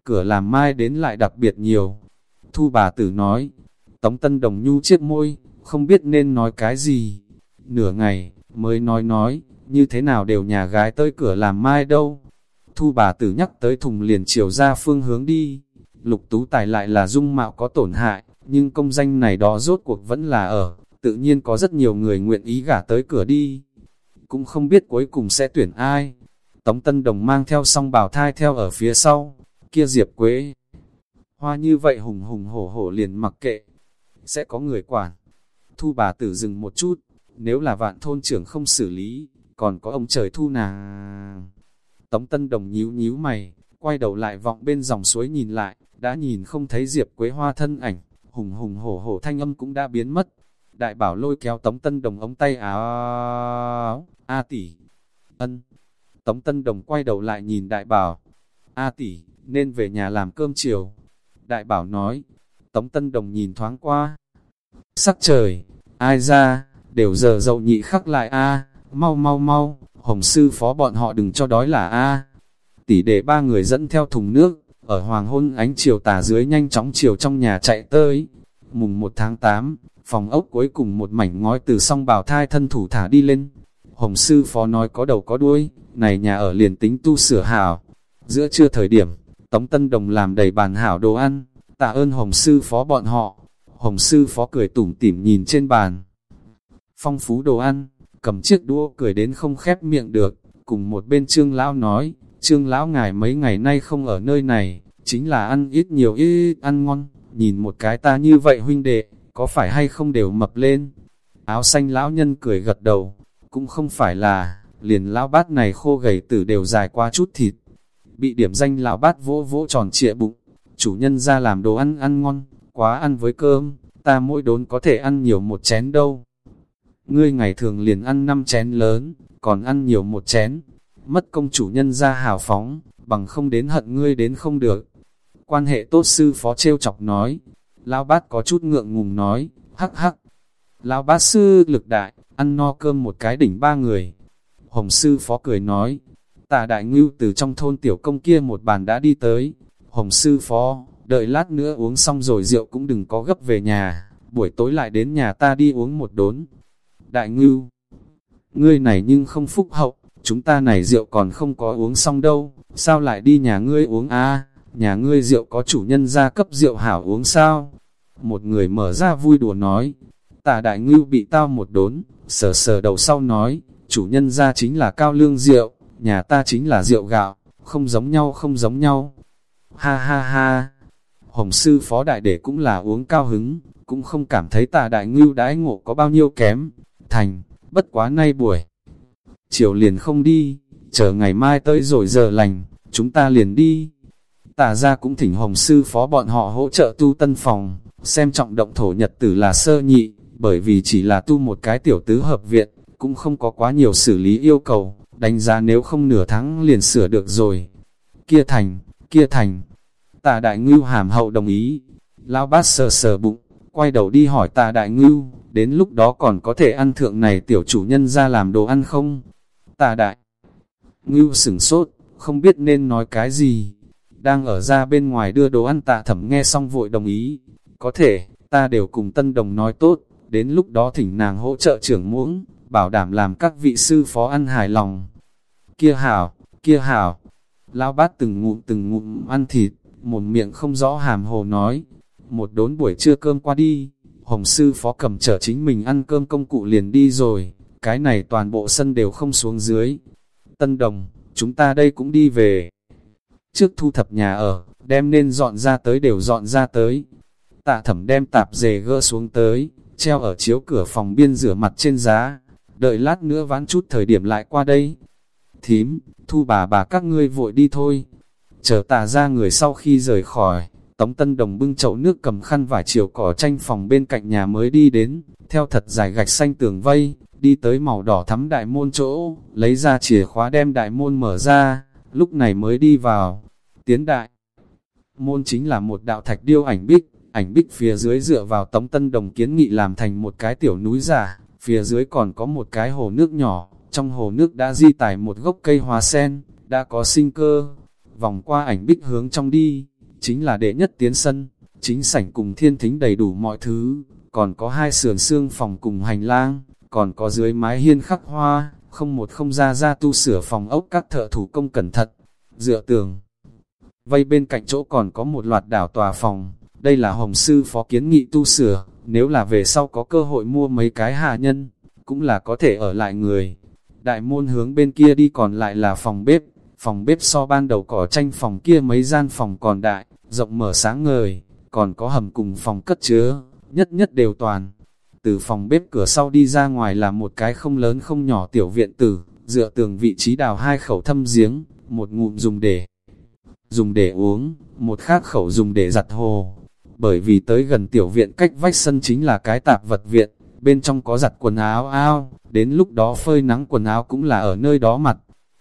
Cửa làm mai đến lại đặc biệt nhiều. Thu bà tử nói, Tống Tân Đồng nhu chiếc môi, không biết nên nói cái gì. Nửa ngày, mới nói nói, như thế nào đều nhà gái tới cửa làm mai đâu. Thu bà tử nhắc tới thùng liền chiều ra phương hướng đi. Lục tú tài lại là dung mạo có tổn hại, nhưng công danh này đó rốt cuộc vẫn là ở, tự nhiên có rất nhiều người nguyện ý gả tới cửa đi. Cũng không biết cuối cùng sẽ tuyển ai. Tống Tân Đồng mang theo song bào thai theo ở phía sau, kia Diệp Quế. Hoa như vậy hùng hùng hổ hổ liền mặc kệ, sẽ có người quản. Thu bà tử dừng một chút, nếu là vạn thôn trưởng không xử lý, còn có ông trời thu nàng. Tống Tân Đồng nhíu nhíu mày, quay đầu lại vọng bên dòng suối nhìn lại, đã nhìn không thấy Diệp Quế Hoa thân ảnh, hùng hùng hổ hổ thanh âm cũng đã biến mất. Đại bảo lôi kéo Tống Tân Đồng ống tay áo, A tỷ, ân. Tống Tân Đồng quay đầu lại nhìn đại bảo, A tỷ, nên về nhà làm cơm chiều. Đại bảo nói, Tống Tân Đồng nhìn thoáng qua. Sắc trời, ai ra, đều giờ dậu nhị khắc lại a mau mau mau, hồng sư phó bọn họ đừng cho đói là a Tỷ để ba người dẫn theo thùng nước, ở hoàng hôn ánh chiều tà dưới nhanh chóng chiều trong nhà chạy tới. Mùng 1 tháng 8, phòng ốc cuối cùng một mảnh ngói từ song bào thai thân thủ thả đi lên. Hồng sư phó nói có đầu có đuôi, này nhà ở liền tính tu sửa hảo. Giữa trưa thời điểm, Tống Tân Đồng làm đầy bàn hảo đồ ăn, tạ ơn Hồng sư phó bọn họ. Hồng sư phó cười tủm tỉm nhìn trên bàn. Phong phú đồ ăn, cầm chiếc đũa cười đến không khép miệng được, cùng một bên trương lão nói, trương lão ngài mấy ngày nay không ở nơi này, chính là ăn ít nhiều ít ăn ngon, nhìn một cái ta như vậy huynh đệ, có phải hay không đều mập lên. Áo xanh lão nhân cười gật đầu, cũng không phải là, liền lão bát này khô gầy tử đều dài qua chút thịt. Bị điểm danh lão bát vỗ vỗ tròn trịa bụng, chủ nhân ra làm đồ ăn ăn ngon, quá ăn với cơm, ta mỗi đốn có thể ăn nhiều một chén đâu. Ngươi ngày thường liền ăn năm chén lớn, còn ăn nhiều một chén, mất công chủ nhân ra hào phóng, bằng không đến hận ngươi đến không được. Quan hệ tốt sư phó trêu chọc nói, Lão bát có chút ngượng ngùng nói, hắc hắc. Lão bát sư lực đại, ăn no cơm một cái đỉnh ba người. Hồng sư phó cười nói, tà đại ngưu từ trong thôn tiểu công kia một bàn đã đi tới. Hồng sư phó, đợi lát nữa uống xong rồi rượu cũng đừng có gấp về nhà, buổi tối lại đến nhà ta đi uống một đốn. Đại ngưu, ngươi này nhưng không phúc hậu, chúng ta này rượu còn không có uống xong đâu, sao lại đi nhà ngươi uống a nhà ngươi rượu có chủ nhân ra cấp rượu hảo uống sao? Một người mở ra vui đùa nói, tà đại ngưu bị tao một đốn, sờ sờ đầu sau nói, chủ nhân ra chính là cao lương rượu, nhà ta chính là rượu gạo, không giống nhau không giống nhau. Ha ha ha, hồng sư phó đại đệ cũng là uống cao hứng, cũng không cảm thấy tà đại ngưu đãi ngộ có bao nhiêu kém. Thành, bất quá nay buổi. Chiều liền không đi, chờ ngày mai tới rồi giờ lành, chúng ta liền đi. Tà ra cũng thỉnh hồng sư phó bọn họ hỗ trợ tu tân phòng, xem trọng động thổ nhật tử là sơ nhị, bởi vì chỉ là tu một cái tiểu tứ hợp viện, cũng không có quá nhiều xử lý yêu cầu, đánh giá nếu không nửa tháng liền sửa được rồi. Kia thành, kia thành, tà đại ngưu hàm hậu đồng ý, lão bát sờ sờ bụng, quay đầu đi hỏi tà đại ngưu, đến lúc đó còn có thể ăn thượng này tiểu chủ nhân ra làm đồ ăn không? Tà đại ngưu sửng sốt, không biết nên nói cái gì, đang ở ra bên ngoài đưa đồ ăn tạ thẩm nghe xong vội đồng ý, có thể, ta đều cùng tân đồng nói tốt, đến lúc đó thỉnh nàng hỗ trợ trưởng muỗng, bảo đảm làm các vị sư phó ăn hài lòng. Kia hảo, kia hảo, lao bát từng ngụm từng ngụm ăn thịt, một miệng không rõ hàm hồ nói, một đốn buổi trưa cơm qua đi, hồng sư phó cầm chở chính mình ăn cơm công cụ liền đi rồi, cái này toàn bộ sân đều không xuống dưới. Tân đồng, chúng ta đây cũng đi về. Trước thu thập nhà ở, đem nên dọn ra tới đều dọn ra tới. Tạ thẩm đem tạp dề gỡ xuống tới, treo ở chiếu cửa phòng biên rửa mặt trên giá. Đợi lát nữa ván chút thời điểm lại qua đây. Thím, thu bà bà các ngươi vội đi thôi. Chờ tà ra người sau khi rời khỏi, Tống Tân Đồng bưng chậu nước cầm khăn vải chiều cỏ tranh phòng bên cạnh nhà mới đi đến, theo thật dài gạch xanh tường vây, đi tới màu đỏ thắm đại môn chỗ, lấy ra chìa khóa đem đại môn mở ra, lúc này mới đi vào. Tiến đại môn chính là một đạo thạch điêu ảnh bích, ảnh bích phía dưới dựa vào Tống Tân Đồng kiến nghị làm thành một cái tiểu núi giả, phía dưới còn có một cái hồ nước nhỏ, trong hồ nước đã di tải một gốc cây hoa sen, đã có sinh cơ. Vòng qua ảnh bích hướng trong đi, chính là đệ nhất tiến sân, chính sảnh cùng thiên thính đầy đủ mọi thứ, còn có hai sườn xương phòng cùng hành lang, còn có dưới mái hiên khắc hoa, không một không ra ra tu sửa phòng ốc các thợ thủ công cẩn thận, dựa tường. Vây bên cạnh chỗ còn có một loạt đảo tòa phòng, đây là hồng sư phó kiến nghị tu sửa, nếu là về sau có cơ hội mua mấy cái hạ nhân, cũng là có thể ở lại người. Đại môn hướng bên kia đi còn lại là phòng bếp, phòng bếp so ban đầu cỏ tranh phòng kia mấy gian phòng còn đại, rộng mở sáng ngời, còn có hầm cùng phòng cất chứa, nhất nhất đều toàn. Từ phòng bếp cửa sau đi ra ngoài là một cái không lớn không nhỏ tiểu viện tử, dựa tường vị trí đào hai khẩu thâm giếng, một ngụm dùng để dùng để uống, một khác khẩu dùng để giặt hồ. Bởi vì tới gần tiểu viện cách vách sân chính là cái tạp vật viện, bên trong có giặt quần áo ao, đến lúc đó phơi nắng quần áo cũng là ở nơi đó mặt.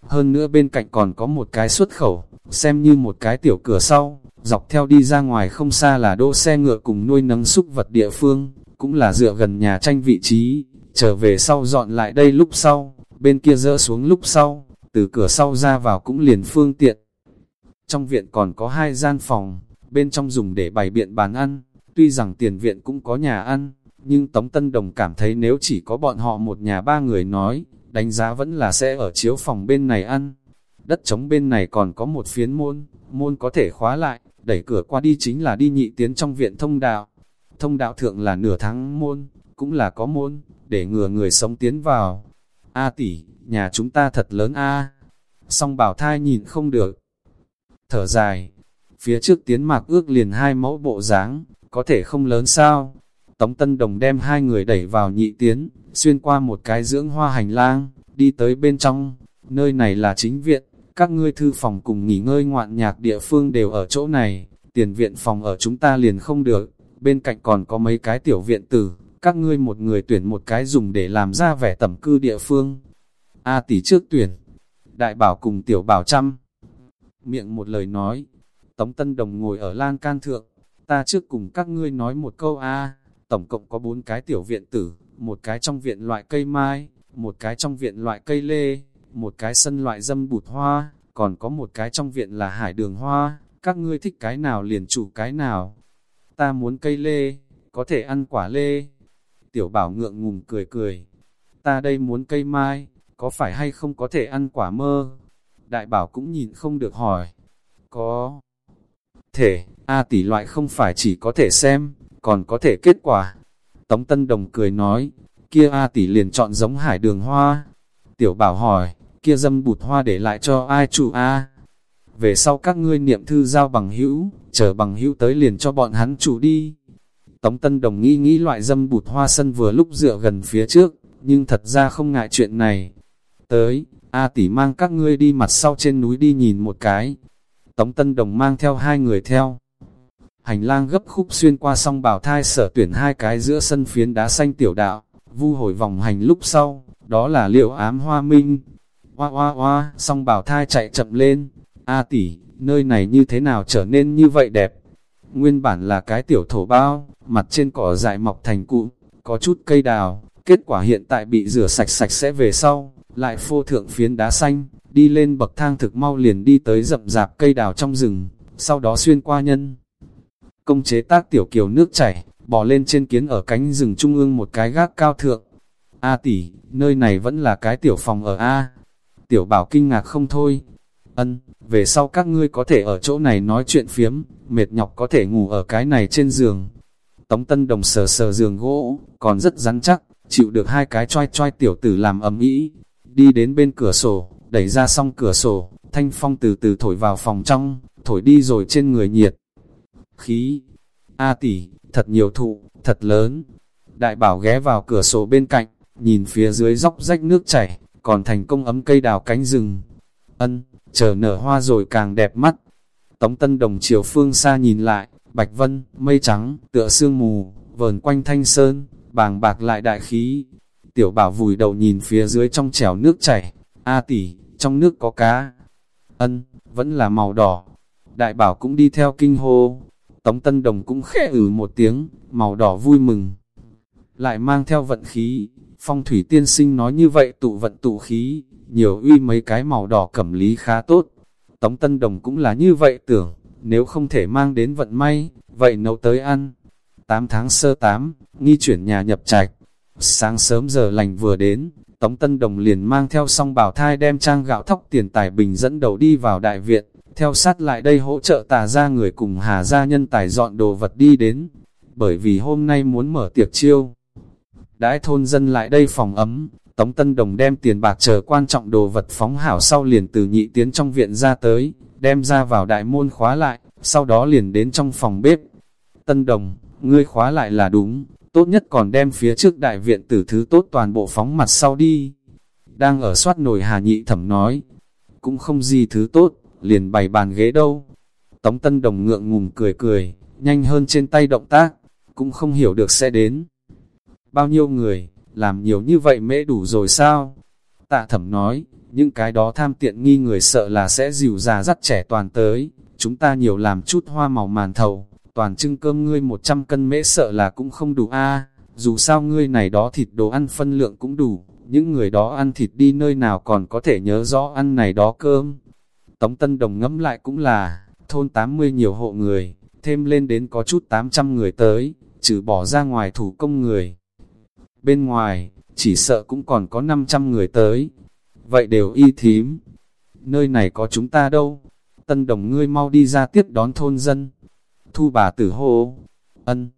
Hơn nữa bên cạnh còn có một cái xuất khẩu, xem như một cái tiểu cửa sau, dọc theo đi ra ngoài không xa là đỗ xe ngựa cùng nuôi nấng súc vật địa phương, cũng là dựa gần nhà tranh vị trí, trở về sau dọn lại đây lúc sau, bên kia dỡ xuống lúc sau, từ cửa sau ra vào cũng liền phương tiện. Trong viện còn có hai gian phòng, bên trong dùng để bày biện bàn ăn, tuy rằng tiền viện cũng có nhà ăn, nhưng Tống Tân Đồng cảm thấy nếu chỉ có bọn họ một nhà ba người nói, đánh giá vẫn là sẽ ở chiếu phòng bên này ăn. Đất trống bên này còn có một phiến môn, môn có thể khóa lại, đẩy cửa qua đi chính là đi nhị tiến trong viện thông đạo. Thông đạo thượng là nửa tháng môn, cũng là có môn, để ngừa người sống tiến vào. A tỷ, nhà chúng ta thật lớn a. Song bảo thai nhìn không được. Thở dài, phía trước tiến mạc ước liền hai mẫu bộ dáng, có thể không lớn sao? Tống Tân Đồng đem hai người đẩy vào nhị tiến, xuyên qua một cái dưỡng hoa hành lang, đi tới bên trong, nơi này là chính viện, các ngươi thư phòng cùng nghỉ ngơi ngoạn nhạc địa phương đều ở chỗ này, tiền viện phòng ở chúng ta liền không được, bên cạnh còn có mấy cái tiểu viện tử, các ngươi một người tuyển một cái dùng để làm ra vẻ tẩm cư địa phương. A tỷ trước tuyển, đại bảo cùng tiểu bảo chăm. Miệng một lời nói, Tống Tân Đồng ngồi ở lan can thượng, ta trước cùng các ngươi nói một câu A, tổng cộng có bốn cái tiểu viện tử, một cái trong viện loại cây mai, một cái trong viện loại cây lê, một cái sân loại dâm bụt hoa, còn có một cái trong viện là hải đường hoa, các ngươi thích cái nào liền chủ cái nào. Ta muốn cây lê, có thể ăn quả lê. Tiểu bảo ngượng ngùng cười cười. Ta đây muốn cây mai, có phải hay không có thể ăn quả mơ? Đại bảo cũng nhìn không được hỏi. Có thể, A tỷ loại không phải chỉ có thể xem, còn có thể kết quả. Tống Tân Đồng cười nói, kia A tỷ liền chọn giống hải đường hoa. Tiểu bảo hỏi, kia dâm bụt hoa để lại cho ai chủ A? Về sau các ngươi niệm thư giao bằng hữu, chờ bằng hữu tới liền cho bọn hắn chủ đi. Tống Tân Đồng nghĩ nghĩ loại dâm bụt hoa sân vừa lúc dựa gần phía trước, nhưng thật ra không ngại chuyện này. Tới, A tỷ mang các ngươi đi mặt sau trên núi đi nhìn một cái. Tống Tân Đồng mang theo hai người theo. Hành lang gấp khúc xuyên qua song bảo thai sở tuyển hai cái giữa sân phiến đá xanh tiểu đạo, vu hồi vòng hành lúc sau, đó là liệu ám hoa minh. Hoa hoa hoa, song bảo thai chạy chậm lên. A tỷ, nơi này như thế nào trở nên như vậy đẹp? Nguyên bản là cái tiểu thổ bao, mặt trên cỏ dại mọc thành cụ, có chút cây đào, kết quả hiện tại bị rửa sạch sạch sẽ về sau, lại phô thượng phiến đá xanh, đi lên bậc thang thực mau liền đi tới rậm rạp cây đào trong rừng, sau đó xuyên qua nhân. Công chế tác tiểu kiều nước chảy, bò lên trên kiến ở cánh rừng trung ương một cái gác cao thượng. A tỷ, nơi này vẫn là cái tiểu phòng ở A. Tiểu bảo kinh ngạc không thôi. Ân, về sau các ngươi có thể ở chỗ này nói chuyện phiếm, mệt nhọc có thể ngủ ở cái này trên giường. Tống Tân Đồng sờ sờ giường gỗ, còn rất rắn chắc, chịu được hai cái choi choi tiểu tử làm ấm ý. Đi đến bên cửa sổ, đẩy ra xong cửa sổ, thanh phong từ từ thổi vào phòng trong, thổi đi rồi trên người nhiệt. Khí, A tỷ, thật nhiều thụ, thật lớn. Đại bảo ghé vào cửa sổ bên cạnh, nhìn phía dưới dốc rách nước chảy, còn thành công ấm cây đào cánh rừng. Ân, chờ nở hoa rồi càng đẹp mắt. Tống Tân Đồng chiều phương xa nhìn lại, bạch vân, mây trắng, tựa sương mù, vờn quanh thanh sơn, bàng bạc lại đại khí. Tiểu bảo vùi đầu nhìn phía dưới trong chèo nước chảy, A tỷ, trong nước có cá. Ân, vẫn là màu đỏ. Đại bảo cũng đi theo kinh hô. Tống Tân Đồng cũng khẽ ử một tiếng, màu đỏ vui mừng. Lại mang theo vận khí, phong thủy tiên sinh nói như vậy tụ vận tụ khí, nhiều uy mấy cái màu đỏ cẩm lý khá tốt. Tống Tân Đồng cũng là như vậy tưởng, nếu không thể mang đến vận may, vậy nấu tới ăn. 8 tháng sơ 8, nghi chuyển nhà nhập trạch. Sáng sớm giờ lành vừa đến, Tống Tân Đồng liền mang theo song bảo thai đem trang gạo thóc tiền tài bình dẫn đầu đi vào đại viện, theo sát lại đây hỗ trợ tà ra người cùng hà gia nhân tài dọn đồ vật đi đến, bởi vì hôm nay muốn mở tiệc chiêu. Đãi thôn dân lại đây phòng ấm, Tống Tân Đồng đem tiền bạc chờ quan trọng đồ vật phóng hảo sau liền từ nhị tiến trong viện ra tới, đem ra vào đại môn khóa lại, sau đó liền đến trong phòng bếp. Tân Đồng, ngươi khóa lại là đúng, tốt nhất còn đem phía trước đại viện tử thứ tốt toàn bộ phóng mặt sau đi. Đang ở soát nồi hà nhị thẩm nói, cũng không gì thứ tốt, liền bày bàn ghế đâu. Tống Tân Đồng ngượng ngùng cười cười, nhanh hơn trên tay động tác, cũng không hiểu được sẽ đến. Bao nhiêu người, làm nhiều như vậy mễ đủ rồi sao? Tạ thẩm nói, những cái đó tham tiện nghi người sợ là sẽ dìu già dắt trẻ toàn tới, chúng ta nhiều làm chút hoa màu màn thầu, toàn trưng cơm ngươi 100 cân mễ sợ là cũng không đủ a dù sao ngươi này đó thịt đồ ăn phân lượng cũng đủ, những người đó ăn thịt đi nơi nào còn có thể nhớ rõ ăn này đó cơm. Tống Tân Đồng ngẫm lại cũng là, thôn 80 nhiều hộ người, thêm lên đến có chút 800 người tới, trừ bỏ ra ngoài thủ công người. Bên ngoài, chỉ sợ cũng còn có 500 người tới. Vậy đều y thím. Nơi này có chúng ta đâu? Tân Đồng ngươi mau đi ra tiếp đón thôn dân. Thu bà tử hô. Ân.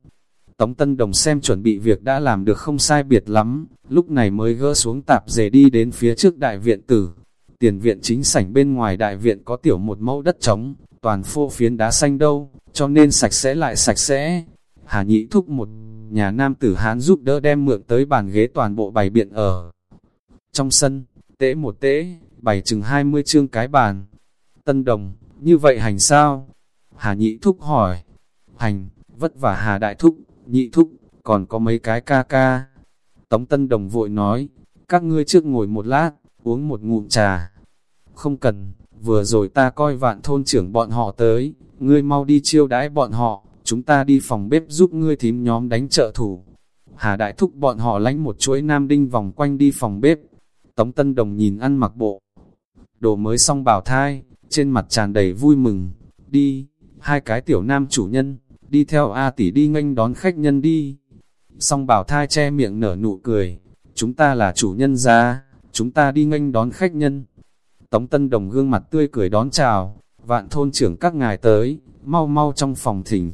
Tống Tân Đồng xem chuẩn bị việc đã làm được không sai biệt lắm, lúc này mới gỡ xuống tạp dề đi đến phía trước đại viện tử, Tiền viện chính sảnh bên ngoài đại viện có tiểu một mẫu đất trống, toàn phô phiến đá xanh đâu, cho nên sạch sẽ lại sạch sẽ. Hà nhị thúc một nhà nam tử Hán giúp đỡ đem mượn tới bàn ghế toàn bộ bày biện ở. Trong sân, tễ một tễ, bày chừng 20 chương cái bàn. Tân đồng, như vậy hành sao? Hà nhị thúc hỏi. Hành, vất vả hà đại thúc, nhị thúc, còn có mấy cái ca ca. Tống tân đồng vội nói, các ngươi trước ngồi một lát, uống một ngụm trà. Không cần, vừa rồi ta coi vạn thôn trưởng bọn họ tới, ngươi mau đi chiêu đãi bọn họ, chúng ta đi phòng bếp giúp ngươi thím nhóm đánh trợ thủ. Hà Đại Thúc bọn họ lánh một chuỗi nam đinh vòng quanh đi phòng bếp. Tống Tân Đồng nhìn ăn mặc bộ. Đồ mới xong bảo thai, trên mặt tràn đầy vui mừng. Đi, hai cái tiểu nam chủ nhân, đi theo A tỷ đi nghênh đón khách nhân đi. Xong bảo thai che miệng nở nụ cười, chúng ta là chủ nhân ra, chúng ta đi nghênh đón khách nhân. Tống Tân Đồng gương mặt tươi cười đón chào, vạn thôn trưởng các ngài tới, mau mau trong phòng thỉnh.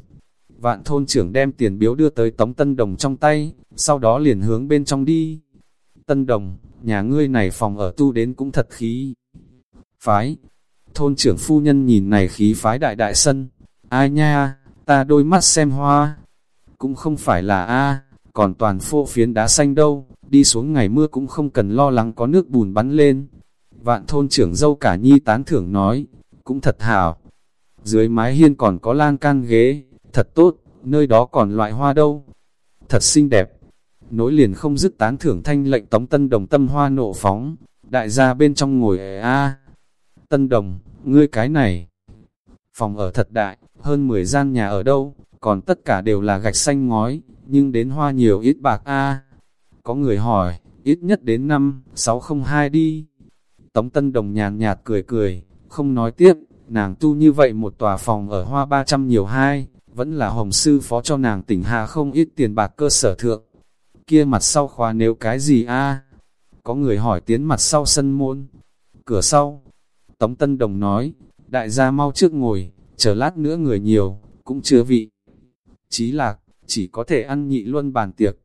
Vạn thôn trưởng đem tiền biếu đưa tới Tống Tân Đồng trong tay, sau đó liền hướng bên trong đi. Tân Đồng, nhà ngươi này phòng ở tu đến cũng thật khí. Phái, thôn trưởng phu nhân nhìn này khí phái đại đại sân, ai nha, ta đôi mắt xem hoa. Cũng không phải là A, còn toàn phô phiến đá xanh đâu, đi xuống ngày mưa cũng không cần lo lắng có nước bùn bắn lên. Vạn thôn trưởng dâu cả nhi tán thưởng nói, cũng thật hảo. Dưới mái hiên còn có lan can ghế, thật tốt, nơi đó còn loại hoa đâu. Thật xinh đẹp. Nối liền không dứt tán thưởng thanh lệnh tống tân đồng tâm hoa nộ phóng, đại gia bên trong ngồi a Tân đồng, ngươi cái này. Phòng ở thật đại, hơn 10 gian nhà ở đâu, còn tất cả đều là gạch xanh ngói, nhưng đến hoa nhiều ít bạc a có người hỏi, ít nhất đến năm, 602 đi. Tống Tân Đồng nhàn nhạt cười cười, không nói tiếp, nàng tu như vậy một tòa phòng ở hoa 300 nhiều hai, vẫn là hồng sư phó cho nàng tỉnh hạ không ít tiền bạc cơ sở thượng. Kia mặt sau khóa nếu cái gì a Có người hỏi tiến mặt sau sân môn. Cửa sau. Tống Tân Đồng nói, đại gia mau trước ngồi, chờ lát nữa người nhiều, cũng chưa vị. Chí lạc, chỉ có thể ăn nhị luân bàn tiệc.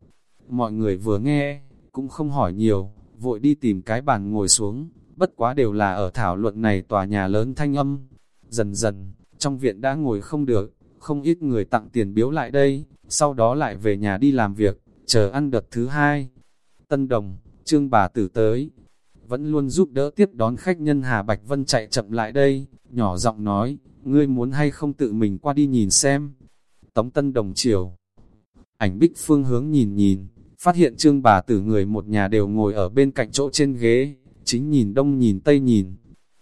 Mọi người vừa nghe, cũng không hỏi nhiều, vội đi tìm cái bàn ngồi xuống, bất quá đều là ở thảo luận này tòa nhà lớn thanh âm. Dần dần, trong viện đã ngồi không được, không ít người tặng tiền biếu lại đây, sau đó lại về nhà đi làm việc, chờ ăn đợt thứ hai. Tân Đồng, Trương bà tử tới, vẫn luôn giúp đỡ tiếp đón khách nhân Hà Bạch Vân chạy chậm lại đây, nhỏ giọng nói, ngươi muốn hay không tự mình qua đi nhìn xem. Tống Tân Đồng chiều. Ảnh bích phương hướng nhìn nhìn, phát hiện trương bà tử người một nhà đều ngồi ở bên cạnh chỗ trên ghế, chính nhìn đông nhìn tây nhìn.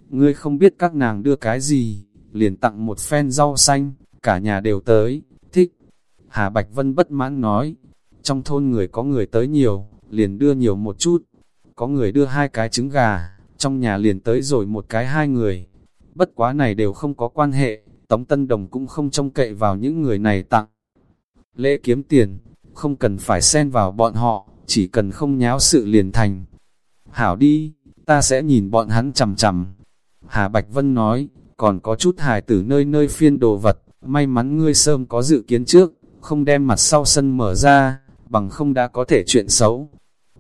Ngươi không biết các nàng đưa cái gì, liền tặng một phen rau xanh, cả nhà đều tới, thích. Hà Bạch Vân bất mãn nói, trong thôn người có người tới nhiều, liền đưa nhiều một chút. Có người đưa hai cái trứng gà, trong nhà liền tới rồi một cái hai người. Bất quá này đều không có quan hệ, Tống Tân Đồng cũng không trông cậy vào những người này tặng. Lễ kiếm tiền, không cần phải xen vào bọn họ, chỉ cần không nháo sự liền thành. Hảo đi, ta sẽ nhìn bọn hắn chầm chầm. Hà Bạch Vân nói, còn có chút hài tử nơi nơi phiên đồ vật, may mắn ngươi sớm có dự kiến trước, không đem mặt sau sân mở ra, bằng không đã có thể chuyện xấu.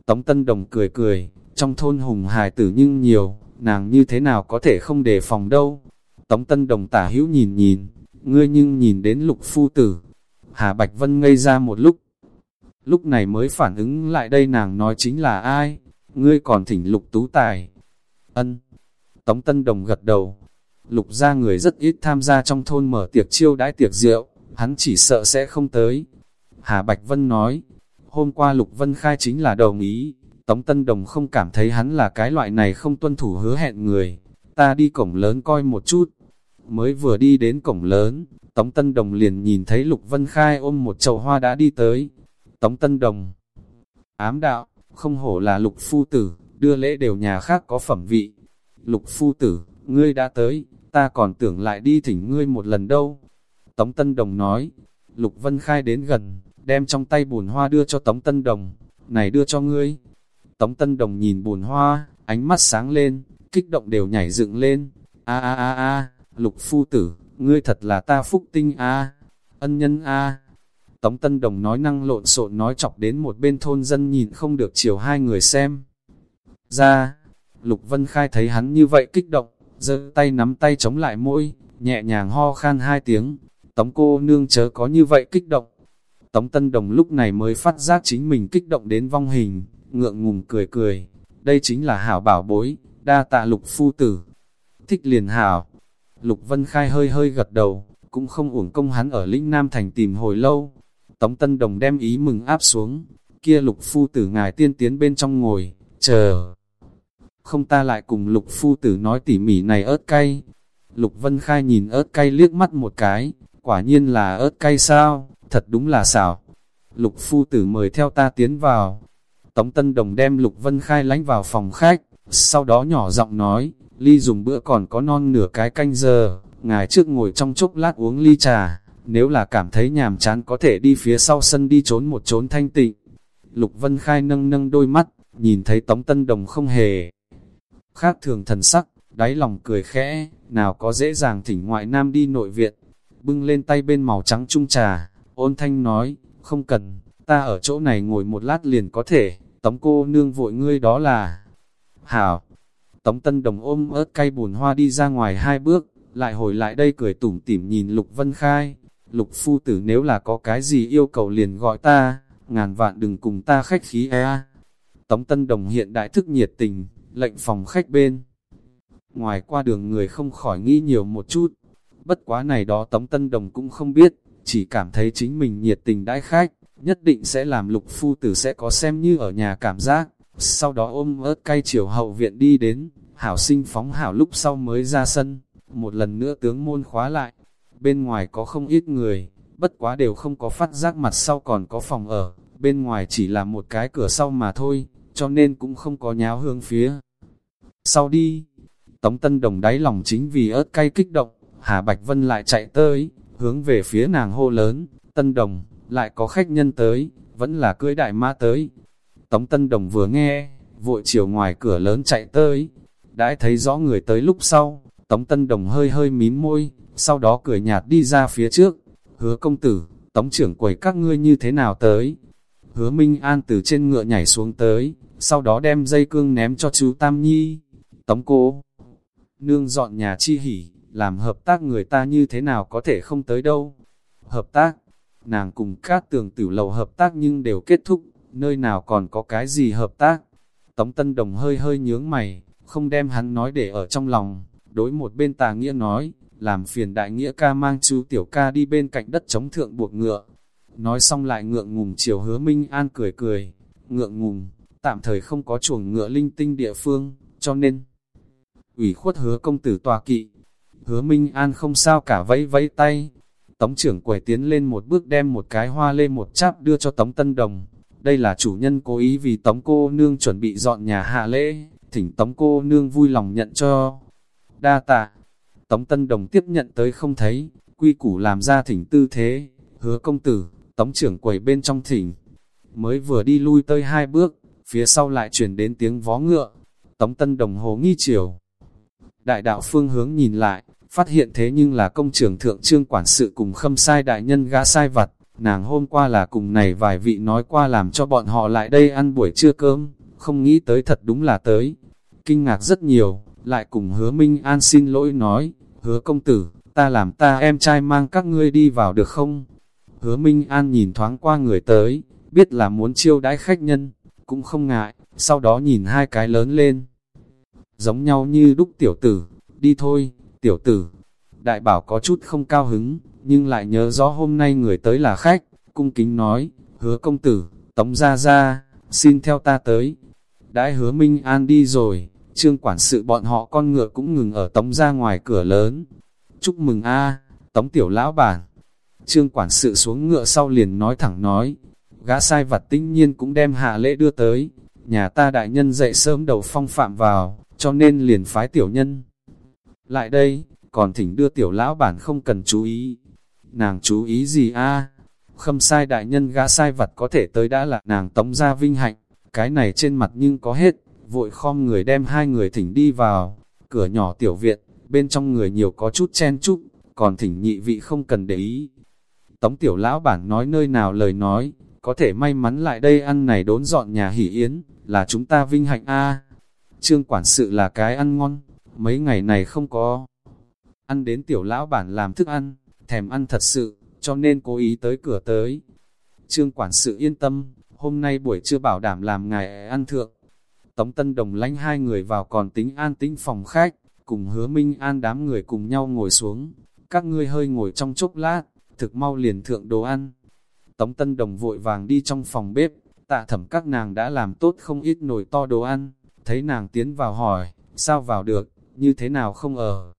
Tống Tân Đồng cười cười, trong thôn hùng hài tử nhưng nhiều, nàng như thế nào có thể không đề phòng đâu. Tống Tân Đồng tả hữu nhìn nhìn, ngươi nhưng nhìn đến lục phu tử. Hà Bạch Vân ngây ra một lúc, lúc này mới phản ứng lại đây nàng nói chính là ai, ngươi còn thỉnh lục tú tài. Ân. Tống Tân Đồng gật đầu. Lục ra người rất ít tham gia trong thôn mở tiệc chiêu đãi tiệc rượu, hắn chỉ sợ sẽ không tới. Hà Bạch Vân nói, hôm qua Lục Vân Khai chính là đồng ý, Tống Tân Đồng không cảm thấy hắn là cái loại này không tuân thủ hứa hẹn người. Ta đi cổng lớn coi một chút. Mới vừa đi đến cổng lớn, Tống Tân Đồng liền nhìn thấy Lục Vân Khai ôm một chậu hoa đã đi tới. Tống Tân Đồng Ám đạo, không hổ là Lục Phu Tử, đưa lễ đều nhà khác có phẩm vị. Lục Phu Tử, ngươi đã tới, ta còn tưởng lại đi thỉnh ngươi một lần đâu. Tống Tân Đồng nói, Lục Vân Khai đến gần, đem trong tay bùn hoa đưa cho Tống Tân Đồng, này đưa cho ngươi. Tống Tân Đồng nhìn bùn hoa, ánh mắt sáng lên, kích động đều nhảy dựng lên. A a a a, Lục Phu Tử, ngươi thật là ta phúc tinh a ân nhân a Tống Tân Đồng nói năng lộn xộn nói chọc đến một bên thôn dân nhìn không được chiều hai người xem. Ra, Lục Vân Khai thấy hắn như vậy kích động, giơ tay nắm tay chống lại môi, nhẹ nhàng ho khan hai tiếng. Tống cô nương chớ có như vậy kích động. Tống Tân Đồng lúc này mới phát giác chính mình kích động đến vong hình, ngượng ngùng cười cười. Đây chính là hảo bảo bối, đa tạ lục phu tử. Thích liền hảo. Lục Vân Khai hơi hơi gật đầu, cũng không uổng công hắn ở lĩnh Nam Thành tìm hồi lâu. Tống Tân Đồng đem ý mừng áp xuống, kia lục phu tử ngài tiên tiến bên trong ngồi, chờ. Không ta lại cùng lục phu tử nói tỉ mỉ này ớt cay. Lục Vân Khai nhìn ớt cay liếc mắt một cái, quả nhiên là ớt cay sao, thật đúng là xảo. Lục phu tử mời theo ta tiến vào. Tống Tân Đồng đem Lục Vân Khai lánh vào phòng khách, sau đó nhỏ giọng nói, ly dùng bữa còn có non nửa cái canh giờ, ngài trước ngồi trong chốc lát uống ly trà, nếu là cảm thấy nhàm chán có thể đi phía sau sân đi trốn một trốn thanh tịnh. Lục Vân Khai nâng nâng đôi mắt, nhìn thấy Tống Tân Đồng không hề khác thường thần sắc, đáy lòng cười khẽ, nào có dễ dàng thỉnh ngoại nam đi nội viện, bưng lên tay bên màu trắng trung trà, ôn thanh nói, không cần, ta ở chỗ này ngồi một lát liền có thể, tống cô nương vội ngươi đó là, hảo, tống tân đồng ôm ớt cay bùn hoa đi ra ngoài hai bước, lại hồi lại đây cười tủm tỉm nhìn Lục Vân Khai, Lục phu tử nếu là có cái gì yêu cầu liền gọi ta, ngàn vạn đừng cùng ta khách khí e. Tống Tân Đồng hiện đại thức nhiệt tình, lệnh phòng khách bên. Ngoài qua đường người không khỏi nghĩ nhiều một chút, bất quá này đó Tống Tân Đồng cũng không biết, chỉ cảm thấy chính mình nhiệt tình đãi khách, nhất định sẽ làm lục phu tử sẽ có xem như ở nhà cảm giác, sau đó ôm ớt cay chiều hậu viện đi đến, hảo sinh phóng hảo lúc sau mới ra sân, một lần nữa tướng môn khóa lại, bên ngoài có không ít người, bất quá đều không có phát giác mặt sau còn có phòng ở, bên ngoài chỉ là một cái cửa sau mà thôi, cho nên cũng không có nháo hương phía. Sau đi, Tống Tân Đồng đáy lòng chính vì ớt cay kích động, Hà Bạch Vân lại chạy tới, hướng về phía nàng hô lớn, Tân Đồng, lại có khách nhân tới, vẫn là cưới đại ma tới. Tống Tân Đồng vừa nghe, vội chiều ngoài cửa lớn chạy tới, đã thấy rõ người tới lúc sau, Tống Tân Đồng hơi hơi mím môi, sau đó cười nhạt đi ra phía trước, hứa công tử, Tống trưởng quầy các ngươi như thế nào tới. Hứa Minh An từ trên ngựa nhảy xuống tới, sau đó đem dây cương ném cho chú Tam Nhi. Tống cô, nương dọn nhà chi hỉ, làm hợp tác người ta như thế nào có thể không tới đâu. Hợp tác, nàng cùng các tường tử lầu hợp tác nhưng đều kết thúc, nơi nào còn có cái gì hợp tác. Tống Tân Đồng hơi hơi nhướng mày, không đem hắn nói để ở trong lòng, đối một bên tà nghĩa nói, làm phiền đại nghĩa ca mang chú tiểu ca đi bên cạnh đất chống thượng buộc ngựa. Nói xong lại ngượng ngùng chiều hứa Minh An cười cười, ngượng ngùng, tạm thời không có chuồng ngựa linh tinh địa phương, cho nên ủy khuất hứa công tử tòa kỵ. Hứa Minh An không sao cả vẫy vẫy tay. Tống trưởng quầy tiến lên một bước đem một cái hoa lê một cháp đưa cho Tống Tân Đồng. Đây là chủ nhân cố ý vì Tống cô nương chuẩn bị dọn nhà hạ lễ, thỉnh Tống cô nương vui lòng nhận cho. Đa tạ, Tống Tân Đồng tiếp nhận tới không thấy, quy củ làm ra thỉnh tư thế, hứa công tử, Tống trưởng quầy bên trong thỉnh. Mới vừa đi lui tới hai bước, phía sau lại chuyển đến tiếng vó ngựa. Tống Tân Đồng hồ nghi chiều. Đại đạo phương hướng nhìn lại, phát hiện thế nhưng là công trưởng thượng trương quản sự cùng khâm sai đại nhân gã sai vặt. Nàng hôm qua là cùng này vài vị nói qua làm cho bọn họ lại đây ăn buổi trưa cơm, không nghĩ tới thật đúng là tới. Kinh ngạc rất nhiều, lại cùng hứa Minh An xin lỗi nói, hứa công tử, ta làm ta em trai mang các ngươi đi vào được không? Hứa Minh An nhìn thoáng qua người tới, biết là muốn chiêu đãi khách nhân, cũng không ngại, sau đó nhìn hai cái lớn lên. Giống nhau như đúc tiểu tử, đi thôi, tiểu tử. Đại bảo có chút không cao hứng, nhưng lại nhớ rõ hôm nay người tới là khách, cung kính nói, hứa công tử, tống ra ra, xin theo ta tới. Đãi hứa Minh An đi rồi, trương quản sự bọn họ con ngựa cũng ngừng ở tống ra ngoài cửa lớn. Chúc mừng a tống tiểu lão bản. Trương quản sự xuống ngựa sau liền nói thẳng nói, gã sai vặt tinh nhiên cũng đem hạ lễ đưa tới, nhà ta đại nhân dậy sớm đầu phong phạm vào, cho nên liền phái tiểu nhân. Lại đây, còn thỉnh đưa tiểu lão bản không cần chú ý. Nàng chú ý gì a Khâm sai đại nhân gã sai vặt có thể tới đã là nàng tống ra vinh hạnh, cái này trên mặt nhưng có hết, vội khom người đem hai người thỉnh đi vào, cửa nhỏ tiểu viện, bên trong người nhiều có chút chen chúc, còn thỉnh nhị vị không cần để ý. Tống tiểu lão bản nói nơi nào lời nói, có thể may mắn lại đây ăn này đốn dọn nhà hỷ yến, là chúng ta vinh hạnh a Trương quản sự là cái ăn ngon, mấy ngày này không có. Ăn đến tiểu lão bản làm thức ăn, thèm ăn thật sự, cho nên cố ý tới cửa tới. Trương quản sự yên tâm, hôm nay buổi trưa bảo đảm làm ngài ăn thượng. Tống Tân Đồng lánh hai người vào còn tính an tĩnh phòng khách, cùng hứa Minh An đám người cùng nhau ngồi xuống. Các ngươi hơi ngồi trong chốc lát, thực mau liền thượng đồ ăn. Tống Tân Đồng vội vàng đi trong phòng bếp, tạ thẩm các nàng đã làm tốt không ít nồi to đồ ăn, thấy nàng tiến vào hỏi, sao vào được, như thế nào không ở.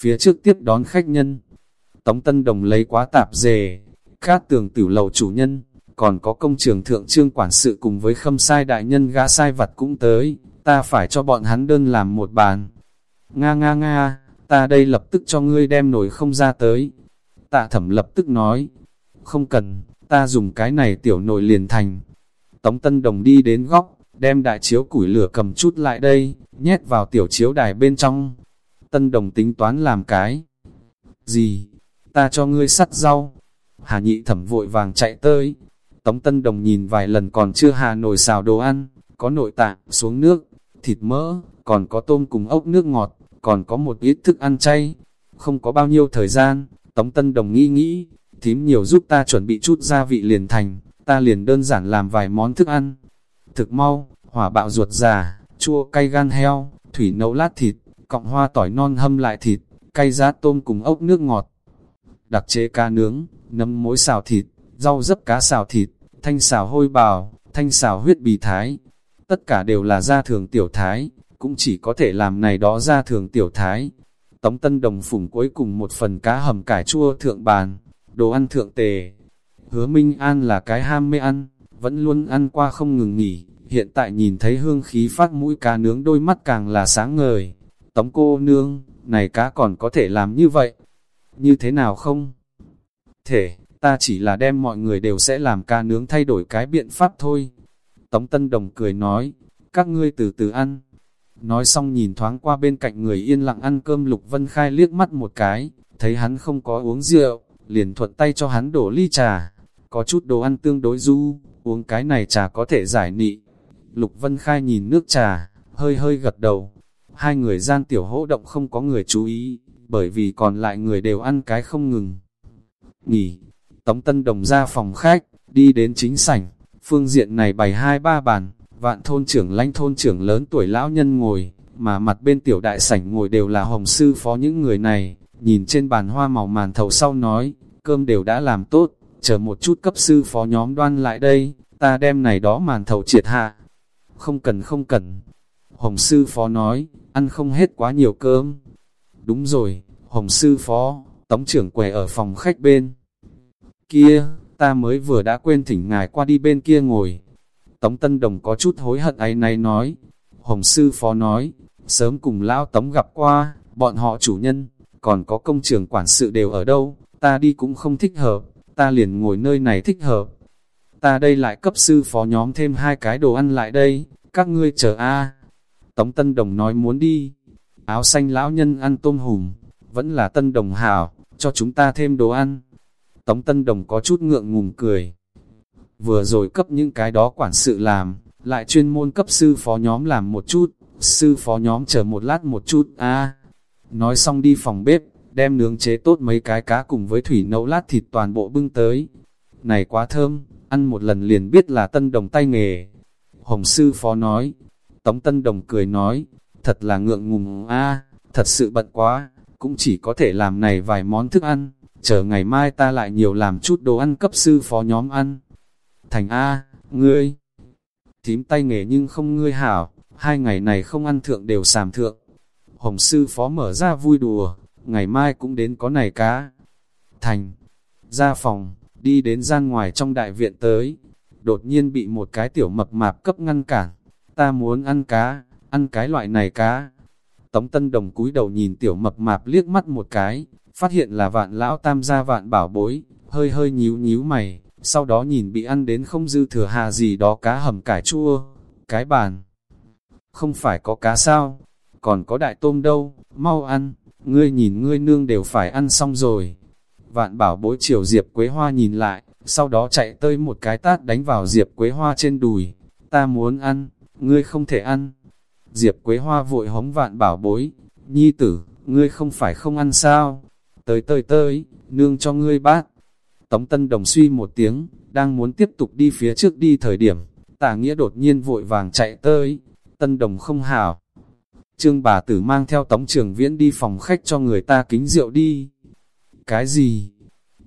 Phía trước tiếp đón khách nhân, Tống Tân Đồng lấy quá tạp dề, cát tường tử lầu chủ nhân, còn có công trường thượng trương quản sự cùng với khâm sai đại nhân gã sai vặt cũng tới, ta phải cho bọn hắn đơn làm một bàn. Nga nga nga, ta đây lập tức cho ngươi đem nổi không ra tới. Tạ thẩm lập tức nói, không cần, ta dùng cái này tiểu nồi liền thành. Tống Tân Đồng đi đến góc, đem đại chiếu củi lửa cầm chút lại đây, nhét vào tiểu chiếu đài bên trong. Tân Đồng tính toán làm cái. Gì? Ta cho ngươi sắt rau. Hà nhị thẩm vội vàng chạy tới. Tống Tân Đồng nhìn vài lần còn chưa hà nổi xào đồ ăn, có nội tạng, xuống nước, thịt mỡ, còn có tôm cùng ốc nước ngọt, còn có một ít thức ăn chay. Không có bao nhiêu thời gian, Tống Tân Đồng nghĩ nghĩ, thím nhiều giúp ta chuẩn bị chút gia vị liền thành, ta liền đơn giản làm vài món thức ăn. Thực mau, hỏa bạo ruột già, chua cay gan heo, thủy nấu lát thịt, cọng hoa tỏi non hâm lại thịt, cay giá tôm cùng ốc nước ngọt. Đặc chế cá nướng, nấm mối xào thịt, rau dấp cá xào thịt, thanh xào hôi bào, thanh xào huyết bì thái. Tất cả đều là gia thường tiểu thái, cũng chỉ có thể làm này đó gia thường tiểu thái. Tống Tân Đồng phủng cuối cùng một phần cá hầm cải chua thượng bàn, đồ ăn thượng tề. Hứa Minh An là cái ham mê ăn, vẫn luôn ăn qua không ngừng nghỉ, hiện tại nhìn thấy hương khí phát mũi cá nướng đôi mắt càng là sáng ngời. Tống cô nương, này cá còn có thể làm như vậy, như thế nào không? Thể, ta chỉ là đem mọi người đều sẽ làm ca nướng thay đổi cái biện pháp thôi. Tống Tân Đồng cười nói, các ngươi từ từ ăn. Nói xong nhìn thoáng qua bên cạnh người yên lặng ăn cơm Lục Vân Khai liếc mắt một cái, thấy hắn không có uống rượu, liền thuận tay cho hắn đổ ly trà. Có chút đồ ăn tương đối du, uống cái này trà có thể giải nị. Lục Vân Khai nhìn nước trà, hơi hơi gật đầu. Hai người gian tiểu hỗ động không có người chú ý, bởi vì còn lại người đều ăn cái không ngừng. Nghỉ, Tống Tân Đồng ra phòng khách, đi đến chính sảnh, phương diện này bày hai ba bàn, vạn thôn trưởng lãnh thôn trưởng lớn tuổi lão nhân ngồi, mà mặt bên tiểu đại sảnh ngồi đều là hồng sư phó những người này, nhìn trên bàn hoa màu màn thầu sau nói, cơm đều đã làm tốt, chờ một chút cấp sư phó nhóm đoan lại đây, ta đem này đó màn thầu triệt hạ. Không cần không cần. Hồng sư phó nói, ăn không hết quá nhiều cơm. Đúng rồi, Hồng sư phó, tống trưởng què ở phòng khách bên. Kia, ta mới vừa đã quên thỉnh ngài qua đi bên kia ngồi. Tống Tân Đồng có chút hối hận ấy này nói. Hồng sư phó nói, sớm cùng lão Tống gặp qua, bọn họ chủ nhân, còn có công trường quản sự đều ở đâu, ta đi cũng không thích hợp, ta liền ngồi nơi này thích hợp. Ta đây lại cấp sư phó nhóm thêm hai cái đồ ăn lại đây, các ngươi chờ a. Tống Tân Đồng nói muốn đi, áo xanh lão nhân ăn tôm hùm, vẫn là Tân Đồng hảo, cho chúng ta thêm đồ ăn. Tống Tân Đồng có chút ngượng ngùng cười. Vừa rồi cấp những cái đó quản sự làm, lại chuyên môn cấp sư phó nhóm làm một chút, sư phó nhóm chờ một lát một chút, a Nói xong đi phòng bếp, đem nướng chế tốt mấy cái cá cùng với thủy nấu lát thịt toàn bộ bưng tới. Này quá thơm, ăn một lần liền biết là tân đồng tay nghề. Hồng sư phó nói, Tống Tân Đồng cười nói, thật là ngượng ngùng a thật sự bận quá, cũng chỉ có thể làm này vài món thức ăn, chờ ngày mai ta lại nhiều làm chút đồ ăn cấp sư phó nhóm ăn. Thành A, ngươi, thím tay nghề nhưng không ngươi hảo, hai ngày này không ăn thượng đều sàm thượng. Hồng sư phó mở ra vui đùa, ngày mai cũng đến có này cá. Thành, ra phòng, đi đến gian ngoài trong đại viện tới, đột nhiên bị một cái tiểu mập mạp cấp ngăn cản. Ta muốn ăn cá, ăn cái loại này cá. Tống Tân Đồng cúi đầu nhìn tiểu mập mạp liếc mắt một cái, phát hiện là vạn lão tam gia vạn bảo bối, hơi hơi nhíu nhíu mày, sau đó nhìn bị ăn đến không dư thừa hà gì đó cá hầm cải chua, cái bàn. Không phải có cá sao, còn có đại tôm đâu, mau ăn, ngươi nhìn ngươi nương đều phải ăn xong rồi. Vạn bảo bối chiều Diệp Quế Hoa nhìn lại, sau đó chạy tới một cái tát đánh vào Diệp Quế Hoa trên đùi. Ta muốn ăn, ngươi không thể ăn. Diệp Quế Hoa vội hống vạn bảo bối, nhi tử, ngươi không phải không ăn sao? Tới tới tới, nương cho ngươi bát. Tống Tân Đồng suy một tiếng, đang muốn tiếp tục đi phía trước đi thời điểm, tả nghĩa đột nhiên vội vàng chạy tới. Tân Đồng không hảo, Trương bà tử mang theo tống trường viễn đi phòng khách cho người ta kính rượu đi. Cái gì?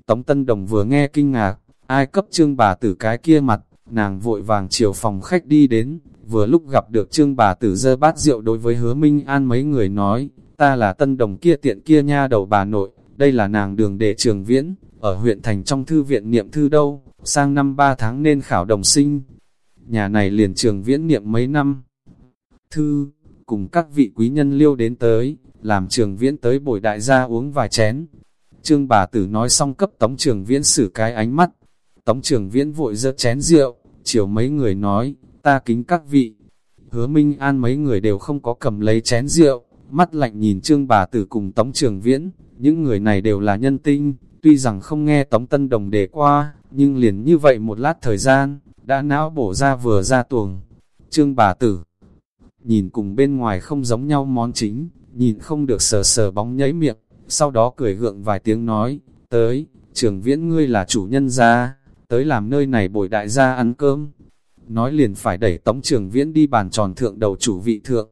Tống Tân Đồng vừa nghe kinh ngạc, ai cấp trương bà tử cái kia mặt, nàng vội vàng chiều phòng khách đi đến, vừa lúc gặp được trương bà tử dơ bát rượu đối với hứa Minh An mấy người nói, ta là Tân Đồng kia tiện kia nha đầu bà nội, đây là nàng đường đệ trường viễn, ở huyện thành trong thư viện niệm thư đâu, sang năm ba tháng nên khảo đồng sinh. Nhà này liền trường viễn niệm mấy năm. Thư, cùng các vị quý nhân liêu đến tới, làm trường viễn tới bồi đại gia uống vài chén. Trương bà tử nói xong cấp tống trường viễn xử cái ánh mắt. Tống trường viễn vội giơ chén rượu, chiều mấy người nói, ta kính các vị. Hứa Minh An mấy người đều không có cầm lấy chén rượu, mắt lạnh nhìn trương bà tử cùng tống trường viễn. Những người này đều là nhân tinh, tuy rằng không nghe tống tân đồng đề qua, nhưng liền như vậy một lát thời gian, đã não bổ ra vừa ra tuồng. Trương bà tử nhìn cùng bên ngoài không giống nhau món chính, nhìn không được sờ sờ bóng nhảy miệng, sau đó cười gượng vài tiếng nói, tới, trường viễn ngươi là chủ nhân gia, tới làm nơi này bồi đại gia ăn cơm. Nói liền phải đẩy tống trường viễn đi bàn tròn thượng đầu chủ vị thượng.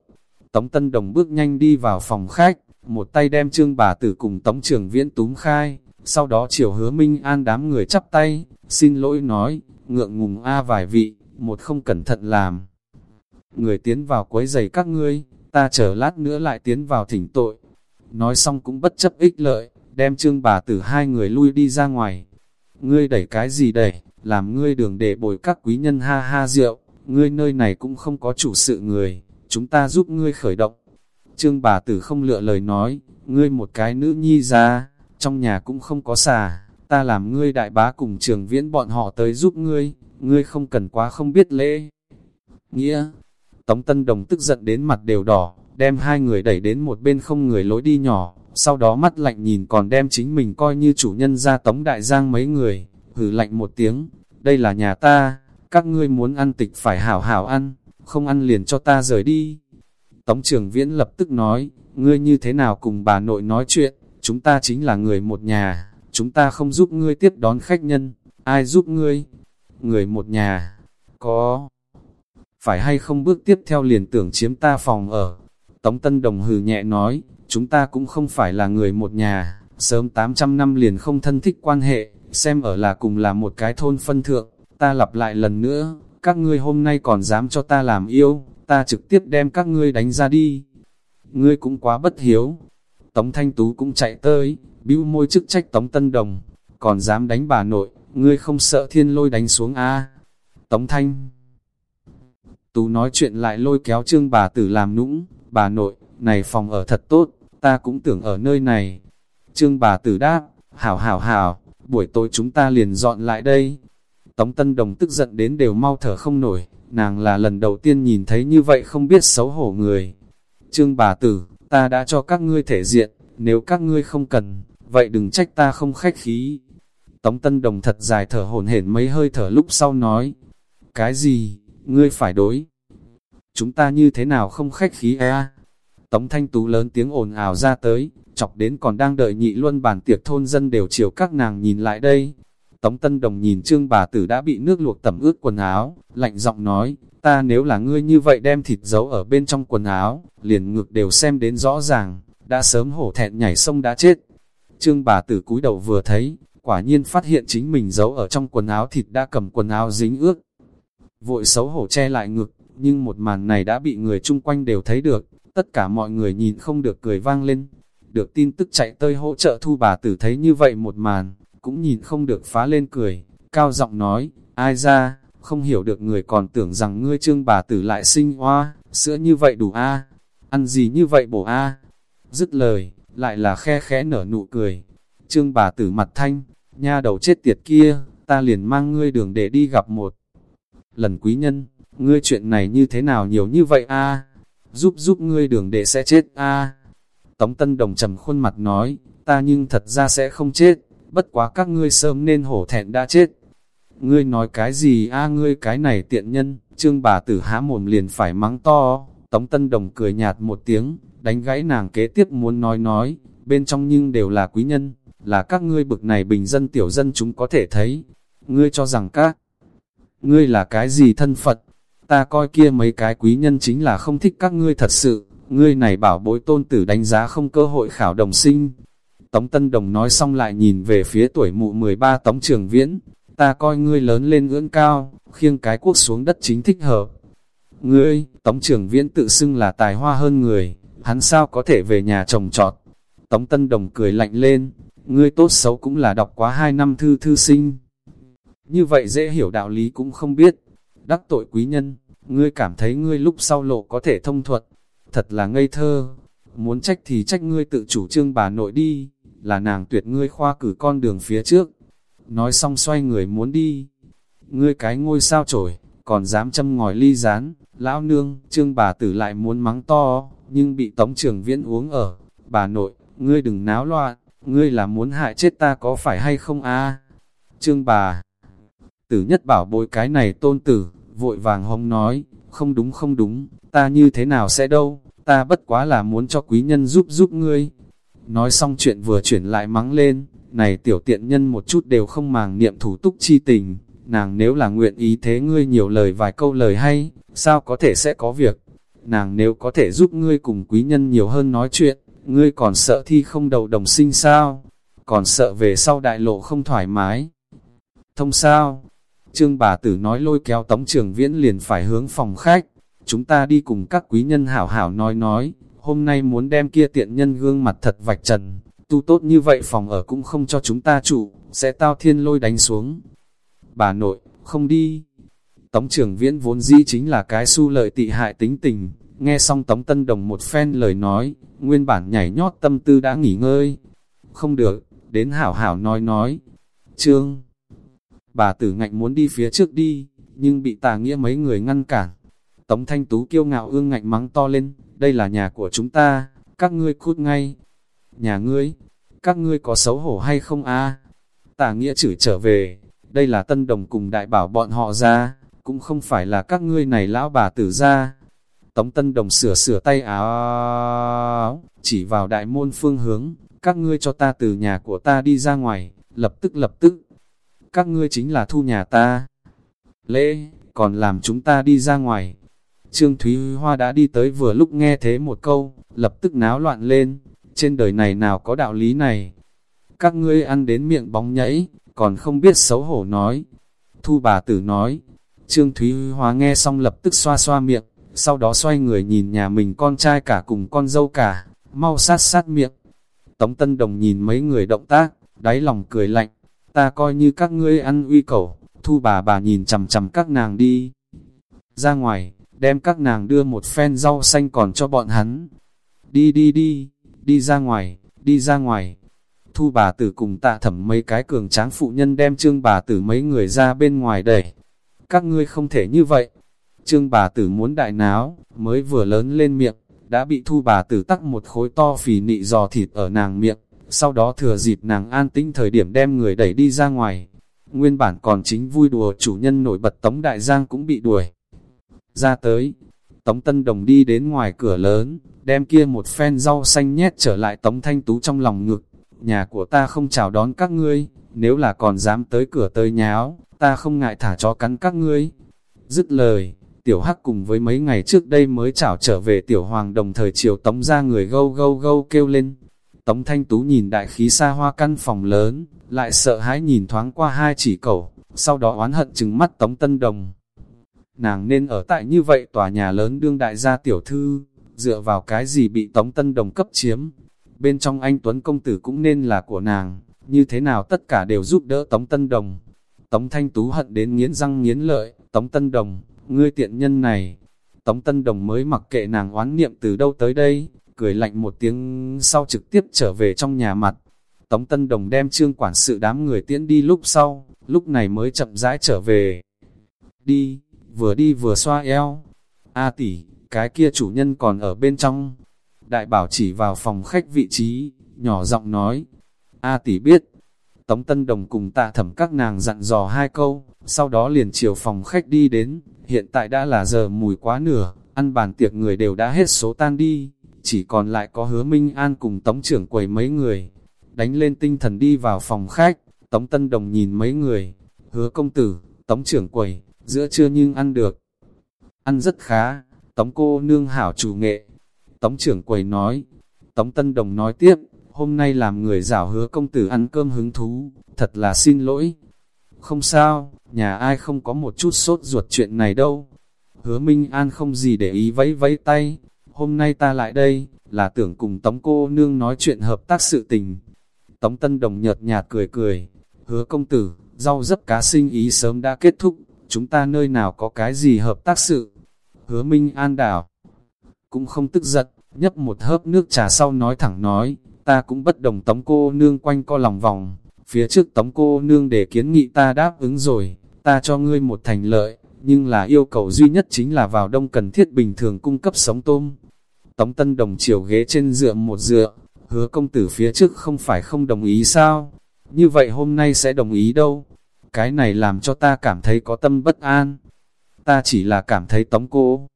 Tống Tân Đồng bước nhanh đi vào phòng khách, một tay đem trương bà tử cùng tống trường viễn túm khai, sau đó chiều hứa Minh An đám người chắp tay, xin lỗi nói, ngượng ngùng a vài vị, một không cẩn thận làm người tiến vào quấy giày các ngươi, ta chờ lát nữa lại tiến vào thỉnh tội. Nói xong cũng bất chấp ích lợi, đem trương bà tử hai người lui đi ra ngoài. Ngươi đẩy cái gì đẩy, làm ngươi đường để bồi các quý nhân ha ha rượu, ngươi nơi này cũng không có chủ sự người, chúng ta giúp ngươi khởi động. Trương bà tử không lựa lời nói, ngươi một cái nữ nhi ra, trong nhà cũng không có xà, ta làm ngươi đại bá cùng trường viễn bọn họ tới giúp ngươi, ngươi không cần quá không biết lễ. Nghĩa, Tống Tân Đồng tức giận đến mặt đều đỏ, đem hai người đẩy đến một bên không người lối đi nhỏ, sau đó mắt lạnh nhìn còn đem chính mình coi như chủ nhân ra Tống Đại Giang mấy người, hử lạnh một tiếng, đây là nhà ta, các ngươi muốn ăn tịch phải hảo hảo ăn, không ăn liền cho ta rời đi. Tống Trường Viễn lập tức nói, ngươi như thế nào cùng bà nội nói chuyện, chúng ta chính là người một nhà, chúng ta không giúp ngươi tiếp đón khách nhân, ai giúp ngươi? Người một nhà, có phải hay không bước tiếp theo liền tưởng chiếm ta phòng ở. Tống Tân Đồng hừ nhẹ nói, chúng ta cũng không phải là người một nhà, sớm 800 năm liền không thân thích quan hệ, xem ở là cùng là một cái thôn phân thượng, ta lặp lại lần nữa, các ngươi hôm nay còn dám cho ta làm yêu, ta trực tiếp đem các ngươi đánh ra đi. Ngươi cũng quá bất hiếu. Tống Thanh Tú cũng chạy tới, bĩu môi chức trách Tống Tân Đồng, còn dám đánh bà nội, ngươi không sợ thiên lôi đánh xuống a Tống Thanh Tú nói chuyện lại lôi kéo trương bà tử làm nũng, bà nội, này phòng ở thật tốt, ta cũng tưởng ở nơi này. Trương bà tử đáp, hảo hảo hảo, buổi tối chúng ta liền dọn lại đây. Tống Tân Đồng tức giận đến đều mau thở không nổi, nàng là lần đầu tiên nhìn thấy như vậy không biết xấu hổ người. Trương bà tử, ta đã cho các ngươi thể diện, nếu các ngươi không cần, vậy đừng trách ta không khách khí. Tống Tân Đồng thật dài thở hổn hển mấy hơi thở lúc sau nói, cái gì, ngươi phải đối. Chúng ta như thế nào không khách khí e Tống Thanh Tú lớn tiếng ồn ào ra tới, chọc đến còn đang đợi nhị luân bàn tiệc thôn dân đều chiều các nàng nhìn lại đây. Tống Tân Đồng nhìn trương bà tử đã bị nước luộc tẩm ướt quần áo, lạnh giọng nói, ta nếu là ngươi như vậy đem thịt giấu ở bên trong quần áo, liền ngược đều xem đến rõ ràng, đã sớm hổ thẹn nhảy sông đã chết. Trương bà tử cúi đầu vừa thấy, quả nhiên phát hiện chính mình giấu ở trong quần áo thịt đã cầm quần áo dính ướt. Vội xấu hổ che lại ngực, nhưng một màn này đã bị người chung quanh đều thấy được, tất cả mọi người nhìn không được cười vang lên. Được tin tức chạy tới hỗ trợ thu bà tử thấy như vậy một màn, cũng nhìn không được phá lên cười, cao giọng nói, ai ra, không hiểu được người còn tưởng rằng ngươi trương bà tử lại sinh hoa, sữa như vậy đủ a ăn gì như vậy bổ a. Dứt lời, lại là khe khẽ nở nụ cười. Trương bà tử mặt thanh, nha đầu chết tiệt kia, ta liền mang ngươi đường để đi gặp một lần quý nhân, ngươi chuyện này như thế nào nhiều như vậy a? Giúp giúp ngươi đường để sẽ chết a. Tống Tân Đồng trầm khuôn mặt nói, ta nhưng thật ra sẽ không chết, bất quá các ngươi sớm nên hổ thẹn đã chết. Ngươi nói cái gì a ngươi cái này tiện nhân, trương bà tử há mồm liền phải mắng to, Tống Tân Đồng cười nhạt một tiếng, đánh gãy nàng kế tiếp muốn nói nói, bên trong nhưng đều là quý nhân, là các ngươi bực này bình dân tiểu dân chúng có thể thấy. Ngươi cho rằng các ngươi là cái gì thân Phật, ta coi kia mấy cái quý nhân chính là không thích các ngươi thật sự, ngươi này bảo bối tôn tử đánh giá không cơ hội khảo đồng sinh. Tống Tân Đồng nói xong lại nhìn về phía tuổi mụ 13 Tống Trường Viễn, ta coi ngươi lớn lên ưỡn cao, khiêng cái quốc xuống đất chính thích hợp. Ngươi, Tống Trường Viễn tự xưng là tài hoa hơn người, hắn sao có thể về nhà trồng trọt. Tống Tân Đồng cười lạnh lên, ngươi tốt xấu cũng là đọc quá hai năm thư thư sinh. Như vậy dễ hiểu đạo lý cũng không biết, đắc tội quý nhân, ngươi cảm thấy ngươi lúc sau lộ có thể thông thuật, thật là ngây thơ, muốn trách thì trách ngươi tự chủ trương bà nội đi, là nàng tuyệt ngươi khoa cử con đường phía trước. Nói xong xoay người muốn đi, ngươi cái ngôi sao trổi, còn dám châm ngòi ly rán, lão nương, trương bà tử lại muốn mắng to, nhưng bị tống trường viễn uống ở, bà nội, ngươi đừng náo loạn, ngươi là muốn hại chết ta có phải hay không a? Trương bà, tử nhất bảo bối cái này tôn tử, vội vàng hông nói, không đúng không đúng, ta như thế nào sẽ đâu, ta bất quá là muốn cho quý nhân giúp giúp ngươi. Nói xong chuyện vừa chuyển lại mắng lên, này tiểu tiện nhân một chút đều không màng niệm thủ túc chi tình, nàng nếu là nguyện ý thế ngươi nhiều lời vài câu lời hay, sao có thể sẽ có việc. Nàng nếu có thể giúp ngươi cùng quý nhân nhiều hơn nói chuyện, ngươi còn sợ thi không đầu đồng sinh sao, còn sợ về sau đại lộ không thoải mái. Thông sao? Trương bà tử nói lôi kéo tống trường viễn liền phải hướng phòng khách, chúng ta đi cùng các quý nhân hảo hảo nói nói, hôm nay muốn đem kia tiện nhân gương mặt thật vạch trần, tu tốt như vậy phòng ở cũng không cho chúng ta trụ, sẽ tao thiên lôi đánh xuống. Bà nội, không đi. Tống trưởng viễn vốn dĩ chính là cái su lợi tị hại tính tình, nghe xong Tống Tân Đồng một phen lời nói, nguyên bản nhảy nhót tâm tư đã nghỉ ngơi. Không được, đến hảo hảo nói nói. Trương, bà tử ngạnh muốn đi phía trước đi, nhưng bị tà nghĩa mấy người ngăn cản. Tống Thanh Tú kiêu ngạo ương ngạnh mắng to lên, đây là nhà của chúng ta, các ngươi cút ngay. Nhà ngươi, các ngươi có xấu hổ hay không a? Tả nghĩa chửi trở về, đây là tân đồng cùng đại bảo bọn họ ra, cũng không phải là các ngươi này lão bà tử ra. Tống tân đồng sửa sửa tay áo, chỉ vào đại môn phương hướng, các ngươi cho ta từ nhà của ta đi ra ngoài, lập tức lập tức. Các ngươi chính là thu nhà ta. Lễ, còn làm chúng ta đi ra ngoài. Trương Thúy Hoa đã đi tới vừa lúc nghe thế một câu, lập tức náo loạn lên, trên đời này nào có đạo lý này. Các ngươi ăn đến miệng bóng nhảy, còn không biết xấu hổ nói. Thu bà tử nói, Trương Thúy Hoa nghe xong lập tức xoa xoa miệng, sau đó xoay người nhìn nhà mình con trai cả cùng con dâu cả, mau sát sát miệng. Tống Tân Đồng nhìn mấy người động tác, đáy lòng cười lạnh, ta coi như các ngươi ăn uy cẩu, thu bà bà nhìn chầm chầm các nàng đi. Ra ngoài, đem các nàng đưa một phen rau xanh còn cho bọn hắn. Đi đi đi, đi ra ngoài, đi ra ngoài. Thu bà tử cùng tạ thẩm mấy cái cường tráng phụ nhân đem trương bà tử mấy người ra bên ngoài đẩy. Các ngươi không thể như vậy. Trương bà tử muốn đại náo, mới vừa lớn lên miệng, đã bị thu bà tử tắc một khối to phì nị giò thịt ở nàng miệng, sau đó thừa dịp nàng an tĩnh thời điểm đem người đẩy đi ra ngoài. Nguyên bản còn chính vui đùa chủ nhân nổi bật Tống Đại Giang cũng bị đuổi. Ra tới, Tống Tân Đồng đi đến ngoài cửa lớn, đem kia một phen rau xanh nhét trở lại Tống Thanh Tú trong lòng ngực. Nhà của ta không chào đón các ngươi, nếu là còn dám tới cửa tới nháo, ta không ngại thả chó cắn các ngươi. Dứt lời, tiểu hắc cùng với mấy ngày trước đây mới chảo trở về tiểu hoàng đồng thời chiều tống ra người gâu gâu gâu kêu lên. Tống thanh tú nhìn đại khí xa hoa căn phòng lớn, lại sợ hãi nhìn thoáng qua hai chỉ cẩu, sau đó oán hận chừng mắt tống tân đồng. Nàng nên ở tại như vậy tòa nhà lớn đương đại gia tiểu thư, dựa vào cái gì bị tống tân đồng cấp chiếm. Bên trong anh Tuấn Công Tử cũng nên là của nàng, như thế nào tất cả đều giúp đỡ Tống Tân Đồng. Tống Thanh Tú hận đến nghiến răng nghiến lợi, Tống Tân Đồng, ngươi tiện nhân này. Tống Tân Đồng mới mặc kệ nàng oán niệm từ đâu tới đây, cười lạnh một tiếng sau trực tiếp trở về trong nhà mặt. Tống Tân Đồng đem trương quản sự đám người tiễn đi lúc sau, lúc này mới chậm rãi trở về. Đi, vừa đi vừa xoa eo. A tỷ, cái kia chủ nhân còn ở bên trong. Đại bảo chỉ vào phòng khách vị trí, nhỏ giọng nói. A tỷ biết, Tống Tân Đồng cùng tạ thẩm các nàng dặn dò hai câu, sau đó liền chiều phòng khách đi đến, hiện tại đã là giờ mùi quá nửa, ăn bàn tiệc người đều đã hết số tan đi, chỉ còn lại có hứa Minh An cùng Tống trưởng quầy mấy người, đánh lên tinh thần đi vào phòng khách, Tống Tân Đồng nhìn mấy người, hứa công tử, Tống trưởng quầy, giữa trưa nhưng ăn được, ăn rất khá, Tống cô nương hảo chủ nghệ, Tống trưởng quầy nói, Tống Tân Đồng nói tiếp, hôm nay làm người giảo hứa công tử ăn cơm hứng thú, thật là xin lỗi. Không sao, nhà ai không có một chút sốt ruột chuyện này đâu. Hứa Minh An không gì để ý vẫy vẫy tay, hôm nay ta lại đây, là tưởng cùng Tống cô nương nói chuyện hợp tác sự tình. Tống Tân Đồng nhợt nhạt cười cười, hứa công tử, rau dấp cá sinh ý sớm đã kết thúc, chúng ta nơi nào có cái gì hợp tác sự. Hứa Minh An đảo, cũng không tức giận, nhấp một hớp nước trà sau nói thẳng nói, ta cũng bất đồng tống cô nương quanh co lòng vòng, phía trước tống cô nương để kiến nghị ta đáp ứng rồi, ta cho ngươi một thành lợi, nhưng là yêu cầu duy nhất chính là vào đông cần thiết bình thường cung cấp sống tôm. Tống Tân Đồng chiều ghế trên dựa một dựa, hứa công tử phía trước không phải không đồng ý sao? Như vậy hôm nay sẽ đồng ý đâu? Cái này làm cho ta cảm thấy có tâm bất an. Ta chỉ là cảm thấy tống cô.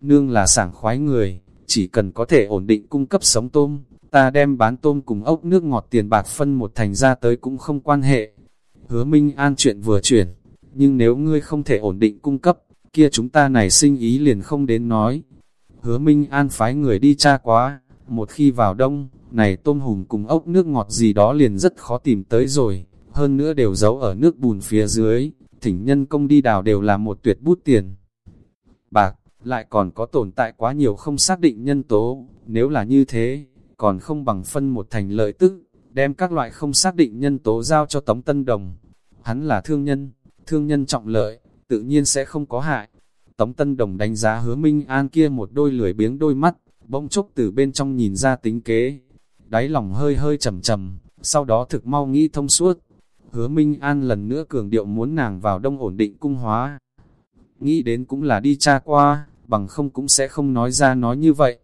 Nương là sảng khoái người, chỉ cần có thể ổn định cung cấp sống tôm, ta đem bán tôm cùng ốc nước ngọt tiền bạc phân một thành ra tới cũng không quan hệ. Hứa Minh An chuyện vừa chuyển, nhưng nếu ngươi không thể ổn định cung cấp, kia chúng ta này sinh ý liền không đến nói. Hứa Minh An phái người đi tra quá, một khi vào đông, này tôm hùm cùng ốc nước ngọt gì đó liền rất khó tìm tới rồi, hơn nữa đều giấu ở nước bùn phía dưới, thỉnh nhân công đi đào đều là một tuyệt bút tiền. Bạc, lại còn có tồn tại quá nhiều không xác định nhân tố, nếu là như thế, còn không bằng phân một thành lợi tức, đem các loại không xác định nhân tố giao cho Tống Tân Đồng. Hắn là thương nhân, thương nhân trọng lợi, tự nhiên sẽ không có hại. Tống Tân Đồng đánh giá hứa Minh An kia một đôi lười biếng đôi mắt, bỗng chốc từ bên trong nhìn ra tính kế. Đáy lòng hơi hơi trầm trầm, sau đó thực mau nghĩ thông suốt. Hứa Minh An lần nữa cường điệu muốn nàng vào đông ổn định cung hóa. Nghĩ đến cũng là đi tra qua, bằng không cũng sẽ không nói ra nói như vậy.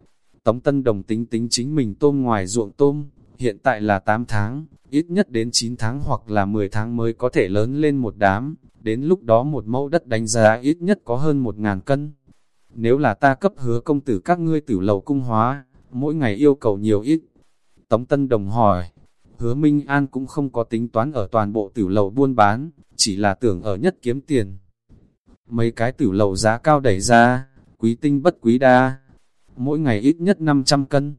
Tống Tân Đồng tính tính chính mình tôm ngoài ruộng tôm, hiện tại là 8 tháng, ít nhất đến 9 tháng hoặc là 10 tháng mới có thể lớn lên một đám, đến lúc đó một mẫu đất đánh giá ít nhất có hơn 1.000 cân. Nếu là ta cấp hứa công tử các ngươi tử lầu cung hóa, mỗi ngày yêu cầu nhiều ít. Tống Tân Đồng hỏi, hứa Minh An cũng không có tính toán ở toàn bộ tử lầu buôn bán, chỉ là tưởng ở nhất kiếm tiền. Mấy cái tử lầu giá cao đẩy ra, quý tinh bất quý đa, mỗi ngày ít nhất 500 cân.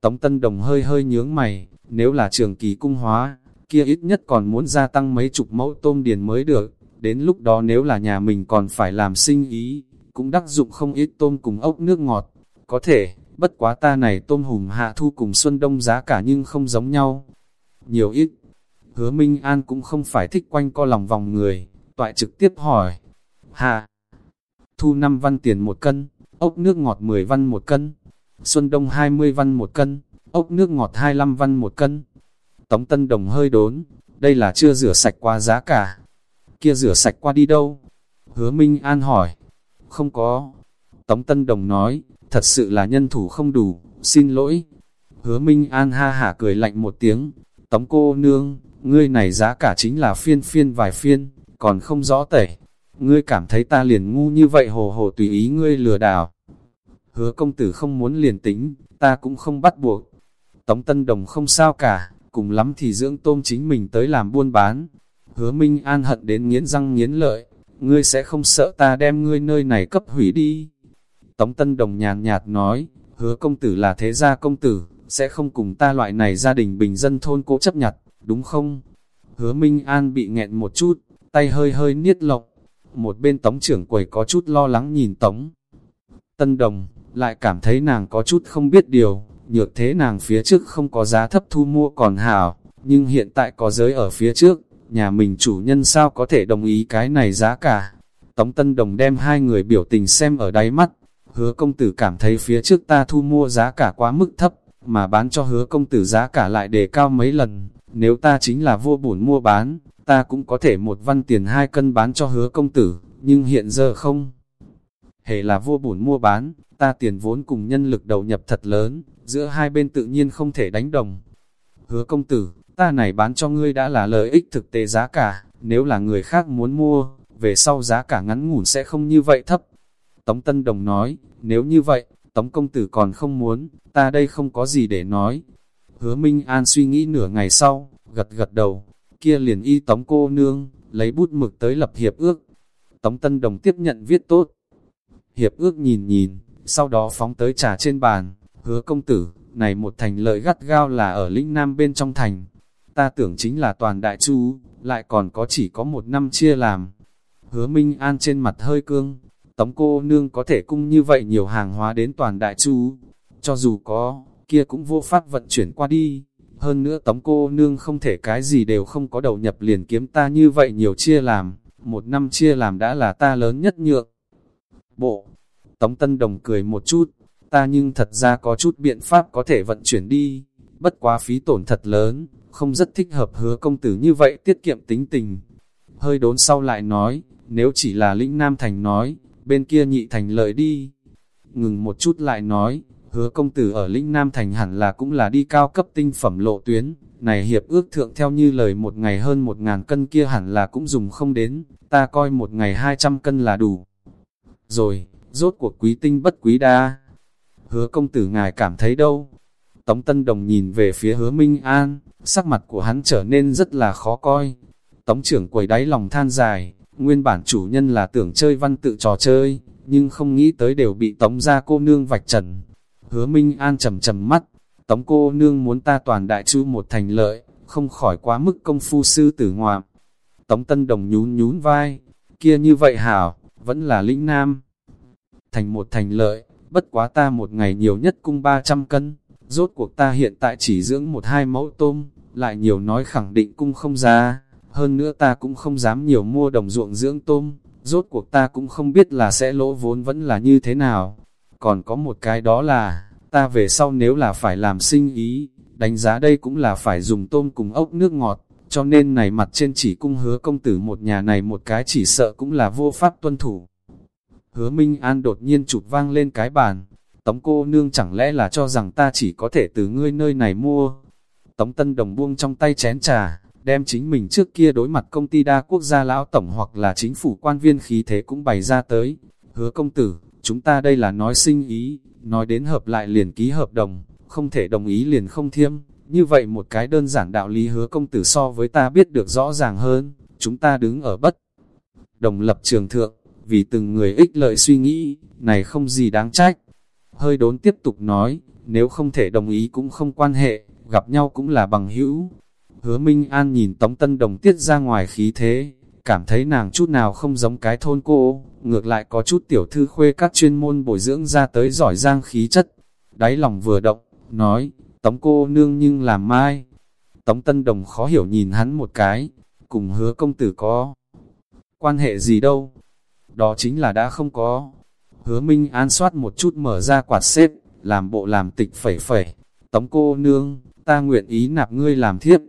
Tống Tân Đồng hơi hơi nhướng mày, nếu là trường kỳ cung hóa, kia ít nhất còn muốn gia tăng mấy chục mẫu tôm điền mới được, đến lúc đó nếu là nhà mình còn phải làm sinh ý, cũng đắc dụng không ít tôm cùng ốc nước ngọt, có thể, bất quá ta này tôm hùm hạ thu cùng xuân đông giá cả nhưng không giống nhau. Nhiều ít, hứa Minh An cũng không phải thích quanh co lòng vòng người, toại trực tiếp hỏi, hà, thu 5 văn tiền một cân, ốc nước ngọt 10 văn một cân, xuân đông 20 văn một cân, ốc nước ngọt 25 văn một cân. Tống Tân Đồng hơi đốn, đây là chưa rửa sạch qua giá cả. Kia rửa sạch qua đi đâu? Hứa Minh An hỏi. Không có. Tống Tân Đồng nói, thật sự là nhân thủ không đủ, xin lỗi. Hứa Minh An ha hả cười lạnh một tiếng. Tống cô nương, ngươi này giá cả chính là phiên phiên vài phiên, còn không rõ tẩy. Ngươi cảm thấy ta liền ngu như vậy hồ hồ tùy ý ngươi lừa đảo. Hứa công tử không muốn liền tính, ta cũng không bắt buộc. Tống Tân Đồng không sao cả, cùng lắm thì dưỡng tôm chính mình tới làm buôn bán. Hứa Minh An hận đến nghiến răng nghiến lợi, ngươi sẽ không sợ ta đem ngươi nơi này cấp hủy đi. Tống Tân Đồng nhàn nhạt nói, hứa công tử là thế gia công tử, sẽ không cùng ta loại này gia đình bình dân thôn cố chấp nhặt, đúng không? Hứa Minh An bị nghẹn một chút, tay hơi hơi niết lộc. Một bên tống trưởng quầy có chút lo lắng nhìn tống. Tân Đồng, lại cảm thấy nàng có chút không biết điều, nhược thế nàng phía trước không có giá thấp thu mua còn hảo, nhưng hiện tại có giới ở phía trước, nhà mình chủ nhân sao có thể đồng ý cái này giá cả. Tống Tân Đồng đem hai người biểu tình xem ở đáy mắt, hứa công tử cảm thấy phía trước ta thu mua giá cả quá mức thấp, mà bán cho hứa công tử giá cả lại đề cao mấy lần, nếu ta chính là vô bổn mua bán, ta cũng có thể một văn tiền hai cân bán cho hứa công tử, nhưng hiện giờ không. Hề là vô bổn mua bán, ta tiền vốn cùng nhân lực đầu nhập thật lớn, giữa hai bên tự nhiên không thể đánh đồng. Hứa công tử, ta này bán cho ngươi đã là lợi ích thực tế giá cả, nếu là người khác muốn mua, về sau giá cả ngắn ngủn sẽ không như vậy thấp. Tống Tân Đồng nói, nếu như vậy, Tống công tử còn không muốn, ta đây không có gì để nói. Hứa Minh An suy nghĩ nửa ngày sau, gật gật đầu, kia liền y Tống cô nương, lấy bút mực tới lập hiệp ước. Tống Tân Đồng tiếp nhận viết tốt. Hiệp ước nhìn nhìn, sau đó phóng tới trà trên bàn, hứa công tử, này một thành lợi gắt gao là ở lĩnh nam bên trong thành. Ta tưởng chính là toàn đại chu, lại còn có chỉ có một năm chia làm. Hứa Minh An trên mặt hơi cương, tống cô nương có thể cung như vậy nhiều hàng hóa đến toàn đại chu. Cho dù có, kia cũng vô pháp vận chuyển qua đi. Hơn nữa tống cô nương không thể cái gì đều không có đầu nhập liền kiếm ta như vậy nhiều chia làm. Một năm chia làm đã là ta lớn nhất nhượng. Bộ, Tống Tân Đồng cười một chút, ta nhưng thật ra có chút biện pháp có thể vận chuyển đi, bất quá phí tổn thật lớn, không rất thích hợp hứa công tử như vậy tiết kiệm tính tình. Hơi đốn sau lại nói, nếu chỉ là lĩnh Nam Thành nói, bên kia nhị thành lợi đi. Ngừng một chút lại nói, hứa công tử ở lĩnh Nam Thành hẳn là cũng là đi cao cấp tinh phẩm lộ tuyến, này hiệp ước thượng theo như lời một ngày hơn một ngàn cân kia hẳn là cũng dùng không đến, ta coi một ngày hai trăm cân là đủ. Rồi, rốt cuộc quý tinh bất quý đa. Hứa công tử ngài cảm thấy đâu? Tống Tân Đồng nhìn về phía hứa Minh An, sắc mặt của hắn trở nên rất là khó coi. Tống trưởng quầy đáy lòng than dài, nguyên bản chủ nhân là tưởng chơi văn tự trò chơi, nhưng không nghĩ tới đều bị tống ra cô nương vạch trần. Hứa Minh An trầm trầm mắt, tống cô nương muốn ta toàn đại chu một thành lợi, không khỏi quá mức công phu sư tử ngoạm. Tống Tân Đồng nhún nhún vai, kia như vậy hảo, vẫn là lĩnh nam thành một thành lợi, bất quá ta một ngày nhiều nhất cung 300 cân, rốt cuộc ta hiện tại chỉ dưỡng một hai mẫu tôm, lại nhiều nói khẳng định cung không ra, hơn nữa ta cũng không dám nhiều mua đồng ruộng dưỡng tôm, rốt cuộc ta cũng không biết là sẽ lỗ vốn vẫn là như thế nào. Còn có một cái đó là, ta về sau nếu là phải làm sinh ý, đánh giá đây cũng là phải dùng tôm cùng ốc nước ngọt, cho nên này mặt trên chỉ cung hứa công tử một nhà này một cái chỉ sợ cũng là vô pháp tuân thủ. Hứa Minh An đột nhiên chụp vang lên cái bàn. Tống cô nương chẳng lẽ là cho rằng ta chỉ có thể từ ngươi nơi này mua. Tống Tân Đồng buông trong tay chén trà, đem chính mình trước kia đối mặt công ty đa quốc gia lão tổng hoặc là chính phủ quan viên khí thế cũng bày ra tới. Hứa công tử, chúng ta đây là nói sinh ý, nói đến hợp lại liền ký hợp đồng, không thể đồng ý liền không thiêm. Như vậy một cái đơn giản đạo lý hứa công tử so với ta biết được rõ ràng hơn, chúng ta đứng ở bất đồng lập trường thượng, vì từng người ích lợi suy nghĩ, này không gì đáng trách. Hơi đốn tiếp tục nói, nếu không thể đồng ý cũng không quan hệ, gặp nhau cũng là bằng hữu. Hứa Minh An nhìn Tống Tân Đồng tiết ra ngoài khí thế, cảm thấy nàng chút nào không giống cái thôn cô, ngược lại có chút tiểu thư khuê các chuyên môn bồi dưỡng ra tới giỏi giang khí chất. Đáy lòng vừa động, nói, Tống cô nương nhưng làm mai. Tống Tân Đồng khó hiểu nhìn hắn một cái, cùng hứa công tử có quan hệ gì đâu. Đó chính là đã không có. Hứa Minh An soát một chút mở ra quạt xếp, làm bộ làm tịch phẩy phẩy. Tống cô nương, ta nguyện ý nạp ngươi làm thiếp.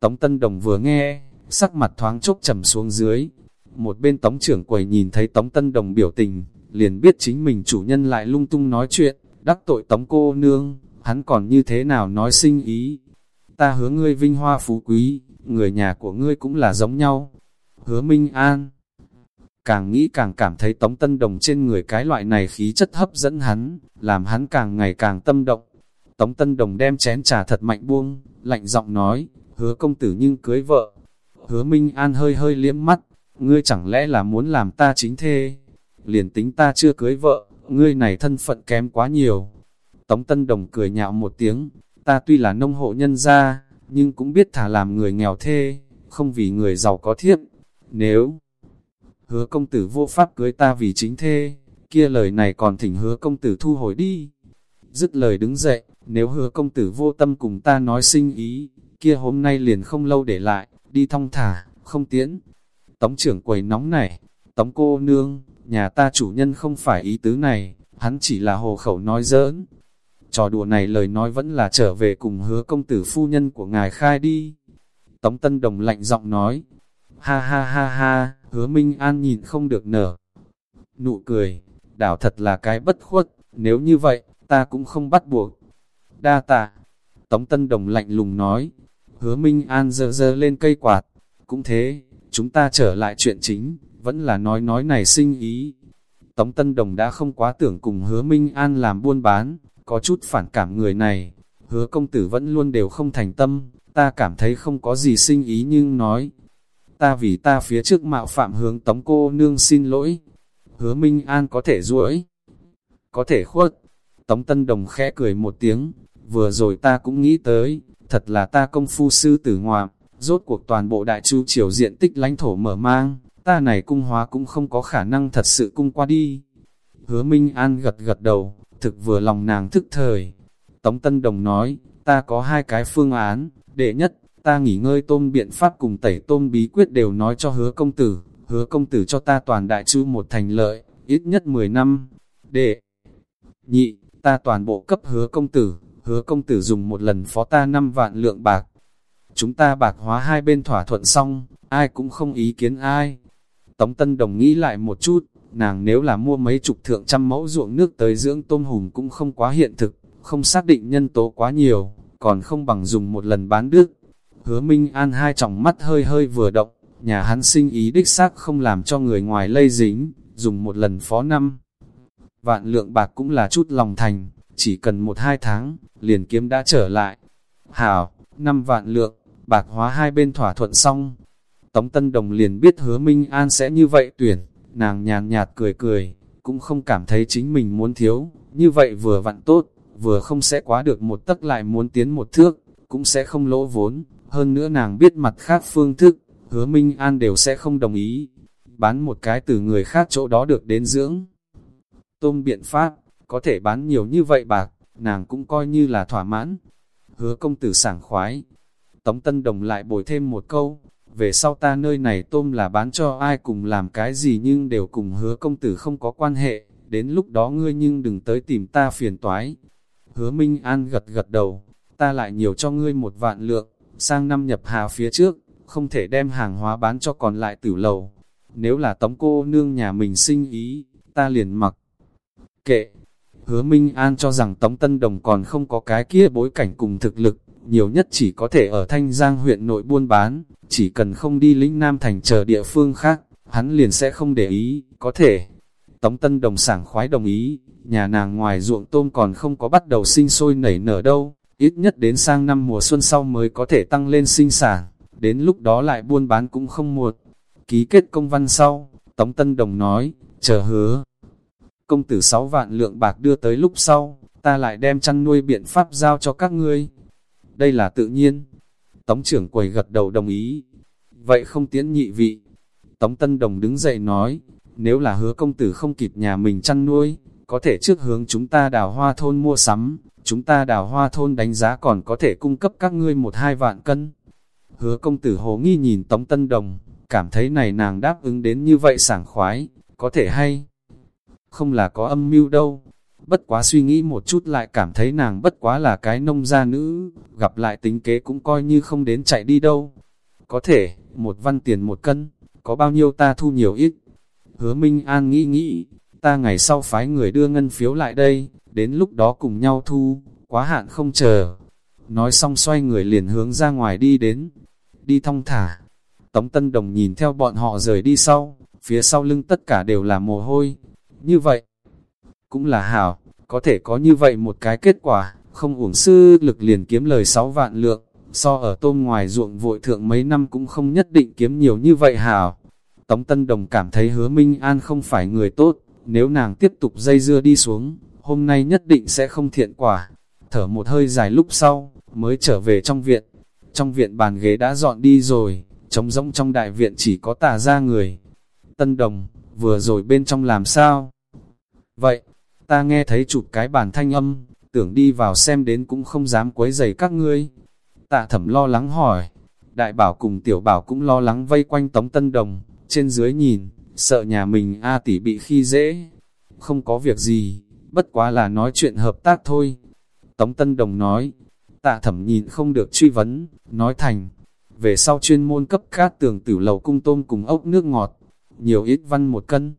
Tống Tân Đồng vừa nghe, sắc mặt thoáng chốc trầm xuống dưới. Một bên Tống trưởng quầy nhìn thấy Tống Tân Đồng biểu tình, liền biết chính mình chủ nhân lại lung tung nói chuyện, đắc tội Tống cô nương, hắn còn như thế nào nói sinh ý. Ta hứa ngươi vinh hoa phú quý, người nhà của ngươi cũng là giống nhau. Hứa Minh An Càng nghĩ càng cảm thấy Tống Tân Đồng trên người cái loại này khí chất hấp dẫn hắn, làm hắn càng ngày càng tâm động. Tống Tân Đồng đem chén trà thật mạnh buông, lạnh giọng nói, hứa công tử nhưng cưới vợ. Hứa Minh An hơi hơi liếm mắt, ngươi chẳng lẽ là muốn làm ta chính thê? Liền tính ta chưa cưới vợ, ngươi này thân phận kém quá nhiều. Tống Tân Đồng cười nhạo một tiếng, ta tuy là nông hộ nhân gia, nhưng cũng biết thả làm người nghèo thê, không vì người giàu có thiếp. Nếu hứa công tử vô pháp cưới ta vì chính thê, kia lời này còn thỉnh hứa công tử thu hồi đi. Dứt lời đứng dậy, nếu hứa công tử vô tâm cùng ta nói sinh ý, kia hôm nay liền không lâu để lại, đi thong thả, không tiễn. Tống trưởng quầy nóng này, tống cô nương, nhà ta chủ nhân không phải ý tứ này, hắn chỉ là hồ khẩu nói giỡn. Trò đùa này lời nói vẫn là trở về cùng hứa công tử phu nhân của ngài khai đi. Tống Tân Đồng lạnh giọng nói, ha ha ha ha, hứa Minh An nhìn không được nở. Nụ cười, đảo thật là cái bất khuất, nếu như vậy, ta cũng không bắt buộc. Đa tạ, Tống Tân Đồng lạnh lùng nói, hứa Minh An dơ dơ lên cây quạt, cũng thế, chúng ta trở lại chuyện chính, vẫn là nói nói này sinh ý. Tống Tân Đồng đã không quá tưởng cùng hứa Minh An làm buôn bán, có chút phản cảm người này, hứa công tử vẫn luôn đều không thành tâm, ta cảm thấy không có gì sinh ý nhưng nói, ta vì ta phía trước mạo phạm hướng tống cô nương xin lỗi, hứa Minh An có thể duỗi, có thể khuất, tống tân đồng khẽ cười một tiếng, vừa rồi ta cũng nghĩ tới, thật là ta công phu sư tử ngoạm, rốt cuộc toàn bộ đại chu triều diện tích lãnh thổ mở mang, ta này cung hóa cũng không có khả năng thật sự cung qua đi. Hứa Minh An gật gật đầu, thực vừa lòng nàng thức thời. Tống Tân Đồng nói, ta có hai cái phương án, đệ nhất, ta nghỉ ngơi tôm biện pháp cùng tẩy tôm bí quyết đều nói cho hứa công tử, hứa công tử cho ta toàn đại chu một thành lợi, ít nhất 10 năm. Đệ nhị, ta toàn bộ cấp hứa công tử, hứa công tử dùng một lần phó ta 5 vạn lượng bạc. Chúng ta bạc hóa hai bên thỏa thuận xong, ai cũng không ý kiến ai. Tống Tân Đồng nghĩ lại một chút, nàng nếu là mua mấy chục thượng trăm mẫu ruộng nước tới dưỡng tôm hùm cũng không quá hiện thực, không xác định nhân tố quá nhiều, còn không bằng dùng một lần bán đứt. Hứa Minh An hai tròng mắt hơi hơi vừa động, nhà hắn sinh ý đích xác không làm cho người ngoài lây dính, dùng một lần phó năm. Vạn lượng bạc cũng là chút lòng thành, chỉ cần một hai tháng, liền kiếm đã trở lại. Hảo, năm vạn lượng, bạc hóa hai bên thỏa thuận xong. Tống Tân Đồng liền biết hứa Minh An sẽ như vậy tuyển, nàng nhàn nhạt cười cười, cũng không cảm thấy chính mình muốn thiếu, như vậy vừa vặn tốt, vừa không sẽ quá được một tấc lại muốn tiến một thước, cũng sẽ không lỗ vốn, hơn nữa nàng biết mặt khác phương thức, hứa Minh An đều sẽ không đồng ý, bán một cái từ người khác chỗ đó được đến dưỡng. Tôm biện pháp, có thể bán nhiều như vậy bạc, nàng cũng coi như là thỏa mãn. Hứa công tử sảng khoái. Tống Tân Đồng lại bồi thêm một câu, về sau ta nơi này tôm là bán cho ai cùng làm cái gì nhưng đều cùng hứa công tử không có quan hệ, đến lúc đó ngươi nhưng đừng tới tìm ta phiền toái. Hứa Minh An gật gật đầu, ta lại nhiều cho ngươi một vạn lượng, sang năm nhập hà phía trước, không thể đem hàng hóa bán cho còn lại tử lầu. Nếu là tống cô nương nhà mình sinh ý, ta liền mặc. Kệ, hứa Minh An cho rằng Tống Tân Đồng còn không có cái kia bối cảnh cùng thực lực, nhiều nhất chỉ có thể ở Thanh Giang huyện nội buôn bán, chỉ cần không đi lĩnh Nam Thành chờ địa phương khác, hắn liền sẽ không để ý, có thể. Tống Tân Đồng sảng khoái đồng ý, nhà nàng ngoài ruộng tôm còn không có bắt đầu sinh sôi nảy nở đâu, ít nhất đến sang năm mùa xuân sau mới có thể tăng lên sinh sản, đến lúc đó lại buôn bán cũng không muộn. Ký kết công văn sau, Tống Tân Đồng nói, chờ hứa. Công tử 6 vạn lượng bạc đưa tới lúc sau, ta lại đem chăn nuôi biện pháp giao cho các ngươi. Đây là tự nhiên. Tống trưởng quầy gật đầu đồng ý. Vậy không tiến nhị vị. Tống Tân Đồng đứng dậy nói, nếu là hứa công tử không kịp nhà mình chăn nuôi, có thể trước hướng chúng ta đào hoa thôn mua sắm, chúng ta đào hoa thôn đánh giá còn có thể cung cấp các ngươi một hai vạn cân. Hứa công tử hồ nghi nhìn Tống Tân Đồng, cảm thấy này nàng đáp ứng đến như vậy sảng khoái, có thể hay. Không là có âm mưu đâu, bất quá suy nghĩ một chút lại cảm thấy nàng bất quá là cái nông gia nữ, gặp lại tính kế cũng coi như không đến chạy đi đâu. Có thể, một văn tiền một cân, có bao nhiêu ta thu nhiều ít. Hứa Minh An nghĩ nghĩ, ta ngày sau phái người đưa ngân phiếu lại đây, đến lúc đó cùng nhau thu, quá hạn không chờ. Nói xong xoay người liền hướng ra ngoài đi đến, đi thong thả. Tống Tân Đồng nhìn theo bọn họ rời đi sau, phía sau lưng tất cả đều là mồ hôi. Như vậy, cũng là hảo, có thể có như vậy một cái kết quả, không uổng sư lực liền kiếm lời 6 vạn lượng, so ở tôm ngoài ruộng vội thượng mấy năm cũng không nhất định kiếm nhiều như vậy hảo. Tống Tân Đồng cảm thấy hứa Minh An không phải người tốt, nếu nàng tiếp tục dây dưa đi xuống, hôm nay nhất định sẽ không thiện quả. Thở một hơi dài lúc sau, mới trở về trong viện. Trong viện bàn ghế đã dọn đi rồi, trống rỗng trong đại viện chỉ có tà ra người. Tân Đồng, vừa rồi bên trong làm sao? Vậy, ta nghe thấy chụp cái bàn thanh âm, tưởng đi vào xem đến cũng không dám quấy rầy các ngươi. Tạ thẩm lo lắng hỏi, đại bảo cùng tiểu bảo cũng lo lắng vây quanh tống tân đồng, trên dưới nhìn, sợ nhà mình A tỷ bị khi dễ. Không có việc gì, bất quá là nói chuyện hợp tác thôi. Tống tân đồng nói, tạ thẩm nhìn không được truy vấn, nói thành, về sau chuyên môn cấp cát tường tử lầu cung tôm cùng ốc nước ngọt, nhiều ít văn một cân.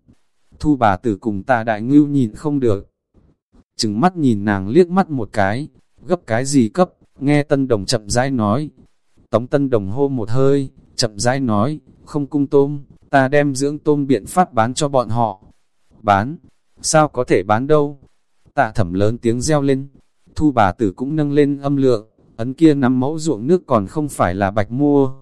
Thu bà tử cùng ta đại ngưu nhìn không được. Chừng mắt nhìn nàng liếc mắt một cái, gấp cái gì cấp, nghe tân đồng chậm rãi nói. Tống tân đồng hô một hơi, chậm rãi nói, không cung tôm, ta đem dưỡng tôm biện pháp bán cho bọn họ. Bán? Sao có thể bán đâu? Tạ thẩm lớn tiếng reo lên. Thu bà tử cũng nâng lên âm lượng, ấn kia nắm mẫu ruộng nước còn không phải là bạch mua.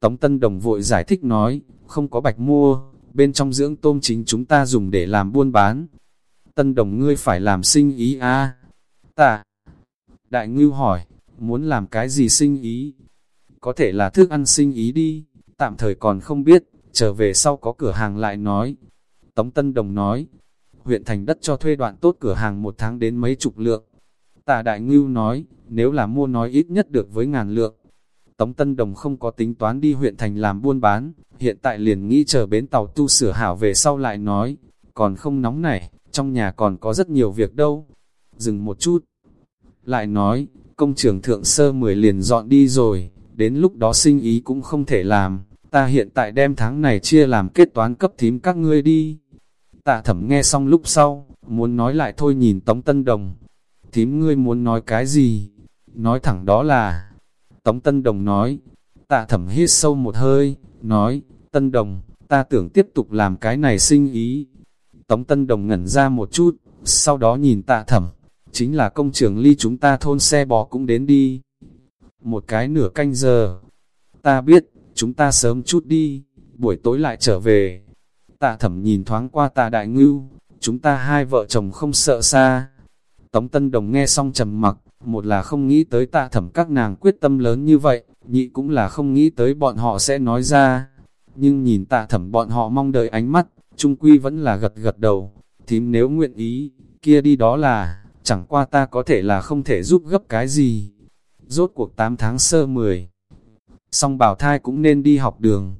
Tống Tân Đồng vội giải thích nói, không có bạch mua, bên trong dưỡng tôm chính chúng ta dùng để làm buôn bán. Tân Đồng ngươi phải làm sinh ý a à? Tạ. Đại ngưu hỏi, muốn làm cái gì sinh ý? Có thể là thức ăn sinh ý đi, tạm thời còn không biết trở về sau có cửa hàng lại nói. Tống Tân Đồng nói, huyện thành đất cho thuê đoạn tốt cửa hàng một tháng đến mấy chục lượng. Tà Đại Ngưu nói, nếu là mua nói ít nhất được với ngàn lượng. Tống Tân Đồng không có tính toán đi huyện thành làm buôn bán, hiện tại liền nghĩ chờ bến tàu tu sửa hảo về sau lại nói, còn không nóng này, trong nhà còn có rất nhiều việc đâu. Dừng một chút, lại nói, công trường thượng sơ 10 liền dọn đi rồi, đến lúc đó sinh ý cũng không thể làm, ta hiện tại đem tháng này chia làm kết toán cấp thím các ngươi đi. Tạ thẩm nghe xong lúc sau, muốn nói lại thôi nhìn Tống Tân Đồng. Thím ngươi muốn nói cái gì? Nói thẳng đó là... Tống Tân Đồng nói, tạ thẩm hít sâu một hơi, nói, Tân Đồng, ta tưởng tiếp tục làm cái này sinh ý. Tống Tân Đồng ngẩn ra một chút, sau đó nhìn tạ thẩm, chính là công trường ly chúng ta thôn xe bò cũng đến đi. Một cái nửa canh giờ, ta biết, chúng ta sớm chút đi, buổi tối lại trở về. Tạ thẩm nhìn thoáng qua tạ đại ngưu, chúng ta hai vợ chồng không sợ xa. Tống Tân Đồng nghe xong trầm mặc, một là không nghĩ tới tạ thẩm các nàng quyết tâm lớn như vậy, nhị cũng là không nghĩ tới bọn họ sẽ nói ra. Nhưng nhìn tạ thẩm bọn họ mong đợi ánh mắt, trung quy vẫn là gật gật đầu. Thím nếu nguyện ý, kia đi đó là, chẳng qua ta có thể là không thể giúp gấp cái gì. Rốt cuộc 8 tháng sơ 10, song bảo thai cũng nên đi học đường.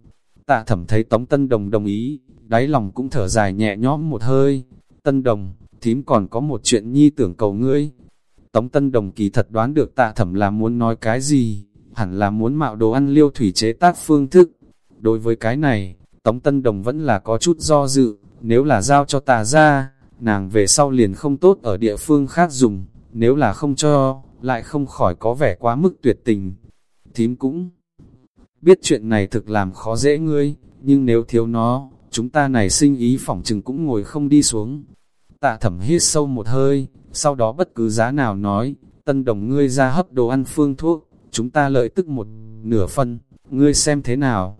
Tạ thẩm thấy Tống Tân Đồng đồng ý, đáy lòng cũng thở dài nhẹ nhõm một hơi. Tân Đồng, thím còn có một chuyện nhi tưởng cầu ngươi. Tống Tân Đồng kỳ thật đoán được tạ thẩm là muốn nói cái gì, hẳn là muốn mạo đồ ăn liêu thủy chế tác phương thức. Đối với cái này, Tống Tân Đồng vẫn là có chút do dự, nếu là giao cho tà ra, nàng về sau liền không tốt ở địa phương khác dùng, nếu là không cho, lại không khỏi có vẻ quá mức tuyệt tình. Thím cũng biết chuyện này thực làm khó dễ ngươi, nhưng nếu thiếu nó, chúng ta này sinh ý phỏng chừng cũng ngồi không đi xuống. Tạ thẩm hít sâu một hơi, sau đó bất cứ giá nào nói, tân đồng ngươi ra hấp đồ ăn phương thuốc, chúng ta lợi tức một nửa phân, ngươi xem thế nào.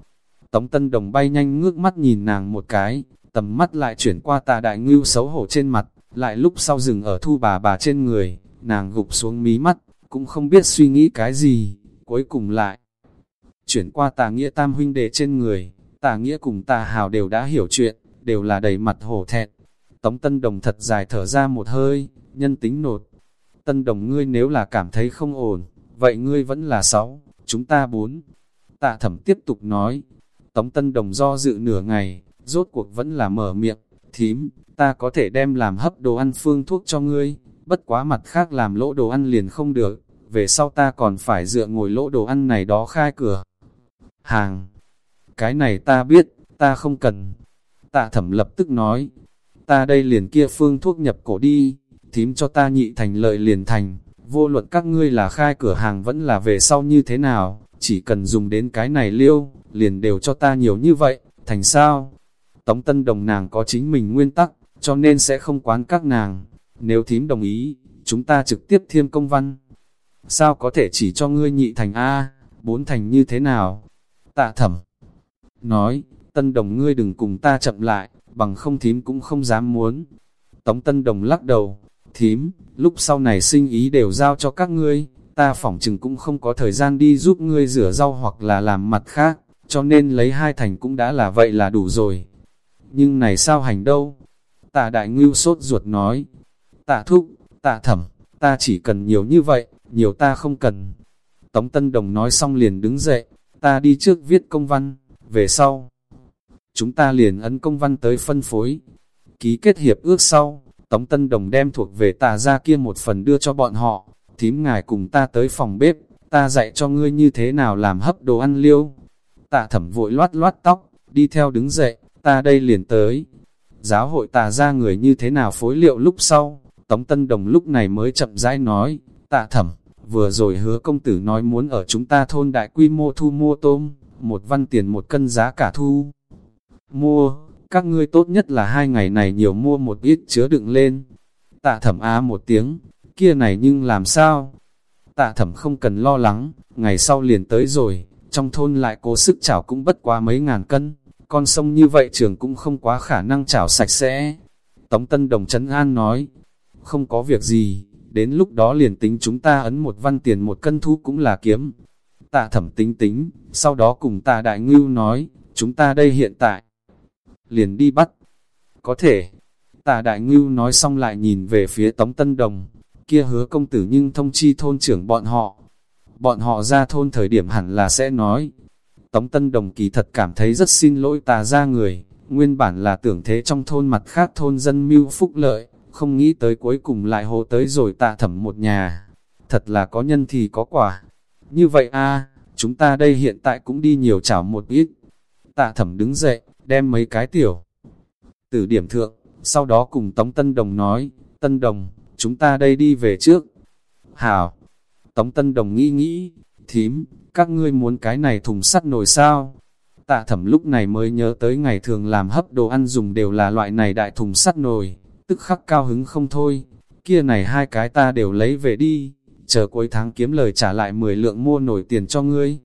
Tống tân đồng bay nhanh ngước mắt nhìn nàng một cái, tầm mắt lại chuyển qua tà đại ngưu xấu hổ trên mặt, lại lúc sau dừng ở thu bà bà trên người, nàng gục xuống mí mắt, cũng không biết suy nghĩ cái gì, cuối cùng lại. Chuyển qua tà nghĩa tam huynh đệ trên người, tà nghĩa cùng tà hào đều đã hiểu chuyện, đều là đầy mặt hổ thẹn. Tống Tân Đồng thật dài thở ra một hơi, nhân tính nột. Tân Đồng ngươi nếu là cảm thấy không ổn, vậy ngươi vẫn là sáu, chúng ta bốn. Tạ thẩm tiếp tục nói, Tống Tân Đồng do dự nửa ngày, rốt cuộc vẫn là mở miệng, thím, ta có thể đem làm hấp đồ ăn phương thuốc cho ngươi, bất quá mặt khác làm lỗ đồ ăn liền không được, về sau ta còn phải dựa ngồi lỗ đồ ăn này đó khai cửa. Hàng, cái này ta biết, ta không cần. Tạ thẩm lập tức nói, ta đây liền kia phương thuốc nhập cổ đi, thím cho ta nhị thành lợi liền thành, vô luận các ngươi là khai cửa hàng vẫn là về sau như thế nào, chỉ cần dùng đến cái này liêu, liền đều cho ta nhiều như vậy, thành sao? Tống Tân Đồng nàng có chính mình nguyên tắc, cho nên sẽ không quán các nàng. Nếu thím đồng ý, chúng ta trực tiếp thêm công văn. Sao có thể chỉ cho ngươi nhị thành A, bốn thành như thế nào? Tạ thẩm nói, Tân Đồng ngươi đừng cùng ta chậm lại, bằng không thím cũng không dám muốn. Tống Tân Đồng lắc đầu, thím, lúc sau này sinh ý đều giao cho các ngươi, ta phỏng chừng cũng không có thời gian đi giúp ngươi rửa rau hoặc là làm mặt khác, cho nên lấy hai thành cũng đã là vậy là đủ rồi. Nhưng này sao hành đâu? Tạ đại ngưu sốt ruột nói, tạ thúc, tạ thẩm, ta chỉ cần nhiều như vậy, nhiều ta không cần. Tống Tân Đồng nói xong liền đứng dậy, ta đi trước viết công văn, về sau. Chúng ta liền ấn công văn tới phân phối. Ký kết hiệp ước sau, Tống Tân Đồng đem thuộc về tà ra kia một phần đưa cho bọn họ. Thím ngài cùng ta tới phòng bếp, ta dạy cho ngươi như thế nào làm hấp đồ ăn liêu. Tạ thẩm vội loát loát tóc, đi theo đứng dậy, ta đây liền tới. Giáo hội tà ra người như thế nào phối liệu lúc sau, Tống Tân Đồng lúc này mới chậm rãi nói, tạ thẩm, vừa rồi hứa công tử nói muốn ở chúng ta thôn đại quy mô thu mua tôm, một văn tiền một cân giá cả thu. Mua, các ngươi tốt nhất là hai ngày này nhiều mua một ít chứa đựng lên. Tạ thẩm á một tiếng, kia này nhưng làm sao? Tạ thẩm không cần lo lắng, ngày sau liền tới rồi, trong thôn lại cố sức chảo cũng bất quá mấy ngàn cân, con sông như vậy trường cũng không quá khả năng chảo sạch sẽ. Tống Tân Đồng Trấn An nói, không có việc gì, đến lúc đó liền tính chúng ta ấn một văn tiền một cân thu cũng là kiếm. Tạ thẩm tính tính, sau đó cùng tạ đại ngưu nói, chúng ta đây hiện tại, liền đi bắt. Có thể, tạ đại ngưu nói xong lại nhìn về phía Tống Tân Đồng, kia hứa công tử nhưng thông chi thôn trưởng bọn họ. Bọn họ ra thôn thời điểm hẳn là sẽ nói. Tống Tân Đồng kỳ thật cảm thấy rất xin lỗi tà ra người, nguyên bản là tưởng thế trong thôn mặt khác thôn dân mưu phúc lợi, không nghĩ tới cuối cùng lại hồ tới rồi tạ thẩm một nhà. Thật là có nhân thì có quả. Như vậy a chúng ta đây hiện tại cũng đi nhiều chảo một ít. Tạ thẩm đứng dậy, đem mấy cái tiểu. Từ điểm thượng, sau đó cùng Tống Tân Đồng nói, Tân Đồng, chúng ta đây đi về trước. Hảo, Tống Tân Đồng nghĩ nghĩ, thím, các ngươi muốn cái này thùng sắt nồi sao? Tạ thẩm lúc này mới nhớ tới ngày thường làm hấp đồ ăn dùng đều là loại này đại thùng sắt nồi, tức khắc cao hứng không thôi, kia này hai cái ta đều lấy về đi chờ cuối tháng kiếm lời trả lại 10 lượng mua nổi tiền cho ngươi.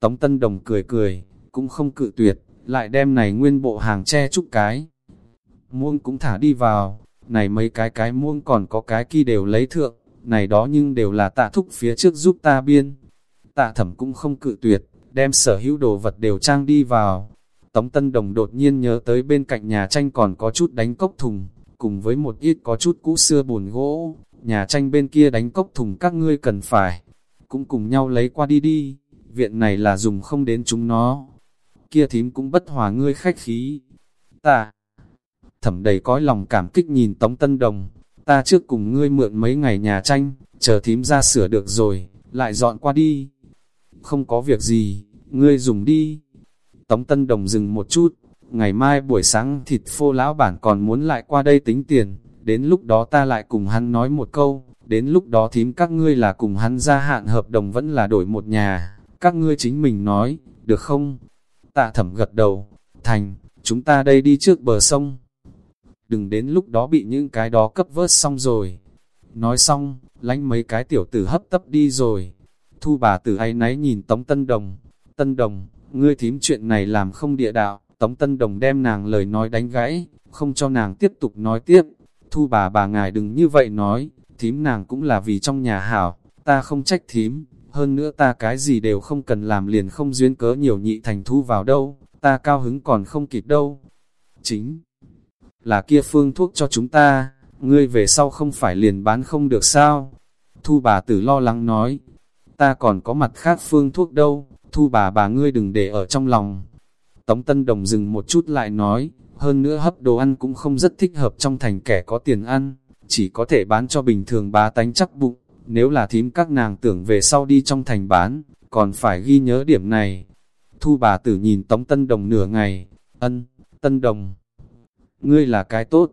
Tống Tân Đồng cười cười, cũng không cự tuyệt, lại đem này nguyên bộ hàng che chúc cái. Muông cũng thả đi vào, này mấy cái cái muông còn có cái kia đều lấy thượng, này đó nhưng đều là tạ thúc phía trước giúp ta biên. Tạ thẩm cũng không cự tuyệt, đem sở hữu đồ vật đều trang đi vào. Tống Tân Đồng đột nhiên nhớ tới bên cạnh nhà tranh còn có chút đánh cốc thùng, cùng với một ít có chút cũ xưa bùn gỗ, nhà tranh bên kia đánh cốc thùng các ngươi cần phải, cũng cùng nhau lấy qua đi đi, viện này là dùng không đến chúng nó. Kia thím cũng bất hòa ngươi khách khí. Ta, thẩm đầy cõi lòng cảm kích nhìn Tống Tân Đồng, ta trước cùng ngươi mượn mấy ngày nhà tranh, chờ thím ra sửa được rồi, lại dọn qua đi. Không có việc gì, ngươi dùng đi. Tống Tân Đồng dừng một chút, ngày mai buổi sáng thịt phô lão bản còn muốn lại qua đây tính tiền, đến lúc đó ta lại cùng hắn nói một câu, đến lúc đó thím các ngươi là cùng hắn gia hạn hợp đồng vẫn là đổi một nhà, các ngươi chính mình nói, được không? Tạ thẩm gật đầu, thành, chúng ta đây đi trước bờ sông. Đừng đến lúc đó bị những cái đó cấp vớt xong rồi. Nói xong, lánh mấy cái tiểu tử hấp tấp đi rồi. Thu bà tử ấy náy nhìn Tống Tân Đồng. Tân Đồng, ngươi thím chuyện này làm không địa đạo. Tống Tân Đồng đem nàng lời nói đánh gãy, không cho nàng tiếp tục nói tiếp Thu bà bà ngài đừng như vậy nói, thím nàng cũng là vì trong nhà hảo, ta không trách thím, hơn nữa ta cái gì đều không cần làm liền không duyên cớ nhiều nhị thành thu vào đâu, ta cao hứng còn không kịp đâu. Chính là kia phương thuốc cho chúng ta, ngươi về sau không phải liền bán không được sao? Thu bà tử lo lắng nói, ta còn có mặt khác phương thuốc đâu, thu bà bà ngươi đừng để ở trong lòng. Tống Tân Đồng dừng một chút lại nói, hơn nữa hấp đồ ăn cũng không rất thích hợp trong thành kẻ có tiền ăn, chỉ có thể bán cho bình thường bá tánh chắc bụng, nếu là thím các nàng tưởng về sau đi trong thành bán, còn phải ghi nhớ điểm này. Thu bà tử nhìn Tống Tân Đồng nửa ngày, ân, Tân Đồng, ngươi là cái tốt,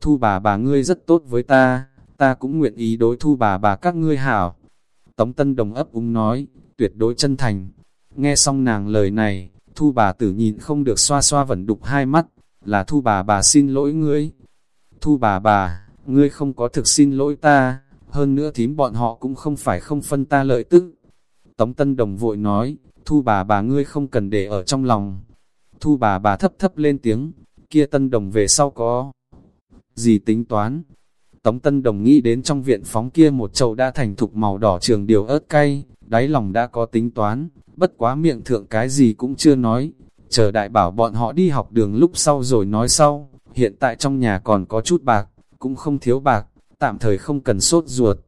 thu bà bà ngươi rất tốt với ta, ta cũng nguyện ý đối thu bà bà các ngươi hảo. Tống Tân Đồng ấp úng nói, tuyệt đối chân thành. Nghe xong nàng lời này, thu bà tử nhìn không được xoa xoa vẫn đục hai mắt, là thu bà bà xin lỗi ngươi. Thu bà bà, ngươi không có thực xin lỗi ta, hơn nữa thím bọn họ cũng không phải không phân ta lợi tức. Tống Tân Đồng vội nói, thu bà bà ngươi không cần để ở trong lòng. Thu bà bà thấp thấp lên tiếng, kia Tân Đồng về sau có gì tính toán. Tống Tân Đồng nghĩ đến trong viện phóng kia một chậu đã thành thục màu đỏ trường điều ớt cay, đáy lòng đã có tính toán, bất quá miệng thượng cái gì cũng chưa nói. Chờ đại bảo bọn họ đi học đường lúc sau rồi nói sau, hiện tại trong nhà còn có chút bạc, cũng không thiếu bạc, tạm thời không cần sốt ruột.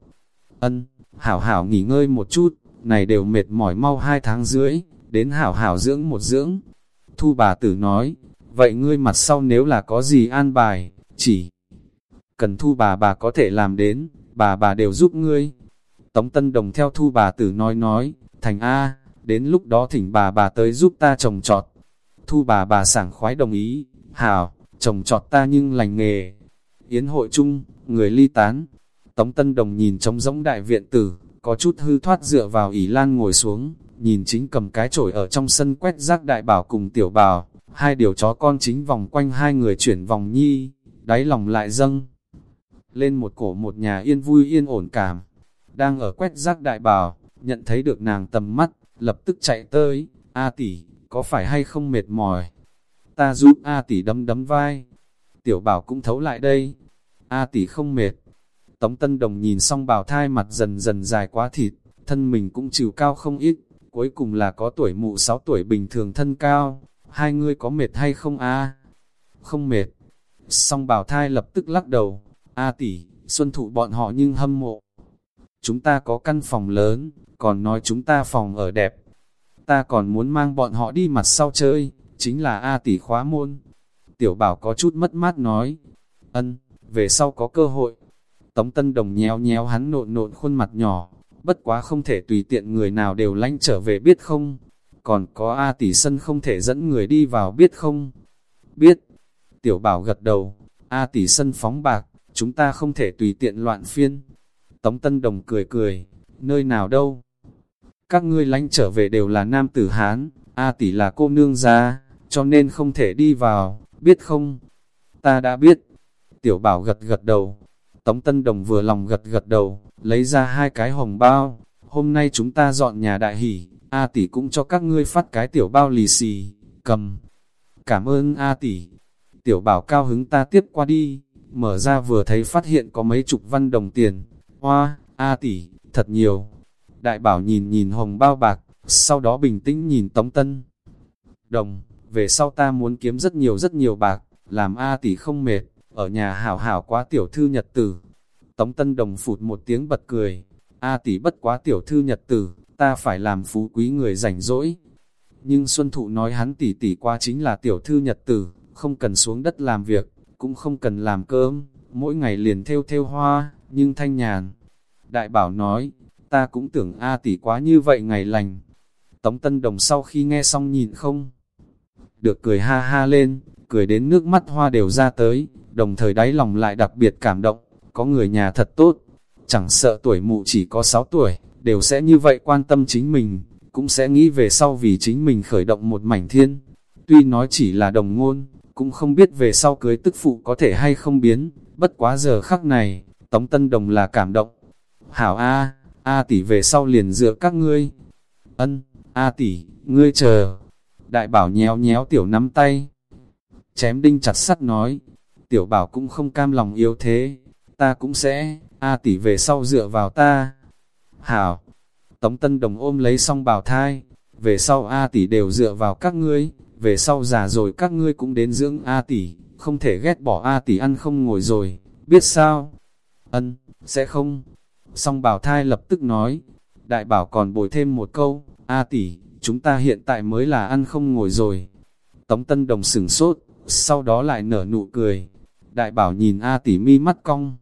Ân, hảo hảo nghỉ ngơi một chút, này đều mệt mỏi mau hai tháng rưỡi, đến hảo hảo dưỡng một dưỡng. Thu bà tử nói, vậy ngươi mặt sau nếu là có gì an bài, chỉ cần thu bà bà có thể làm đến, bà bà đều giúp ngươi. Tống Tân Đồng theo thu bà tử nói nói, thành A, đến lúc đó thỉnh bà bà tới giúp ta trồng trọt. Thu bà bà sảng khoái đồng ý, hảo, trồng trọt ta nhưng lành nghề. Yến hội chung, người ly tán. Tống Tân Đồng nhìn trống rỗng đại viện tử, có chút hư thoát dựa vào ỉ lan ngồi xuống, nhìn chính cầm cái chổi ở trong sân quét rác đại bảo cùng tiểu bảo, hai điều chó con chính vòng quanh hai người chuyển vòng nhi, đáy lòng lại dâng lên một cổ một nhà yên vui yên ổn cảm. Đang ở quét rác đại bảo, nhận thấy được nàng tầm mắt, lập tức chạy tới, A tỷ, có phải hay không mệt mỏi? Ta giúp A tỷ đấm đấm vai. Tiểu bảo cũng thấu lại đây. A tỷ không mệt. Tống Tân Đồng nhìn xong bảo thai mặt dần dần dài quá thịt, thân mình cũng chịu cao không ít, cuối cùng là có tuổi mụ 6 tuổi bình thường thân cao. Hai ngươi có mệt hay không a? Không mệt. Song bảo thai lập tức lắc đầu, A tỷ, xuân thụ bọn họ nhưng hâm mộ. Chúng ta có căn phòng lớn, còn nói chúng ta phòng ở đẹp. Ta còn muốn mang bọn họ đi mặt sau chơi, chính là A tỷ khóa môn. Tiểu bảo có chút mất mát nói, ân, về sau có cơ hội. Tống Tân Đồng nhéo nhéo hắn nộn nộn khuôn mặt nhỏ, bất quá không thể tùy tiện người nào đều lanh trở về biết không. Còn có A tỷ sân không thể dẫn người đi vào biết không? Biết. Tiểu bảo gật đầu, A tỷ sân phóng bạc, chúng ta không thể tùy tiện loạn phiên. Tống Tân Đồng cười cười, nơi nào đâu? Các ngươi lánh trở về đều là nam tử Hán, A tỷ là cô nương gia, cho nên không thể đi vào, biết không? Ta đã biết. Tiểu bảo gật gật đầu. Tống Tân Đồng vừa lòng gật gật đầu, lấy ra hai cái hồng bao. Hôm nay chúng ta dọn nhà đại hỷ, A tỷ cũng cho các ngươi phát cái tiểu bao lì xì, cầm. Cảm ơn A tỷ. Tiểu bảo cao hứng ta tiếp qua đi mở ra vừa thấy phát hiện có mấy chục văn đồng tiền. Hoa, A tỷ, thật nhiều. Đại bảo nhìn nhìn hồng bao bạc, sau đó bình tĩnh nhìn Tống Tân. Đồng, về sau ta muốn kiếm rất nhiều rất nhiều bạc, làm A tỷ không mệt, ở nhà hảo hảo quá tiểu thư nhật tử. Tống Tân Đồng phụt một tiếng bật cười, A tỷ bất quá tiểu thư nhật tử, ta phải làm phú quý người rảnh rỗi. Nhưng Xuân Thụ nói hắn tỷ tỷ qua chính là tiểu thư nhật tử, không cần xuống đất làm việc, cũng không cần làm cơm, mỗi ngày liền theo theo hoa, nhưng thanh nhàn. Đại bảo nói, ta cũng tưởng A tỷ quá như vậy ngày lành. Tống Tân Đồng sau khi nghe xong nhìn không, được cười ha ha lên, cười đến nước mắt hoa đều ra tới, đồng thời đáy lòng lại đặc biệt cảm động, có người nhà thật tốt, chẳng sợ tuổi mụ chỉ có 6 tuổi, đều sẽ như vậy quan tâm chính mình, cũng sẽ nghĩ về sau vì chính mình khởi động một mảnh thiên. Tuy nói chỉ là đồng ngôn, cũng không biết về sau cưới tức phụ có thể hay không biến, bất quá giờ khắc này, Tống Tân Đồng là cảm động. Hảo A, A tỷ về sau liền dựa các ngươi. Ân, A tỷ, ngươi chờ. Đại bảo nhéo nhéo tiểu nắm tay. Chém đinh chặt sắt nói, Tiểu bảo cũng không cam lòng yếu thế, ta cũng sẽ, A tỷ về sau dựa vào ta. Hảo, Tống Tân Đồng ôm lấy xong bảo thai, về sau A tỷ đều dựa vào các ngươi, về sau già rồi các ngươi cũng đến dưỡng A tỷ, không thể ghét bỏ A tỷ ăn không ngồi rồi, biết sao? Ân, sẽ không. Song bảo thai lập tức nói, đại bảo còn bồi thêm một câu, A tỷ, chúng ta hiện tại mới là ăn không ngồi rồi. Tống Tân Đồng sửng sốt, sau đó lại nở nụ cười. Đại bảo nhìn A tỷ mi mắt cong.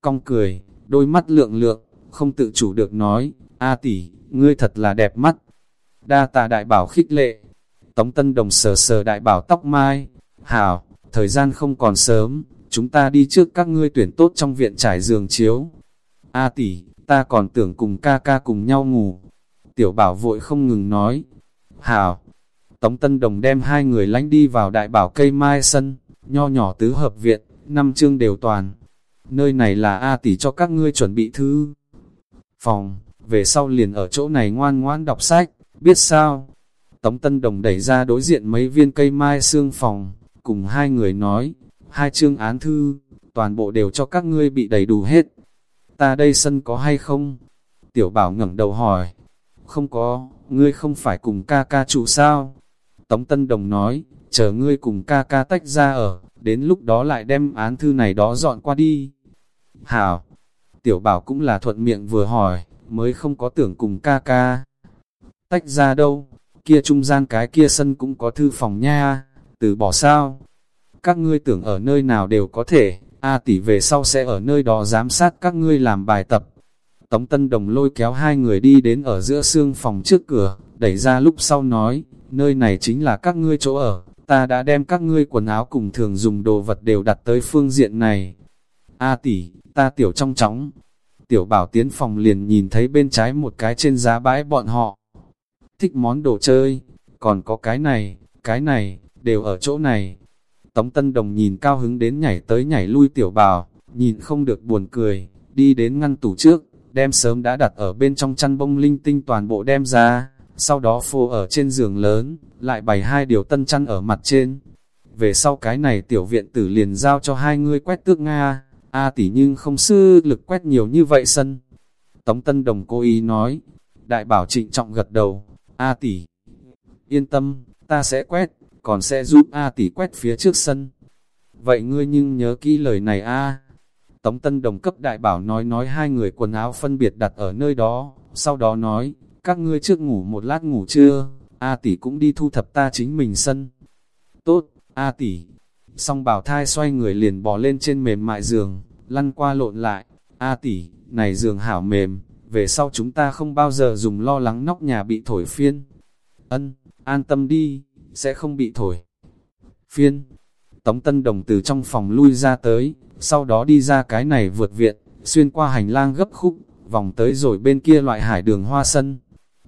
Cong cười, đôi mắt lượng lượng, không tự chủ được nói, A tỷ, ngươi thật là đẹp mắt. Đa tà đại bảo khích lệ. Tống Tân Đồng sờ sờ đại bảo tóc mai. Hảo, thời gian không còn sớm, chúng ta đi trước các ngươi tuyển tốt trong viện trải giường chiếu. A tỷ, ta còn tưởng cùng ca ca cùng nhau ngủ. Tiểu bảo vội không ngừng nói. Hảo, Tống Tân Đồng đem hai người lánh đi vào đại bảo cây mai sân, nho nhỏ tứ hợp viện, năm chương đều toàn. Nơi này là A tỷ cho các ngươi chuẩn bị thư. Phòng, về sau liền ở chỗ này ngoan ngoãn đọc sách, biết sao? Tống Tân Đồng đẩy ra đối diện mấy viên cây mai xương phòng, cùng hai người nói, hai chương án thư, toàn bộ đều cho các ngươi bị đầy đủ hết. Ta đây sân có hay không? Tiểu bảo ngẩng đầu hỏi. Không có, ngươi không phải cùng ca ca trụ sao? Tống Tân Đồng nói, chờ ngươi cùng ca ca tách ra ở, đến lúc đó lại đem án thư này đó dọn qua đi. Hảo, tiểu bảo cũng là thuận miệng vừa hỏi, mới không có tưởng cùng ca ca. Tách ra đâu, kia trung gian cái kia sân cũng có thư phòng nha, từ bỏ sao. Các ngươi tưởng ở nơi nào đều có thể, A tỷ về sau sẽ ở nơi đó giám sát các ngươi làm bài tập. Tống Tân Đồng lôi kéo hai người đi đến ở giữa xương phòng trước cửa, đẩy ra lúc sau nói, nơi này chính là các ngươi chỗ ở, ta đã đem các ngươi quần áo cùng thường dùng đồ vật đều đặt tới phương diện này. A tỷ, ta tiểu trong chóng. Tiểu bảo tiến phòng liền nhìn thấy bên trái một cái trên giá bãi bọn họ. Thích món đồ chơi, còn có cái này, cái này, đều ở chỗ này. Tống Tân Đồng nhìn cao hứng đến nhảy tới nhảy lui tiểu bảo, nhìn không được buồn cười, đi đến ngăn tủ trước, đem sớm đã đặt ở bên trong chăn bông linh tinh toàn bộ đem ra sau đó phô ở trên giường lớn, lại bày hai điều tân chăn ở mặt trên. Về sau cái này tiểu viện tử liền giao cho hai người quét tước Nga, A tỷ nhưng không sư lực quét nhiều như vậy sân. Tống Tân Đồng cố ý nói, đại bảo trịnh trọng gật đầu, A tỷ, yên tâm, ta sẽ quét, còn sẽ giúp A tỷ quét phía trước sân. Vậy ngươi nhưng nhớ kỹ lời này A. Tống Tân Đồng cấp đại bảo nói nói hai người quần áo phân biệt đặt ở nơi đó, sau đó nói, các ngươi trước ngủ một lát ngủ chưa, A tỷ cũng đi thu thập ta chính mình sân. Tốt, A tỷ. Song bảo thai xoay người liền bò lên trên mềm mại giường, lăn qua lộn lại. A tỷ, này giường hảo mềm, về sau chúng ta không bao giờ dùng lo lắng nóc nhà bị thổi phiên. Ân, an tâm đi, sẽ không bị thổi. Phiên. Tống Tân Đồng từ trong phòng lui ra tới, sau đó đi ra cái này vượt viện, xuyên qua hành lang gấp khúc, vòng tới rồi bên kia loại hải đường hoa sân.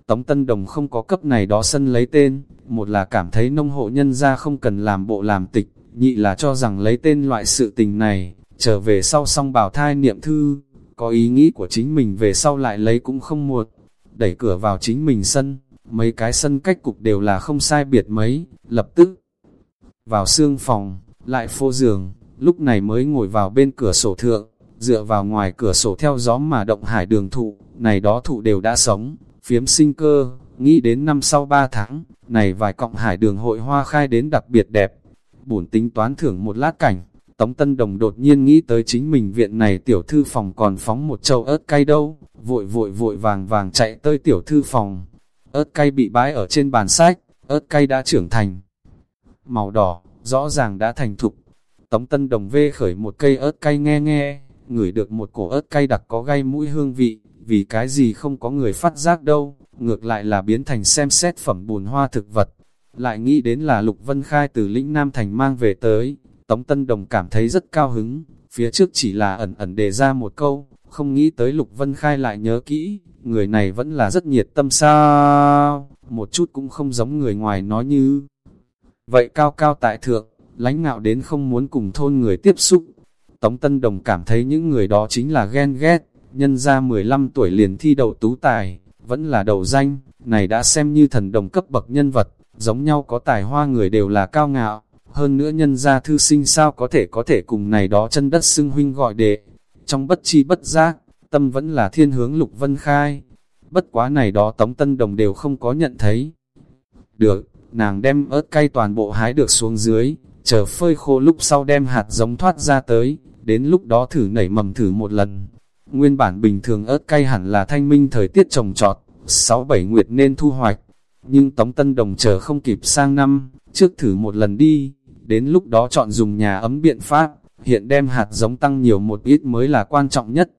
Tống Tân Đồng không có cấp này đó sân lấy tên, một là cảm thấy nông hộ nhân ra không cần làm bộ làm tịch, nhị là cho rằng lấy tên loại sự tình này, trở về sau xong bảo thai niệm thư, có ý nghĩ của chính mình về sau lại lấy cũng không muộn, đẩy cửa vào chính mình sân, mấy cái sân cách cục đều là không sai biệt mấy, lập tức vào xương phòng, lại phô giường, lúc này mới ngồi vào bên cửa sổ thượng, dựa vào ngoài cửa sổ theo gió mà động hải đường thụ, này đó thụ đều đã sống, phiếm sinh cơ, nghĩ đến năm sau 3 tháng, này vài cọng hải đường hội hoa khai đến đặc biệt đẹp. Bổn tính toán thưởng một lát cảnh, Tống Tân Đồng đột nhiên nghĩ tới chính mình viện này tiểu thư phòng còn phóng một châu ớt cay đâu, vội vội vội vàng vàng chạy tới tiểu thư phòng. ớt cay bị bãi ở trên bàn sách, ớt cay đã trưởng thành. Màu đỏ, rõ ràng đã thành thục. Tống Tân Đồng vê khởi một cây ớt cay nghe nghe, ngửi được một cổ ớt cay đặc có gây mũi hương vị, vì cái gì không có người phát giác đâu, ngược lại là biến thành xem xét phẩm bùn hoa thực vật. Lại nghĩ đến là Lục Vân Khai từ lĩnh Nam Thành mang về tới, Tống Tân Đồng cảm thấy rất cao hứng, phía trước chỉ là ẩn ẩn đề ra một câu, không nghĩ tới Lục Vân Khai lại nhớ kỹ, người này vẫn là rất nhiệt tâm sao, một chút cũng không giống người ngoài nói như. Vậy cao cao tại thượng, lãnh ngạo đến không muốn cùng thôn người tiếp xúc. Tống Tân Đồng cảm thấy những người đó chính là ghen ghét, nhân ra 15 tuổi liền thi đậu tú tài, vẫn là đầu danh, này đã xem như thần đồng cấp bậc nhân vật, giống nhau có tài hoa người đều là cao ngạo, Hơn nữa nhân gia thư sinh sao có thể có thể cùng này đó chân đất xưng huynh gọi đệ. Trong bất chi bất giác, tâm vẫn là thiên hướng Lục Vân Khai. Bất quá này đó Tống Tân Đồng đều không có nhận thấy. Được, nàng đem ớt cay toàn bộ hái được xuống dưới, chờ phơi khô lúc sau đem hạt giống thoát ra tới, đến lúc đó thử nảy mầm thử một lần. Nguyên bản bình thường ớt cay hẳn là thanh minh thời tiết trồng trọt, 6-7 nguyệt nên thu hoạch. Nhưng Tống Tân Đồng chờ không kịp sang năm, trước thử một lần đi, đến lúc đó chọn dùng nhà ấm biện pháp, hiện đem hạt giống tăng nhiều một ít mới là quan trọng nhất.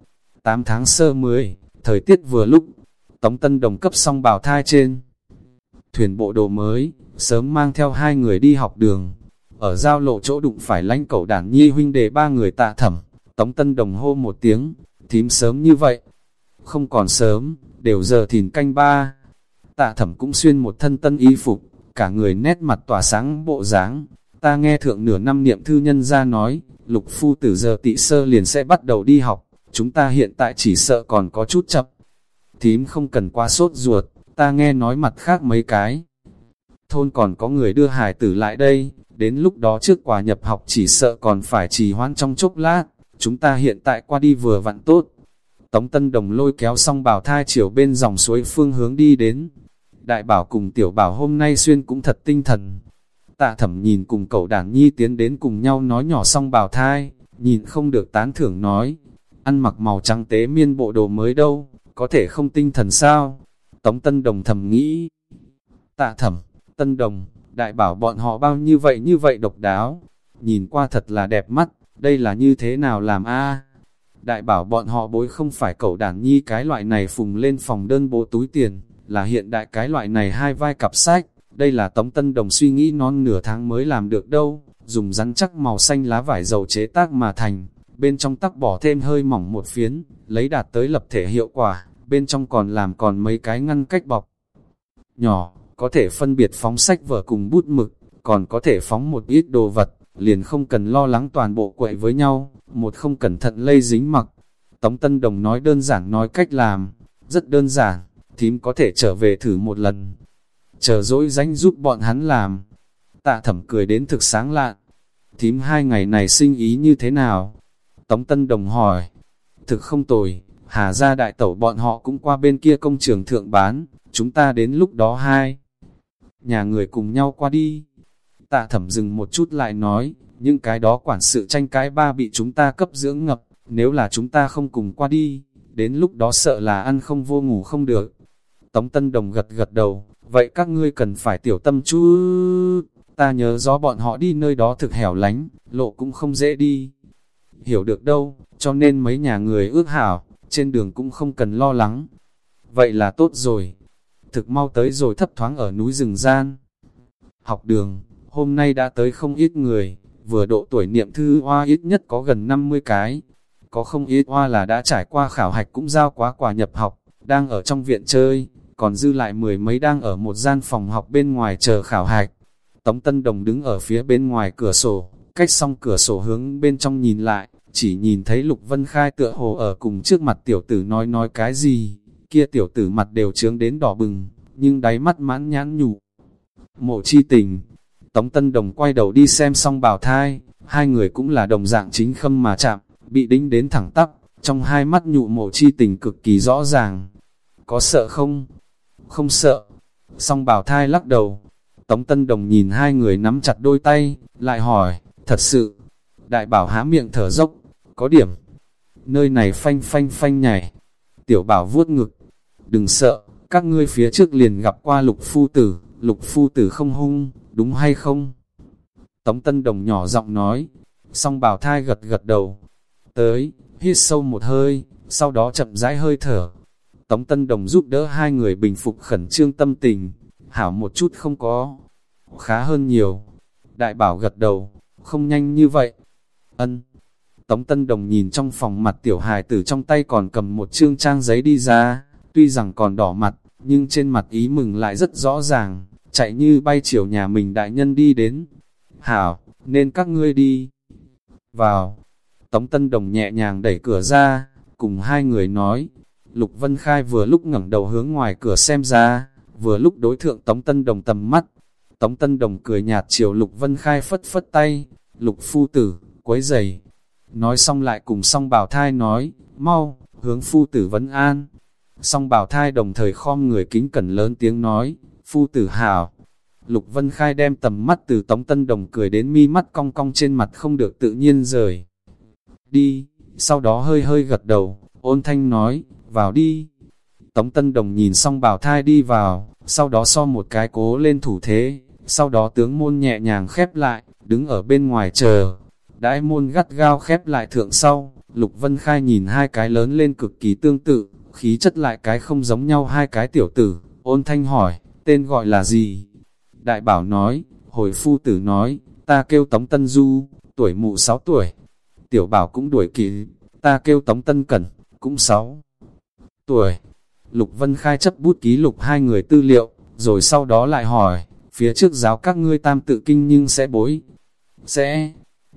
8 tháng sơ 10, thời tiết vừa lúc, Tống Tân Đồng cấp xong bào thai trên. Thuyền bộ đồ mới, sớm mang theo hai người đi học đường. Ở giao lộ chỗ đụng phải lánh cẩu đảng nhi huynh đề ba người tạ thẩm, Tống Tân Đồng hô một tiếng, thím sớm như vậy. Không còn sớm, đều giờ thìn canh ba. Tạ thẩm cũng xuyên một thân tân y phục, cả người nét mặt tỏa sáng bộ dáng. Ta nghe thượng nửa năm niệm thư nhân ra nói, lục phu từ giờ tị sơ liền sẽ bắt đầu đi học, chúng ta hiện tại chỉ sợ còn có chút chậm. Thím không cần qua sốt ruột, ta nghe nói mặt khác mấy cái. Thôn còn có người đưa hải tử lại đây, đến lúc đó trước quả nhập học chỉ sợ còn phải trì hoãn trong chốc lát, chúng ta hiện tại qua đi vừa vặn tốt. Tống Tân Đồng lôi kéo xong bảo thai chiều bên dòng suối phương hướng đi đến. Đại bảo cùng tiểu bảo hôm nay xuyên cũng thật tinh thần. Tạ thẩm nhìn cùng cậu đàn nhi tiến đến cùng nhau nói nhỏ xong bảo thai, nhìn không được tán thưởng nói. Ăn mặc màu trắng tế miên bộ đồ mới đâu, có thể không tinh thần sao? Tống Tân Đồng thầm nghĩ. Tạ thẩm, Tân Đồng, đại bảo bọn họ bao như vậy như vậy độc đáo. Nhìn qua thật là đẹp mắt, đây là như thế nào làm a Đại bảo bọn họ bối không phải cậu đàn nhi cái loại này phùng lên phòng đơn bố túi tiền, là hiện đại cái loại này hai vai cặp sách. Đây là Tống Tân Đồng suy nghĩ non nửa tháng mới làm được đâu, dùng rắn chắc màu xanh lá vải dầu chế tác mà thành, bên trong tắc bỏ thêm hơi mỏng một phiến, lấy đạt tới lập thể hiệu quả, bên trong còn làm còn mấy cái ngăn cách bọc. Nhỏ, có thể phân biệt phóng sách vở cùng bút mực, còn có thể phóng một ít đồ vật, liền không cần lo lắng toàn bộ quậy với nhau, một không cẩn thận lây dính mặc. Tống Tân Đồng nói đơn giản nói cách làm, rất đơn giản, thím có thể trở về thử một lần. Chờ dỗi danh giúp bọn hắn làm. Tạ thẩm cười đến thực sáng lạn. Thím hai ngày này sinh ý như thế nào? Tống Tân Đồng hỏi. Thực không tồi, Hà gia đại tẩu bọn họ cũng qua bên kia công trường thượng bán, chúng ta đến lúc đó hai. Nhà người cùng nhau qua đi. Tạ thẩm dừng một chút lại nói, những cái đó quản sự tranh cãi ba bị chúng ta cấp dưỡng ngập, nếu là chúng ta không cùng qua đi, đến lúc đó sợ là ăn không vô ngủ không được. Tống Tân Đồng gật gật đầu, vậy các ngươi cần phải tiểu tâm chú. Ta nhớ rõ bọn họ đi nơi đó thực hẻo lánh, lộ cũng không dễ đi. Hiểu được đâu, cho nên mấy nhà người ước hảo, trên đường cũng không cần lo lắng. Vậy là tốt rồi. Thực mau tới rồi thấp thoáng ở núi rừng gian. Học đường, hôm nay đã tới không ít người, vừa độ tuổi niệm thư hoa ít nhất có gần 50 cái. Có không ít hoa là đã trải qua khảo hạch cũng giao quá quả nhập học, đang ở trong viện chơi, còn dư lại mười mấy đang ở một gian phòng học bên ngoài chờ khảo hạch. Tống Tân Đồng đứng ở phía bên ngoài cửa sổ, cách xong cửa sổ hướng bên trong nhìn lại, chỉ nhìn thấy Lục Vân Khai tựa hồ ở cùng trước mặt tiểu tử nói nói cái gì, kia tiểu tử mặt đều trướng đến đỏ bừng, nhưng đáy mắt mãn nhãn nhụ. Mộ chi tình, Tống Tân Đồng quay đầu đi xem xong bào thai, hai người cũng là đồng dạng chính khâm mà chạm, bị đính đến thẳng tắp, trong hai mắt nhụ mộ chi tình cực kỳ rõ ràng. Có sợ không? Không sợ. Song bào thai lắc đầu. Tống Tân Đồng nhìn hai người nắm chặt đôi tay, lại hỏi, thật sự. Đại bảo há miệng thở dốc, có điểm. Nơi này phanh phanh phanh nhảy. Tiểu bảo vuốt ngực. Đừng sợ, các ngươi phía trước liền gặp qua lục phu tử, lục phu tử không hung, đúng hay không? Tống Tân Đồng nhỏ giọng nói, song bảo thai gật gật đầu. Tới, hít sâu một hơi, sau đó chậm rãi hơi thở. Tống Tân Đồng giúp đỡ hai người bình phục khẩn trương tâm tình, hảo một chút không có, khá hơn nhiều. Đại bảo gật đầu, không nhanh như vậy. Ân. Tống Tân Đồng nhìn trong phòng mặt tiểu hài tử trong tay còn cầm một chương trang giấy đi ra, tuy rằng còn đỏ mặt, nhưng trên mặt ý mừng lại rất rõ ràng, chạy như bay chiều nhà mình đại nhân đi đến. Hảo, nên các ngươi đi. Vào, Tống Tân Đồng nhẹ nhàng đẩy cửa ra, cùng hai người nói. Lục Vân Khai vừa lúc ngẩng đầu hướng ngoài cửa xem ra, vừa lúc đối thượng Tống Tân Đồng tầm mắt. Tống Tân Đồng cười nhạt chiều Lục Vân Khai phất phất tay, Lục phu tử, quấy giày. Nói xong lại cùng song bảo thai nói, mau, hướng phu tử vấn an. Song bảo thai đồng thời khom người kính cẩn lớn tiếng nói, phu tử hào. Lục Vân Khai đem tầm mắt từ Tống Tân Đồng cười đến mi mắt cong cong trên mặt không được tự nhiên rời. Đi, sau đó hơi hơi gật đầu, ôn thanh nói, vào đi. Tống Tân Đồng nhìn xong bảo thai đi vào, sau đó so một cái cố lên thủ thế, sau đó tướng môn nhẹ nhàng khép lại, đứng ở bên ngoài chờ. Đãi môn gắt gao khép lại thượng sau, Lục Vân Khai nhìn hai cái lớn lên cực kỳ tương tự, khí chất lại cái không giống nhau hai cái tiểu tử, ôn thanh hỏi, tên gọi là gì? Đại bảo nói, hồi phu tử nói, ta kêu Tống Tân Du, tuổi mụ 6 tuổi. Tiểu bảo cũng đuổi kịp, ta kêu Tống Tân Cẩn, cũng 6 tuổi. Lục Vân Khai chấp bút ký lục hai người tư liệu, rồi sau đó lại hỏi, phía trước giáo các ngươi tam tự kinh nhưng sẽ bối. Sẽ,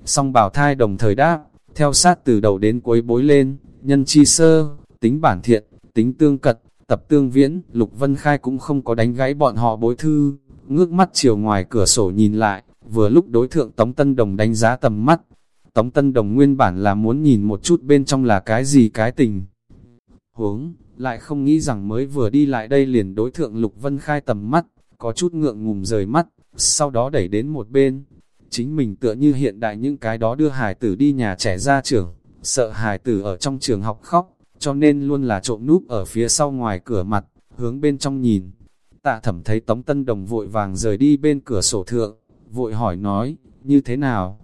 song bảo thai đồng thời đáp, theo sát từ đầu đến cuối bối lên, nhân chi sơ, tính bản thiện, tính tương cật, tập tương viễn, Lục Vân Khai cũng không có đánh gãy bọn họ bối thư, ngước mắt chiều ngoài cửa sổ nhìn lại, vừa lúc đối thượng Tống Tân Đồng đánh giá tầm mắt. Tống Tân Đồng nguyên bản là muốn nhìn một chút bên trong là cái gì cái tình. Huống, lại không nghĩ rằng mới vừa đi lại đây liền đối thượng Lục Vân Khai tầm mắt, có chút ngượng ngùng rời mắt, sau đó đẩy đến một bên. Chính mình tựa như hiện đại những cái đó đưa hải tử đi nhà trẻ ra trường, sợ hải tử ở trong trường học khóc, cho nên luôn là trộm núp ở phía sau ngoài cửa mặt, hướng bên trong nhìn. Tạ thẩm thấy Tống Tân Đồng vội vàng rời đi bên cửa sổ thượng, vội hỏi nói, như thế nào?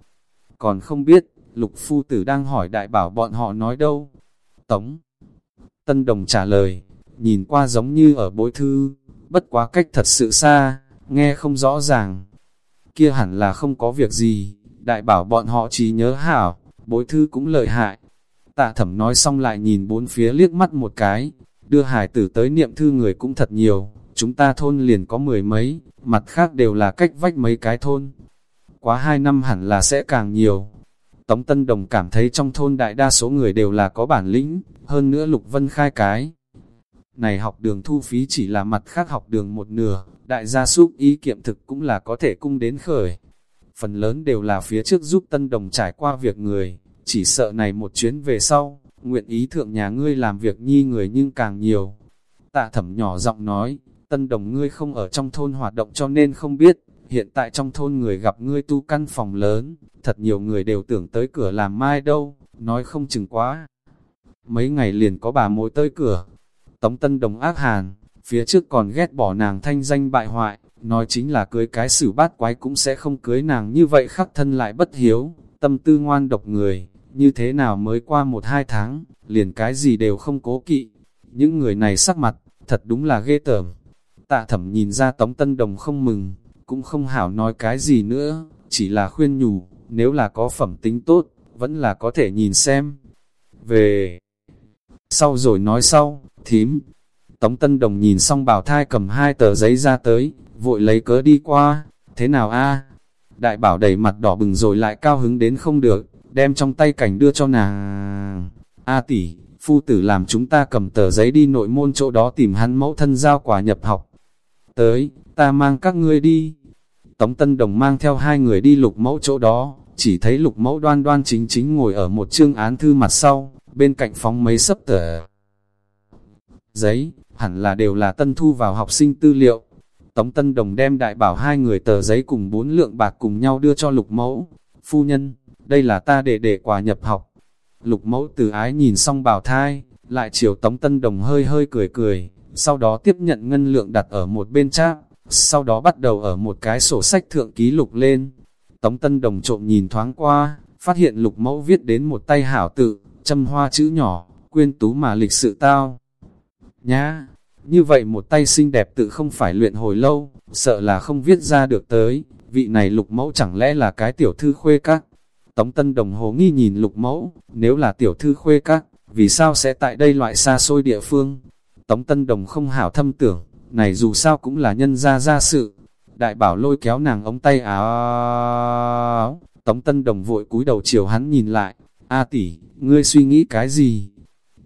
Còn không biết, lục phu tử đang hỏi đại bảo bọn họ nói đâu? Tống Tân Đồng trả lời, nhìn qua giống như ở bối thư, bất quá cách thật sự xa, nghe không rõ ràng. Kia hẳn là không có việc gì, đại bảo bọn họ chỉ nhớ hảo, bối thư cũng lợi hại. Tạ thẩm nói xong lại nhìn bốn phía liếc mắt một cái, đưa hải tử tới niệm thư người cũng thật nhiều, chúng ta thôn liền có mười mấy, mặt khác đều là cách vách mấy cái thôn. Quá hai năm hẳn là sẽ càng nhiều. Tống Tân Đồng cảm thấy trong thôn đại đa số người đều là có bản lĩnh, hơn nữa Lục Vân khai cái. Này học đường thu phí chỉ là mặt khác học đường một nửa, đại gia súc ý kiệm thực cũng là có thể cung đến khởi. Phần lớn đều là phía trước giúp Tân Đồng trải qua việc người, chỉ sợ này một chuyến về sau, nguyện ý thượng nhà ngươi làm việc nhi người nhưng càng nhiều. Tạ thẩm nhỏ giọng nói, Tân Đồng ngươi không ở trong thôn hoạt động cho nên không biết, hiện tại trong thôn người gặp ngươi tu căn phòng lớn, thật nhiều người đều tưởng tới cửa làm mai đâu, nói không chừng quá. Mấy ngày liền có bà mối tới cửa, Tống Tân Đồng ác hàn, phía trước còn ghét bỏ nàng thanh danh bại hoại, nói chính là cưới cái xử bát quái cũng sẽ không cưới nàng như vậy khắc thân lại bất hiếu, tâm tư ngoan độc người, như thế nào mới qua một hai tháng, liền cái gì đều không cố kỵ. Những người này sắc mặt, thật đúng là ghê tởm. Tạ thẩm nhìn ra Tống Tân Đồng không mừng, cũng không hảo nói cái gì nữa, chỉ là khuyên nhủ, nếu là có phẩm tính tốt, vẫn là có thể nhìn xem. Về sau rồi nói sau, thím. Tống Tân Đồng nhìn xong bảo thai cầm hai tờ giấy ra tới, vội lấy cớ đi qua, thế nào a Đại bảo đầy mặt đỏ bừng rồi lại cao hứng đến không được, đem trong tay cảnh đưa cho nàng. A tỷ, phu tử làm chúng ta cầm tờ giấy đi nội môn chỗ đó tìm hắn mẫu thân giao quả nhập học. Tới, ta mang các ngươi đi. Tống Tân Đồng mang theo hai người đi lục mẫu chỗ đó, chỉ thấy lục mẫu đoan đoan chính chính ngồi ở một chương án thư mặt sau, bên cạnh phóng mấy sấp tờ. Giấy, hẳn là đều là tân thu vào học sinh tư liệu. Tống Tân Đồng đem đại bảo hai người tờ giấy cùng bốn lượng bạc cùng nhau đưa cho lục mẫu. Phu nhân, đây là ta để để quà nhập học. Lục mẫu từ ái nhìn xong bảo thai, lại chiều Tống Tân Đồng hơi hơi cười cười, sau đó tiếp nhận ngân lượng đặt ở một bên trác, sau đó bắt đầu ở một cái sổ sách thượng ký lục lên. Tống Tân Đồng trộm nhìn thoáng qua, phát hiện lục mẫu viết đến một tay hảo tự, châm hoa chữ nhỏ, quyên tú mà lịch sự tao. Nhá, như vậy một tay xinh đẹp tự không phải luyện hồi lâu, sợ là không viết ra được tới, vị này lục mẫu chẳng lẽ là cái tiểu thư khuê các. Tống Tân Đồng hồ nghi nhìn lục mẫu, nếu là tiểu thư khuê các, vì sao sẽ tại đây loại xa xôi địa phương? Tống Tân Đồng không hảo thâm tưởng, này dù sao cũng là nhân gia gia sự. Đại bảo lôi kéo nàng ống tay áo, Tống Tân Đồng vội cúi đầu chiều hắn nhìn lại, A tỷ, ngươi suy nghĩ cái gì?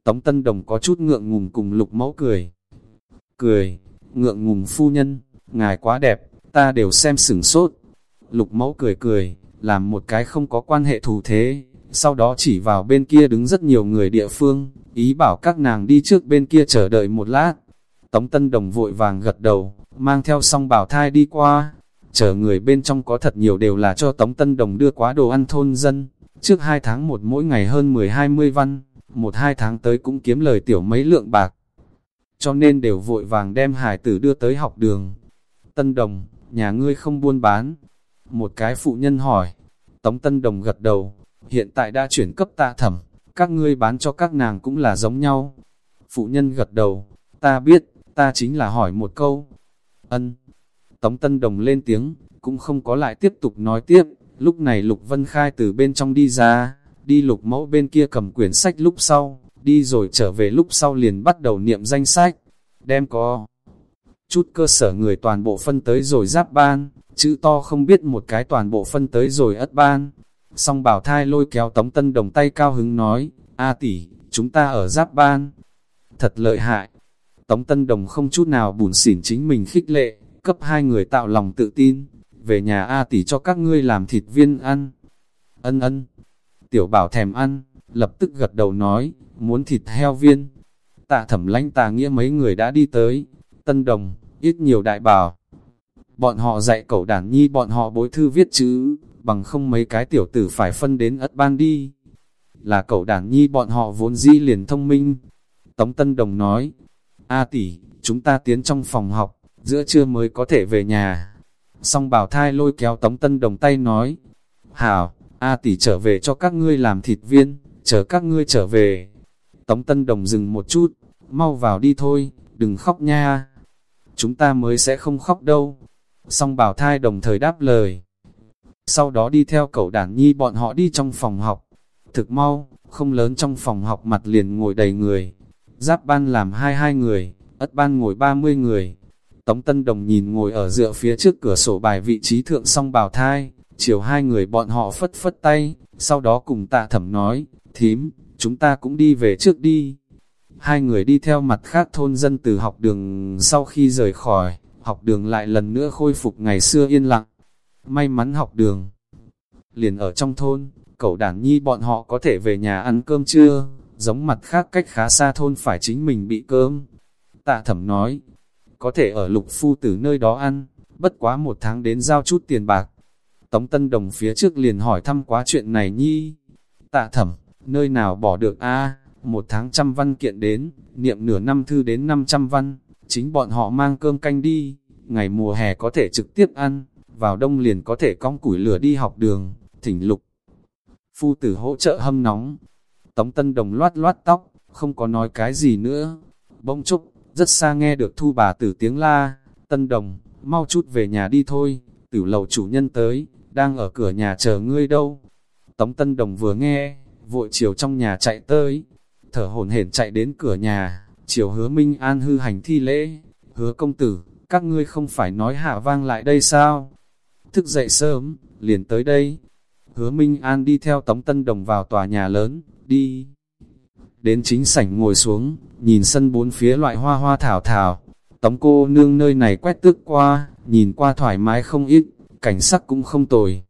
Tống Tân Đồng có chút ngượng ngùng cùng lục mẫu cười. Cười, ngượng ngùng phu nhân, ngài quá đẹp, ta đều xem sửng sốt. Lục mẫu cười cười, làm một cái không có quan hệ thủ thế, sau đó chỉ vào bên kia đứng rất nhiều người địa phương, ý bảo các nàng đi trước bên kia chờ đợi một lát. Tống Tân Đồng vội vàng gật đầu, mang theo song bảo thai đi qua, chờ người bên trong có thật nhiều đều là cho Tống Tân Đồng đưa quá đồ ăn thôn dân, trước hai tháng một mỗi ngày hơn 10-20 văn, một hai tháng tới cũng kiếm lời tiểu mấy lượng bạc. Cho nên đều vội vàng đem hải tử đưa tới học đường. Tân Đồng, nhà ngươi không buôn bán. Một cái phụ nhân hỏi, Tống Tân Đồng gật đầu, hiện tại đã chuyển cấp tạ thẩm, các ngươi bán cho các nàng cũng là giống nhau. Phụ nhân gật đầu, ta biết, ta chính là hỏi một câu. Ân. Tống Tân Đồng lên tiếng, cũng không có lại tiếp tục nói tiếp, lúc này Lục Vân Khai từ bên trong đi ra, đi lục mẫu bên kia cầm quyển sách lúc sau, đi rồi trở về lúc sau liền bắt đầu niệm danh sách, đem có chút cơ sở người toàn bộ phân tới rồi giáp ban, chữ to không biết một cái toàn bộ phân tới rồi ất ban. Song bảo thai lôi kéo tống tân đồng tay cao hứng nói, A tỷ, chúng ta ở giáp ban. Thật lợi hại. Tống tân đồng không chút nào bùn xỉn chính mình khích lệ, cấp hai người tạo lòng tự tin. Về nhà A tỷ cho các ngươi làm thịt viên ăn. Ân ân. Tiểu bảo thèm ăn, lập tức gật đầu nói, muốn thịt heo viên. Tạ thẩm lãnh tà nghĩa mấy người đã đi tới. Tân đồng, ít nhiều đại bảo. Bọn họ dạy cậu đàn nhi bọn họ bối thư viết chữ, bằng không mấy cái tiểu tử phải phân đến ất ban đi. Là cậu đàn nhi bọn họ vốn di liền thông minh. Tống Tân Đồng nói, A tỷ, chúng ta tiến trong phòng học, giữa trưa mới có thể về nhà. Song bảo thai lôi kéo Tống Tân Đồng tay nói, Hảo, A tỷ trở về cho các ngươi làm thịt viên, chờ các ngươi trở về. Tống Tân Đồng dừng một chút, mau vào đi thôi, đừng khóc nha. Chúng ta mới sẽ không khóc đâu. Song bảo thai đồng thời đáp lời. Sau đó đi theo cậu Đản nhi bọn họ đi trong phòng học. Thực mau, không lớn trong phòng học mặt liền ngồi đầy người. Giáp ban làm hai hai người, ất ban ngồi ba mươi người. Tống Tân Đồng nhìn ngồi ở dựa phía trước cửa sổ bài vị trí thượng song bảo thai, chiều hai người bọn họ phất phất tay, sau đó cùng tạ thẩm nói, thím, chúng ta cũng đi về trước đi. Hai người đi theo mặt khác thôn dân từ học đường sau khi rời khỏi, học đường lại lần nữa khôi phục ngày xưa yên lặng. May mắn học đường. Liền ở trong thôn, cậu đàn nhi bọn họ có thể về nhà ăn cơm trưa, giống mặt khác cách khá xa thôn phải chính mình bị cơm. Tạ thẩm nói, có thể ở lục phu từ nơi đó ăn, bất quá một tháng đến giao chút tiền bạc. Tống Tân Đồng phía trước liền hỏi thăm quá chuyện này nhi. Tạ thẩm, nơi nào bỏ được a một tháng trăm văn kiện đến, niệm nửa năm thư đến năm trăm văn, chính bọn họ mang cơm canh đi, ngày mùa hè có thể trực tiếp ăn, vào đông liền có thể cong củi lửa đi học đường, thỉnh lục. Phu tử hỗ trợ hâm nóng, Tống Tân Đồng loát loát tóc, không có nói cái gì nữa. Bông chúc, rất xa nghe được thu bà tử tiếng la, Tân Đồng, mau chút về nhà đi thôi, tử lầu chủ nhân tới, đang ở cửa nhà chờ ngươi đâu. Tống Tân Đồng vừa nghe, vội chiều trong nhà chạy tới, thở hổn hển chạy đến cửa nhà, chiều hứa Minh An hư hành thi lễ, hứa công tử, các ngươi không phải nói hạ vang lại đây sao? Thức dậy sớm, liền tới đây. Hứa Minh An đi theo Tống Tân Đồng vào tòa nhà lớn, đi. Đến chính sảnh ngồi xuống, nhìn sân bốn phía loại hoa hoa thảo thảo. Tống cô nương nơi này quét tước qua, nhìn qua thoải mái không ít, cảnh sắc cũng không tồi.